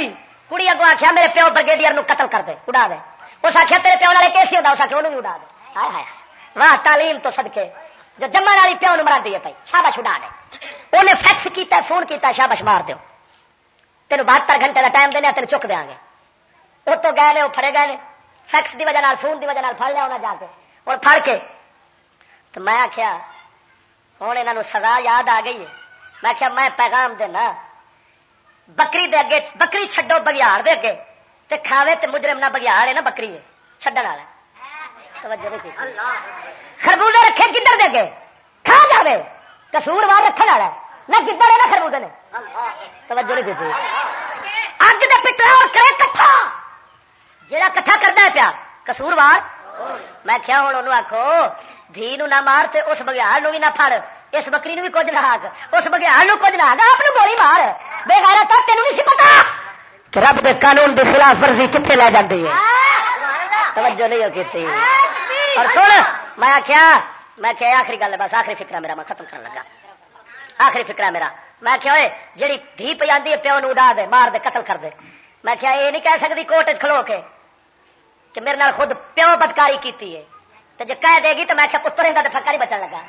کڑی اگو آخیا میرے پیو برگیڈیئر نو قتل کر دے، اڑا دے۔ اس آخیا تیرے پیو والے کیسی ہوتا اس آخیا انہوں بھی اڑا دے۔ واہ، تعلیم تو سدکے جو جمن والی پیو نو مرا دیے پی شابش اڑا دے۔ انہیں فیکس کیتا فون کیتا شابش مار دو تین بہتر گھنٹے کا ٹائم دینا تین چک دیا گے۔ وہ تو گئے نے وہ فرے گئے فیکس کی وجہ فون کی وجہ پڑ لیا انہیں جا کے۔ اور پڑ کے تو میں آخیا ہوں یہاں سزا یاد آ گئی ہے۔ میں آخیا میں پیغام دینا۔ بکری دے اگے، بکری چڈو بگیاڑ دے اگے۔ تے کھاوے تے مجرم نہ بگیاڑ ہے نا بکری ہے چڈن والا۔ خربوزے رکھے کدھر دے اگے کھا جاوے۔ کسور وار رکھنے والا نہ کدھر ہے نا خربوزے نے۔ توجہ نہیں کی اگ دے پٹلا کرے کٹھا۔ جہاں کٹھا کرتا ہے پیا کسور وار۔ میں کیا ہوں انہوں آخو دھی نہ مار تے اس بگیاڑ بھی نہ پھڑ۔ اس بکری نو بھی کچھ نہ اس بگیار کچھ نہ آپ گولی مار۔ بے گارا تو تین نہیں پتا۔ کہ رب دے قانون دی خلاف ورزی کتنے لے جاتی ہے؟ توجہ نہیں کی اور سن میں کیا میں کیا آخری گل ہے بس آخری فکر میرا میں ختم کرنے لگا۔ آخری فکر میرا۔ میں کیا ہوئے جی دھی پہ آدھی ہے پیو نو اڈا دے مار دے قتل کر دے۔ میں کیا یہ نہیں کہہ سکتی کوٹ کھلو کے کہ میرے نال خود پیو بدکاری کی ہے۔ تو جی کہہ دے گی تو میں کیا پتر ہوں تو پکا نہیں بچن لگا۔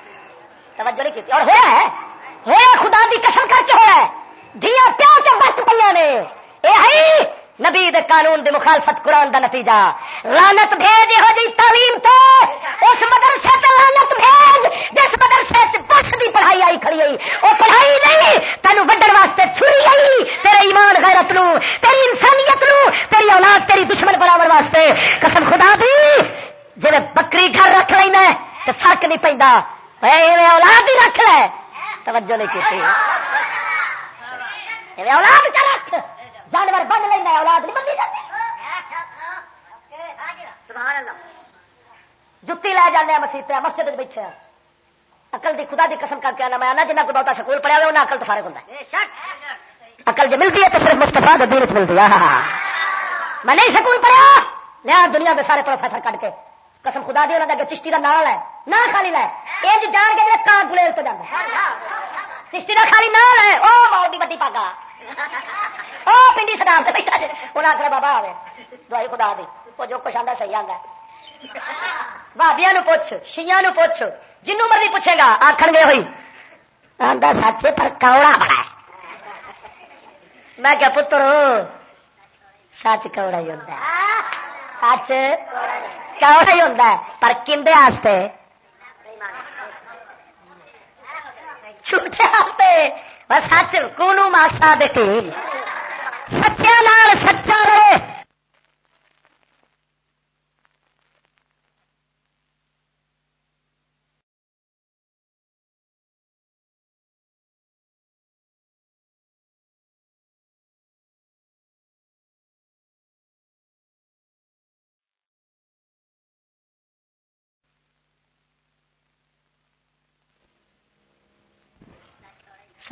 توجہ نہیں کی اور ہوا ہے ہوا خدا دی قسم کر کے ہوا ہے۔ دیا پیو کے بچ پہ نے۔ یہ نبی دے قانون دی مخالفت قرآن دا نتیجہ. لانت بھیج یہ جی تعلیم تو اس مدرسے تے لانت بھیج، جس مدرسے بس دی پڑھائی آئی کھڑی آئی وہ پڑھائی نہیں تینوں وڈن واسطے چھری آئی. تیرے ایمان غیرت نو، تیری انسانیت نو، تیری اولاد تیری دشمن برابر واسطے. قسم خدا دی جی بکری گھر رکھ لینا تو فرق نہیں پہ اولاد ہی رکھ لے. توجہ نہیں کی اولاد رکھ؟ جانور بن لینا اولاد نہیں بنی جاتی۔ جتی لے جانے مسیح مسجد بیٹھے اقل دی خدا دی قسم کر کے آنا میں آنا جنہیں کو بہت سکول پڑھا ہوا انہیں اقل تو فارغ ہوتا اقل جی ملتی ہے تو صرف مستفا دین چ ملتی ہے۔ میں نہیں سکول پڑھا لیا دنیا کے سارے پروفیسر کٹ کے۔ قسم خدا دی انہوں نے چشتی کا نام ہے نہ خالی لے۔ یہ جان کے کان گلے تو جانا چشتی کا خالی نام ہے وہ بہت بڑی پاگا۔ وہ پنڈی سدار سے بیٹھا جی انہیں آخر بابا آئے دوائی خدا دی وہ جو کچھ آتا صحیح آتا بھابیا پوچھ شیا پوچھ جنوں مرضی پوچھے گا آخر گے ہوئی آتا سچ پر کوڑا بڑا میں کیا پتر سچ کوڑا ہی ہوتا سچ کوڑا ہی ہوتا ہے پر کھنڈے چھوٹے بس سچ کو ماسا دے سچیا سچا رہے۔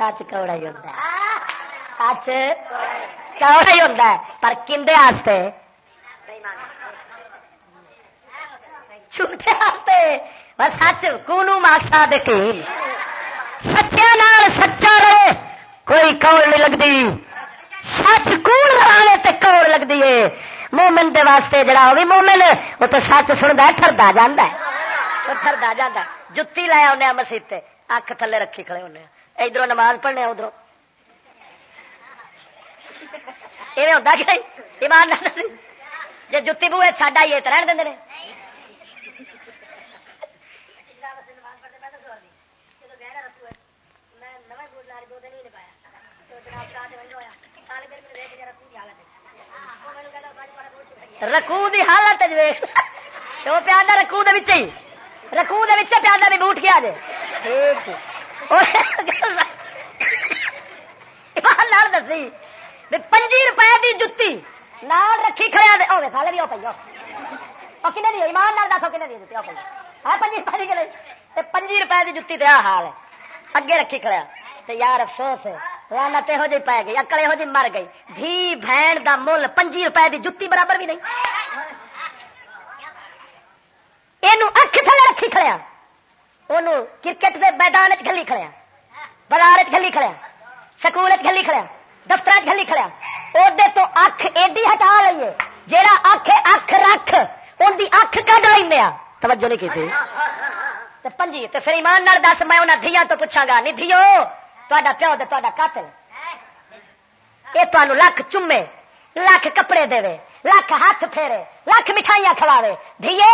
سچ کوڑا ہی ہوتا ہے سچ کوڑا ہی ہوتا ہے پر کھنڈے چھوٹے بس سچ کو ماسا دیکھی سچیا نال سچا رہے کوئی کوڑ نہیں لگتی سچ کوڑ لگانے تے کوڑ لگتی ہے مومن دے واسطے جڑا ہوگی مومن وہ تو سچ سنتا ہے ٹردا جانا ٹردا جانا جتی لایا انہیں مسیح اکھ تھلے رکھی کھڑے ہونے ادھر نماز پڑھنے ادھر۔ یہ ہوتا کہ ایمان جی جتی بوے چڈ آئیے تو رہن دیں رکو دی حالت وہ پیادہ رکو دے رکو دے پیادہ بھی بوٹ گیا جی ٹھیک۔ دسی پنجی روپئے کی جتی نال رکھی کھڑا ہوے سالے بھی پی کن دی ایمان نال دسو کن دی جتی ہاں پنجی روپئے کی پنجی روپئے کی جتی تو حال ہے اگے رکھی کھڑا تو یار افسوس ہے رانت یہو جی پی گئی اکل یہو جی مر گئی دھی بہن دا مل پنجی روپئے کی جتی برابر بھی نہیں یہ اکھ تھلے رکھی کھڑیا کھڑا کرکٹ کے میدان چلی کھڑیا بازار چلی کھڑیا سکول چلی کھڑیا دفتر گلی کھڑیا ادے تو اکھ ایڈی ہٹا لیے جہاں اکھ اکھ رکھ ان کی اکھ کڈ لینا توجہ نہیں کی پنجی تو پھر ایمان نال دس، میں انہیں دیا تو پوچھا گا، نہیں دھیو تا پیو تو قاتل۔ یہ تمہوں لکھ چومے، لکھ کپڑے دے لکھ ہاتھ پھیرے، لکھ مٹھائیاں کھواوے دھیے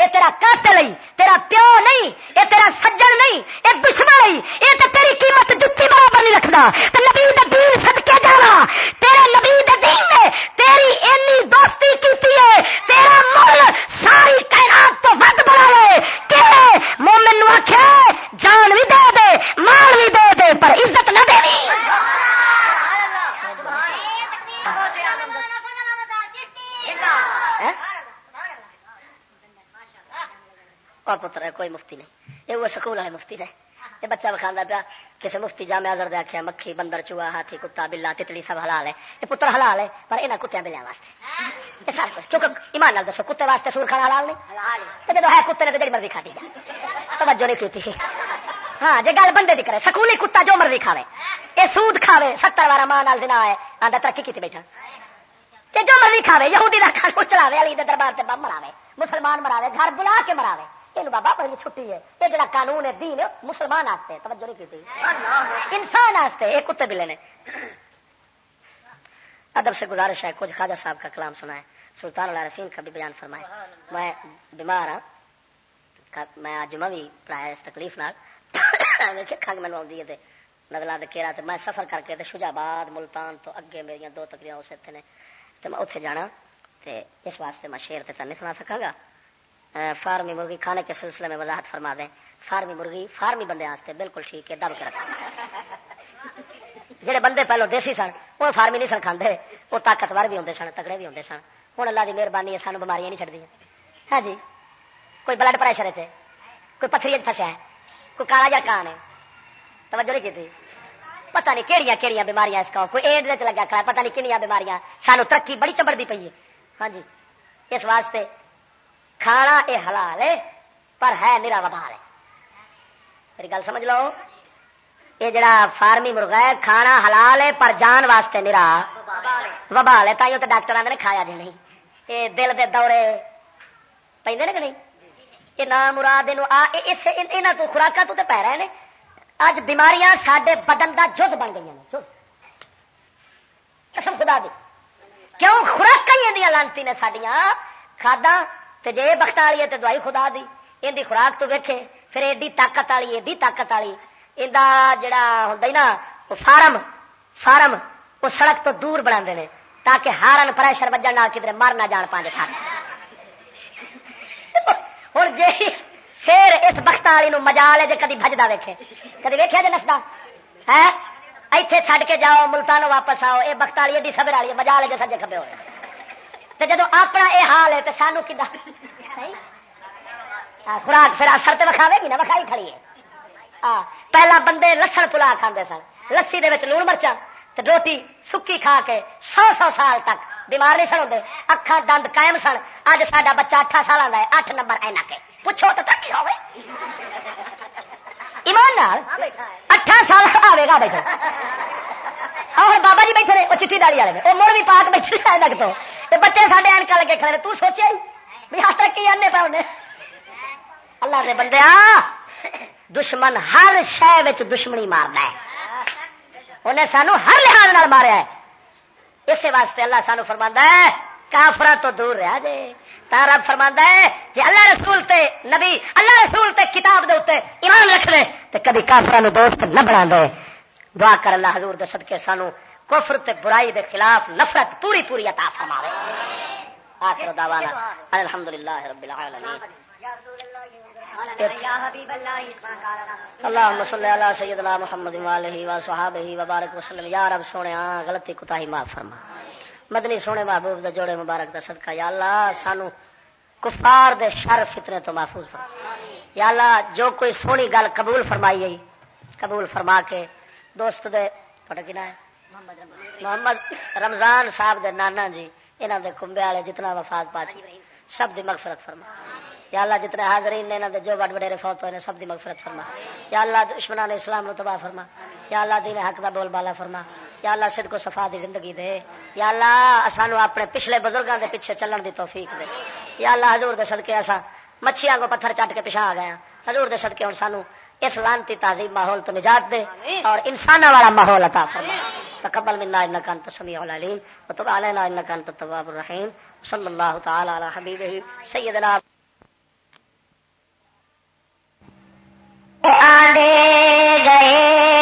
یہ تیرا قاتل ہی، تیرا پیو نہیں یہ تیرا سجن نہیں یہ دشمن ہی یہ تو تیری قیمت جتی برابر نہیں رکھتا تو نبی دین سد کے جانا۔ تیرے نبی دین نے تیری اینی دوستی کی ہے۔ تیرا مل ساری کائنات تو ود بنا کہ مومن نو آخیا جان بھی دے دے مال بھی دے دے پر عزت نہ دے اور پتر ہے، کوئی مفتی نہیں۔ یہ وہ سکول والے مفتی نے یہ بچہ بخانا پیا کسی مفتی جامع ازر دے آخیا مکھی، بندر، چوہا، ہاتھی، کتا، بلا، تتلی سب حلال ہے۔ یہ پتر حلال ہے، پر یہاں کتیا بلیا واسطے؟ یہ سارا کچھ۔ کیونکہ ایمان نال دسو، کتے واسطے سور کھانا حلال نہیں؟ تو جب ہے کتے نے تو جی مرضی کھا دی توجہ نہیں کی ہاں جی گل بندے دی کرے، سکولی کتا جو مرضی کھاوے یہ سود کھاوے، ستر بارہ ماں نال دن ہے۔ آدھا ترقی کی بیٹھا۔ جو مرضی کھاوے، یہودی کا کھانا چلاوے علی دربار سے بم مراوے، مسلمان مراوے، گھر بلا کے مراوے۔ یہ بابا بڑی چھٹی ہے یہ جڑا قانون ہے، دین مسلمان آستے، توجہ نہیں کی انسان آستے یہ کتے بلے نے ادب سے گزارش ہے، کچھ خواجہ صاحب کا کلام سنا ہے سلطان العارفین کا بھی بیان فرمائے میں بیمار ہاں۔ میں آج جمعہ بھی پڑھایا اس تکلیف نال۔ کھنگ مینو آدھی ہے نگلا کیرا میں سفر کر کے شجا آباد ملتان تو اگے میری دو تکریاں اس اتنے میں اتنے جانا تے اس واسطے میں شیر تے نہیں سنا سکا گا۔ فارمی مرغی کھانے کے سلسلے میں وضاحت فرما دیں۔ فارمی مرغی، فارمی بندے آستے بالکل ٹھیک ہے دب کے رکھا۔ جہے بندے پہلو دیسی سن، وہ فارمی نہیں سن کھانے وہ طاقتور بھی ہوں سن، تگڑے بھی ہوں سن۔ ہوں اللہ کی مہربانی ہے، سانو بماریاں نہیں چڑھتی ہاں جی کوئی بلڈ پریشر ہے کوئی پتھری فسیا ہے؟ کوئی کالا جا کان ہے؟ توجہ نہیں کی پتہ نہیں کہڑی کہڑی بیماریاں اس کا کوئی ایڈ لگا کھڑا پتہ نہیں کنیا بیماریاں۔ سانو ترقی بڑی چبڑتی پی ہے۔ ہاں جی اس واسطے کھانا یہ حلال ہے، پر ہے میرا وبال ہے۔ میری گل سمجھ لو؟ یہ جڑا فارمی مرغا ہے، کھانا حلال ہے، پر جان واسطے میرا وبال ہے۔ تھی تو ڈاکٹر آدھے کھایا جی نہیں۔ یہ دل دے دورے پہ نہیں؟ یہ نام مراد یہاں تو خوراک تو پی رہے ہیں اج بیماریاں سڈے بدن کا جز بن گئی ہیں قسم خدا دی۔ کیوں خوراک لانتی نے سڈیا کھادا تے جے بخت والی ہے تو دوائی خدا دی ان خوراک تو ویکھے، پھر ایڈی طاقت والی، ایڈی طاقت والی۔ یہ جڑا ہوں نا فارم فارم، وہ سڑک تو دور بنا دے تاکہ ہارن، پریشر وجن کدھر مر نہ جان پانے سارے ہوں جی پھر اس بخت والی مجا لے جی کدی بجتا ویکھے۔ کدی ویکیا جی نستا ہے ایتھے چھڈ کے جاؤ ملتانوں واپس آؤ یہ بخت والی، ایڈی سبر والی مجا لے جی سجے کبے ہوئے۔ تو جدو اپنا یہ حال ہے تو سانو کدا خوراک پھر اثر تو وکھاوے گی نا وکھائی کھڑی ہے۔ پہلا بندے لسن پلا کھانے سن۔ لسی دے لون مرچا روٹی سکی کھا کے سو سو سال تک بیمار نہیں سن ہوتے اکھا دند قائم سن۔ اج سا بچہ اٹھا سال کا ہے اٹھ نمبر اینا کے۔ پوچھو تو ترقی ہو ایمان اٹھا سال آئے گا بیٹھا اور بابا جی بیٹھے وہ چٹھی داڑی والے وہ مڑ بھی پاک بیٹھے لگ تو بچے سارے اینکا لگے کھڑے تو سوچے بھی ہاتھ رکھی آنے پہ انہیں اللہ کے بندے دشمن ہر شہ دشمنی مارنا ہے انہیں سانو ہر لحاظ ماریا ہے اسی واسطے اللہ سانو فرما ہے کافر تو دور رہا جی تارا فرما ہے جی اللہ رسول تے نبی اللہ رسول تے کتاب دے ایمان رکھ دے تو کبھی کافر دوست نہ بنا دے دعا کر اللہ حضور دے صدقے سانو کفر تے برائی دے خلاف نفرت پوری پوری عطا فرماوے. آخر دعوانا الحمدللہ رب العالمین. اللهم صل على سيدنا محمد وآله وصحابه وبارك وسلم. یا رب سونے غلطی کوتاہی معاف فرما. مدنی سونے محبوب دے جوڑے مبارک دا صدقہ. یا اللہ سانو کفار دے شر فتنے تو محفوظ فرما. یا اللہ جو کوئی سونی گل قبول فرمائی قبول فرما کے دوست دے تھوڑا کی ہے؟ محمد رمضان صاحب دے نانا جی انہاں دے کمبے والے جتنا وفات پا جی سب دی مغفرت فرما۔ یا اللہ جتنے حاضرین نے انہاں دے جو بڑ بڑے فوت ہوئے سب دی مغفرت فرما۔ یا اللہ دشمنان اسلام نو تباہ فرما۔ یا اللہ دین حق دا بول بالا فرما۔ یا اللہ صدق کو صفا دی زندگی دے۔ یا اللہ سانو اپنے پچھلے بزرگاں دے پیچھے چلن دی توفیق دے۔ یا اللہ حضور دے صدقے اساں مچھیاں کو پتھر چٹ کے پچھا آ گئے حضور دے صدقے ہن سانو اس لانتی تہذیب ماحول تو نجات دے اور انسانہ والا ماحول عطا فرما۔ تقبل منا انك انت السميع العليم وتب علينا انك انت التواب الرحيم صلى الله تعالى على حبيبه سيدنا آنے گئے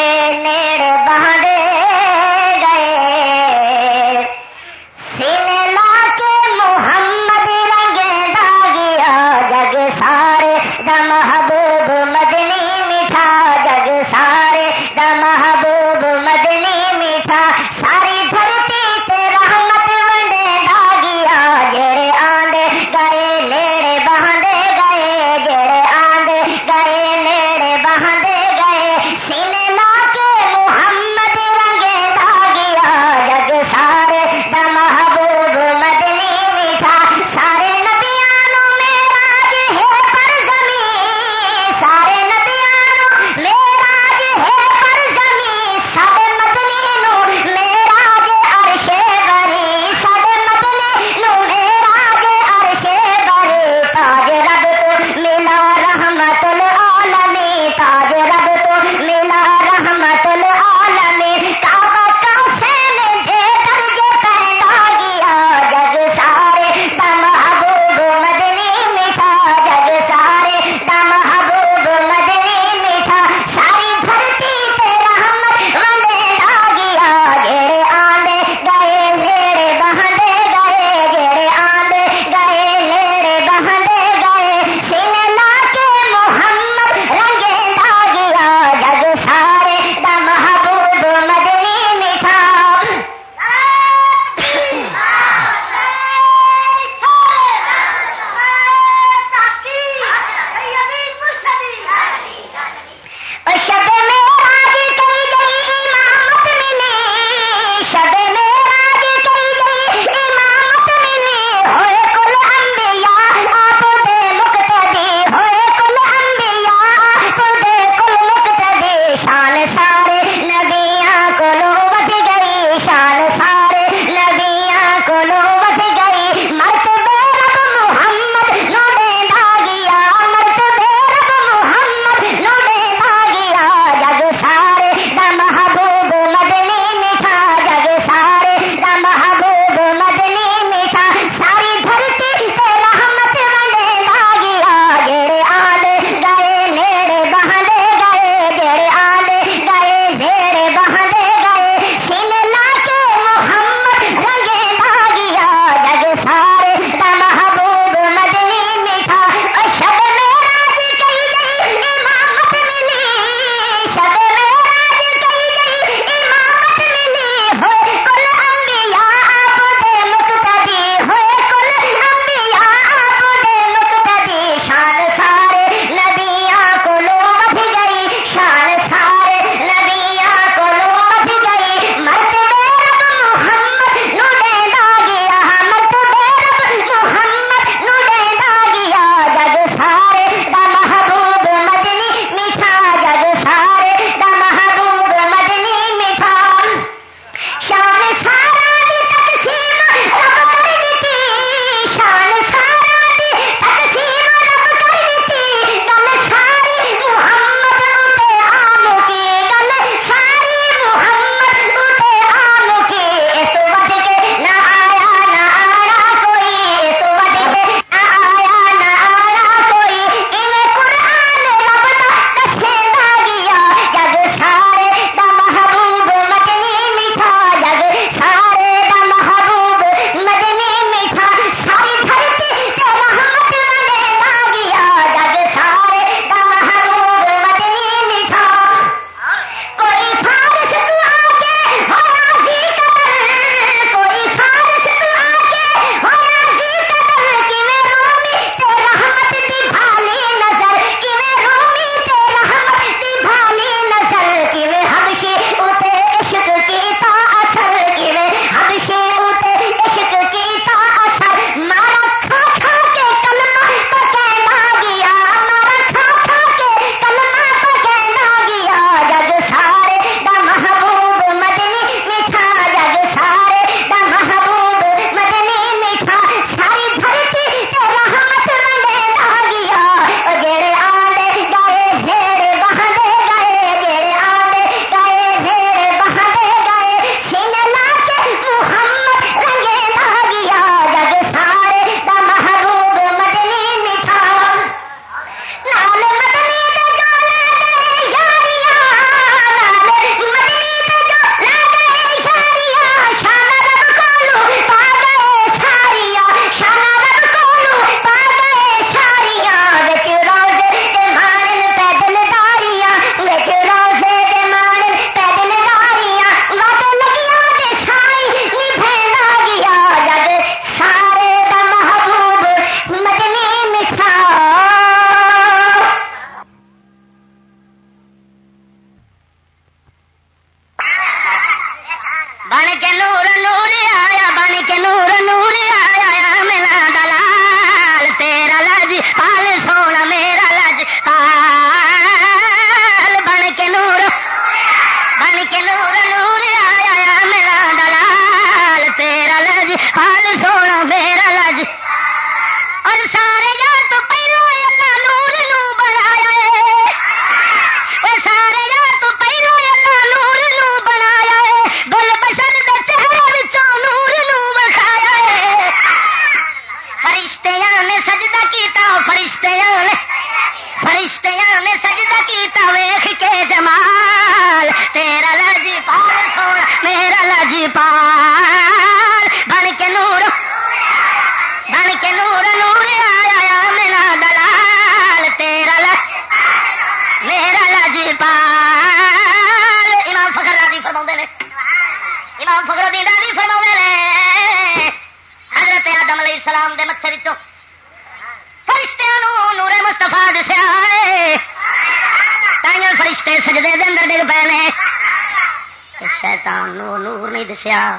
پوچھا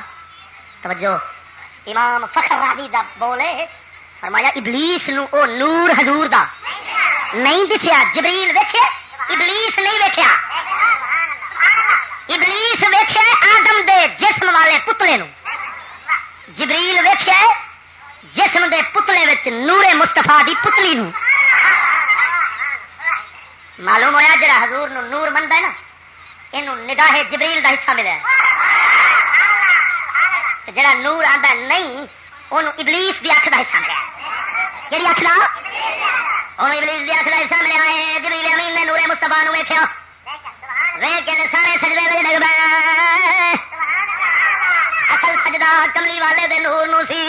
توجہ۔ امام فخر رازی دا بولے، فرمایا، ابلیس نو او نور حضور دا۔ نہیں دسیا، جبریل دیکھے ابلیس نہیں ویکیا ابلیس ویخیا آدم دے جسم والے پتلے نو۔ جبریل ویکھیا جسم دے پتلے وچ نور مستفا دی پتلی نو۔ معلوم ہویا جڑا حضور نو نور مندا ہے نا یہ نگاہے جبریل دا حصہ ملے جڑا نور آتا نہیں وہ ابلیس کی اکھ کا حصہ ملیا کہڑی اکھ لا ہوں ابلیس کی اکھ کا حصہ ملے ہے۔ جبریل امین نے نورے مستفا نو ویخیا ویخ سارے سجدے میں ڈگ اصل سجدہ کملی والے دے نور نو سی۔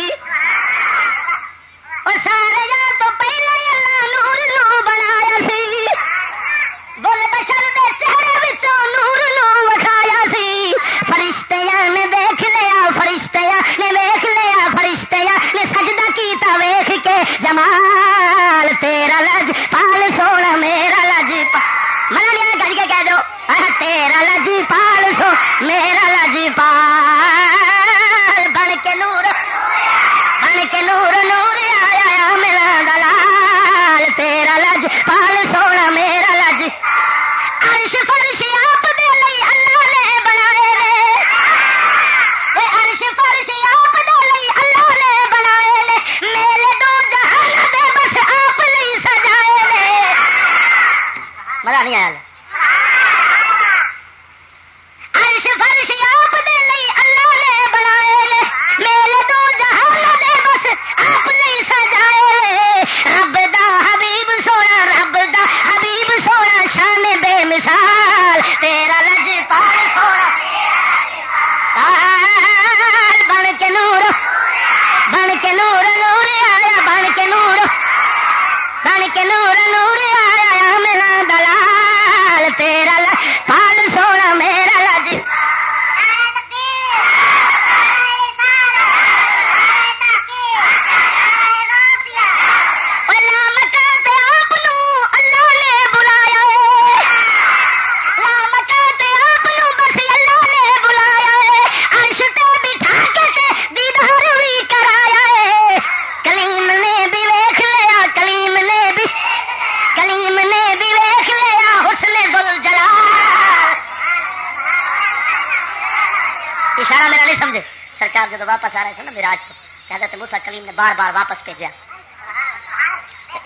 بار بار واپس بھیجا۔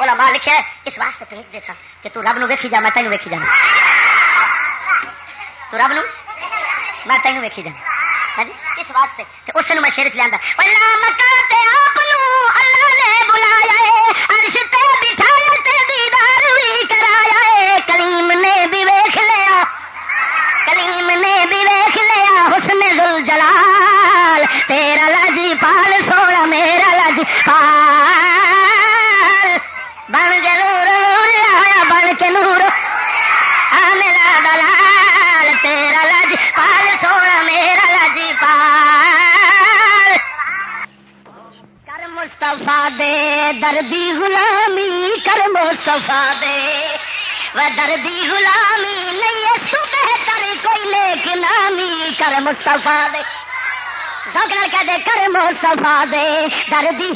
علماء لکھیا ہے، اس واسطے بھیج دے سن کہ تو رب نو ویکھی جا، میں تینوں ویکھی جانا۔ تو رب نو؟ میں تینوں ویکھی جانا۔ ہاں جی، اس واسطے اس نو میں شیر چ لیا سار بن جلور آیا، بن کے نور آ میرا دلال، تیرا لج پال، سونا میرا لج پال۔ کر مستفا دے دردی غلامی، کر مستفا دے۔ وہ دردی غلامی نہیں سو بہتر کوئی لیک نامی۔ کر مستفا دے۔ سوکر کہہ دے، کر مصطفیٰ دے۔ دردی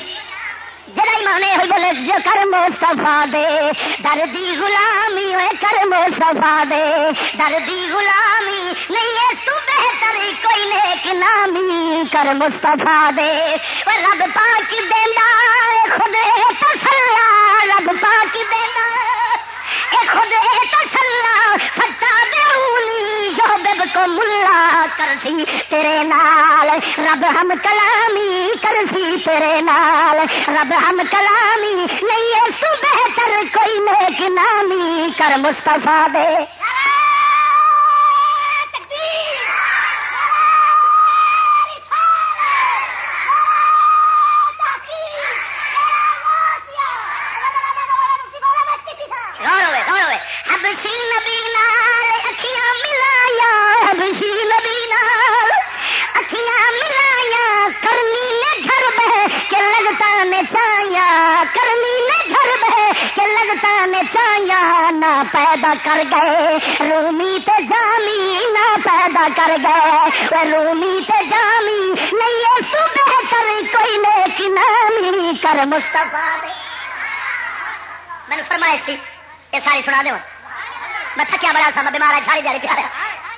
بولے، جو کرم صفا دے، دردی غلامی ہوئے، کرم صفا دے۔ دردی غلامی نہیں ہے، تو بہتر کوئی نیک نامی کرم صفا دے۔ رب پاک دینا خود تسلا رب پاک دینا خود تسلا کو ملا کرسی تیرے نال، رب ہم کلامی کرسی تیرے نال۔ رب ہم کلامی، نہیں ہے سو بہتر کوئی نیک نامی۔ کر مصطفیٰ دے۔ رومی تے جامی، نہیں صبح کر کوئی نیک نامی۔ کر مستفا میں نے فرمایا سی، یہ ساری سنا دوں میں تھکیا بڑا سا، میں بیمار ہے ساری جاری پیا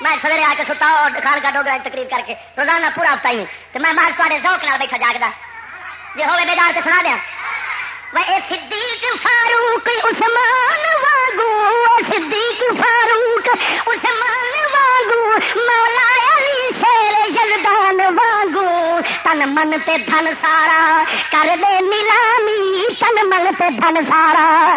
میں سویرے آ کے ستا اور خان کا ڈوگرا تقریر کر کے روزانہ پورا ہفتہ ہی۔ تو میں مار تے ذوق نال بیٹھا جاگتا جی ہوئے بیدار تو سنا دیا۔ وہ صدیق فاروق عثمان واگو صدیق فاروق عثمان واگو، مولا علی یلدان واگو تن من تے دھن سارا۔ کر دے نیلامی، تن من تے دھن سارا۔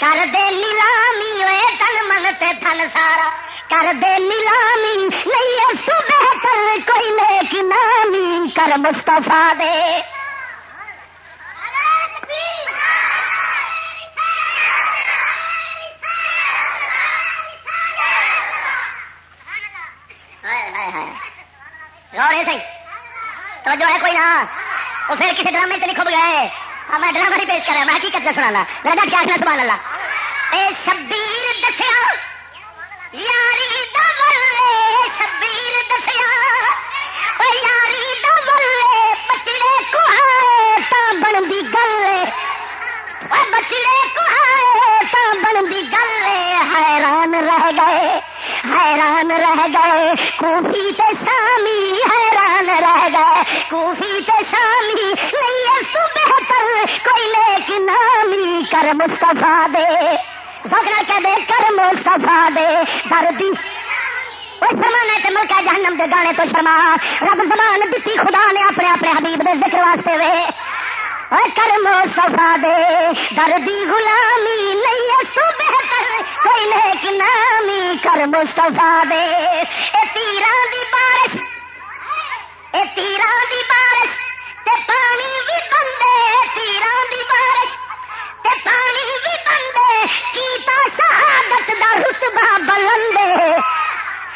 کر دے نیلامی وے تن من تے دھن سارا۔ کر دے نیلامی، نہیں ہے صبح کر کوئی نیک نامی۔ کر مصطفیٰ دے۔ تو جو ہے کوئی نہ۔ وہ پھر کسی ڈرامے سے لکھو گئے۔ ہاں میں ڈرامہ نہیں پیش کر رہا، میں حقیقت سے سنانا۔ میرا کیا آخنا سبحان اللہ۔ اے شبیر دسیا، یاری دبلے شبیر دسیا۔ یاری دبلے بچڑے کو تا بنتی گل بچڑے کو تا بنتی گل حیران رہ گئے۔ حیران رہ گئے۔ کوفی تے شامی حیران رہ گئے۔ کوفی تے شامی نہیں صبح کر کوئی نیک نامی کر مستفا دے۔ سکنا کہ دے، کر مستفا دے۔ دردی۔ زمانے تے ملکہ جہنم دے گانے تو شرما رب زمان دیتی خدا نے اپنے اپنے حبیب دے ذکر واسطے وے۔ کرم صفا دے۔ دردی غلامی نہیں ہے صبح کر نیک نامی کر صفا دے۔ اے تیران دی بارش، اے تیران دی بارش، تے پانی بھی بندے تیران دی بارش، تے پانی بھی بندے، کیتا شہادت دا رتبہ بلندے۔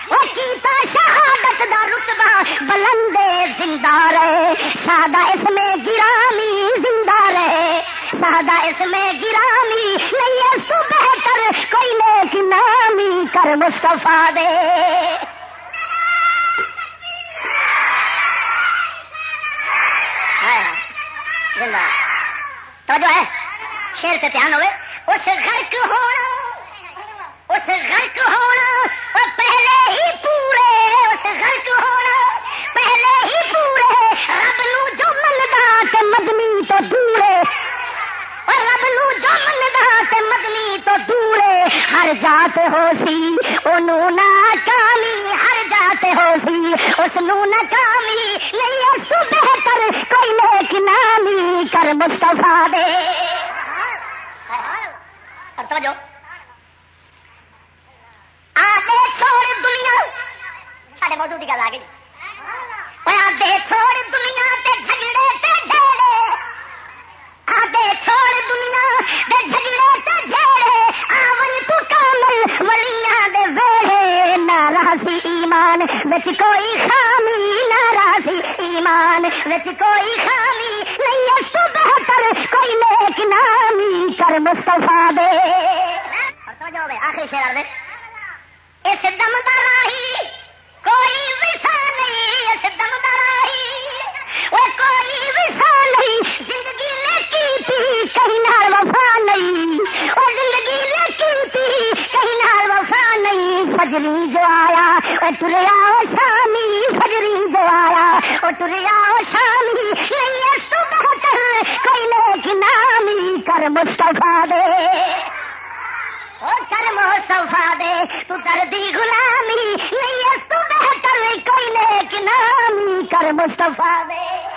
کیتا شہادت دا رتبہ بلندے زندہ رہے۔ سادہ اس میں گرامی زندہ رہے۔ سادہ اس میں گرامی نہیں ہے، صبح کر کوئی نیک نامی کر مصطفیٰ دے۔ تو جو ہے، شیر سے دھیان ہوئے، اس غرق ہونا اس غرق ہونا اور پہلے ہی پورے، اس غرق ہونا، پہلے ہی پورے۔ رب نو جو ملدا تے مدنی تو دورے۔ اور رب نو جو ملدا تے مدنی تو دورے۔ ہر جات ہو سی اونو ناکامی، ہر جات ہو سی اس نو ناکامی نہیں، اس تو بہتر کوئی نیک نامی کر مصطفیٰ دے۔ اور توجہ۔ چھوڑ دنیا۔ سارے موضوع کی گل آ گئی آدھے چھوڑ دنیا تے جھگڑے تے آدھے چھوڑ دنیا جھگڑے تے آون تو کامل ولیاں دے ویڑے۔ ناراضی ایمان وچ کوئی خامی، ناراضی ایمان وچ کوئی خامی نہیں اس تو بہتر کوئی نیک نامی کر مصطفیٰ دے۔ اور تو جو آخری شعر دے اس دم دراہی کوئی وسا نہیں، اس دم دراہی وہ کوئی وسا نہیں، زندگی لکی تھی، کہیں نال وفا نہیں۔ وہ زندگی لکی تھی، کہیں نال وفا نہیں۔ فجری جو آیا، وہ ٹریا شامی۔ فجری جو آیا، وہ ٹریا شامی۔ نہیں، اس تو بہتر کوئی لے نامی، کر مصطفیٰ دے۔ کر مستفا دے، تو دردی غلامی، نہیں تو بہتر کوئی نیک نامی کر مصطفیٰ دے۔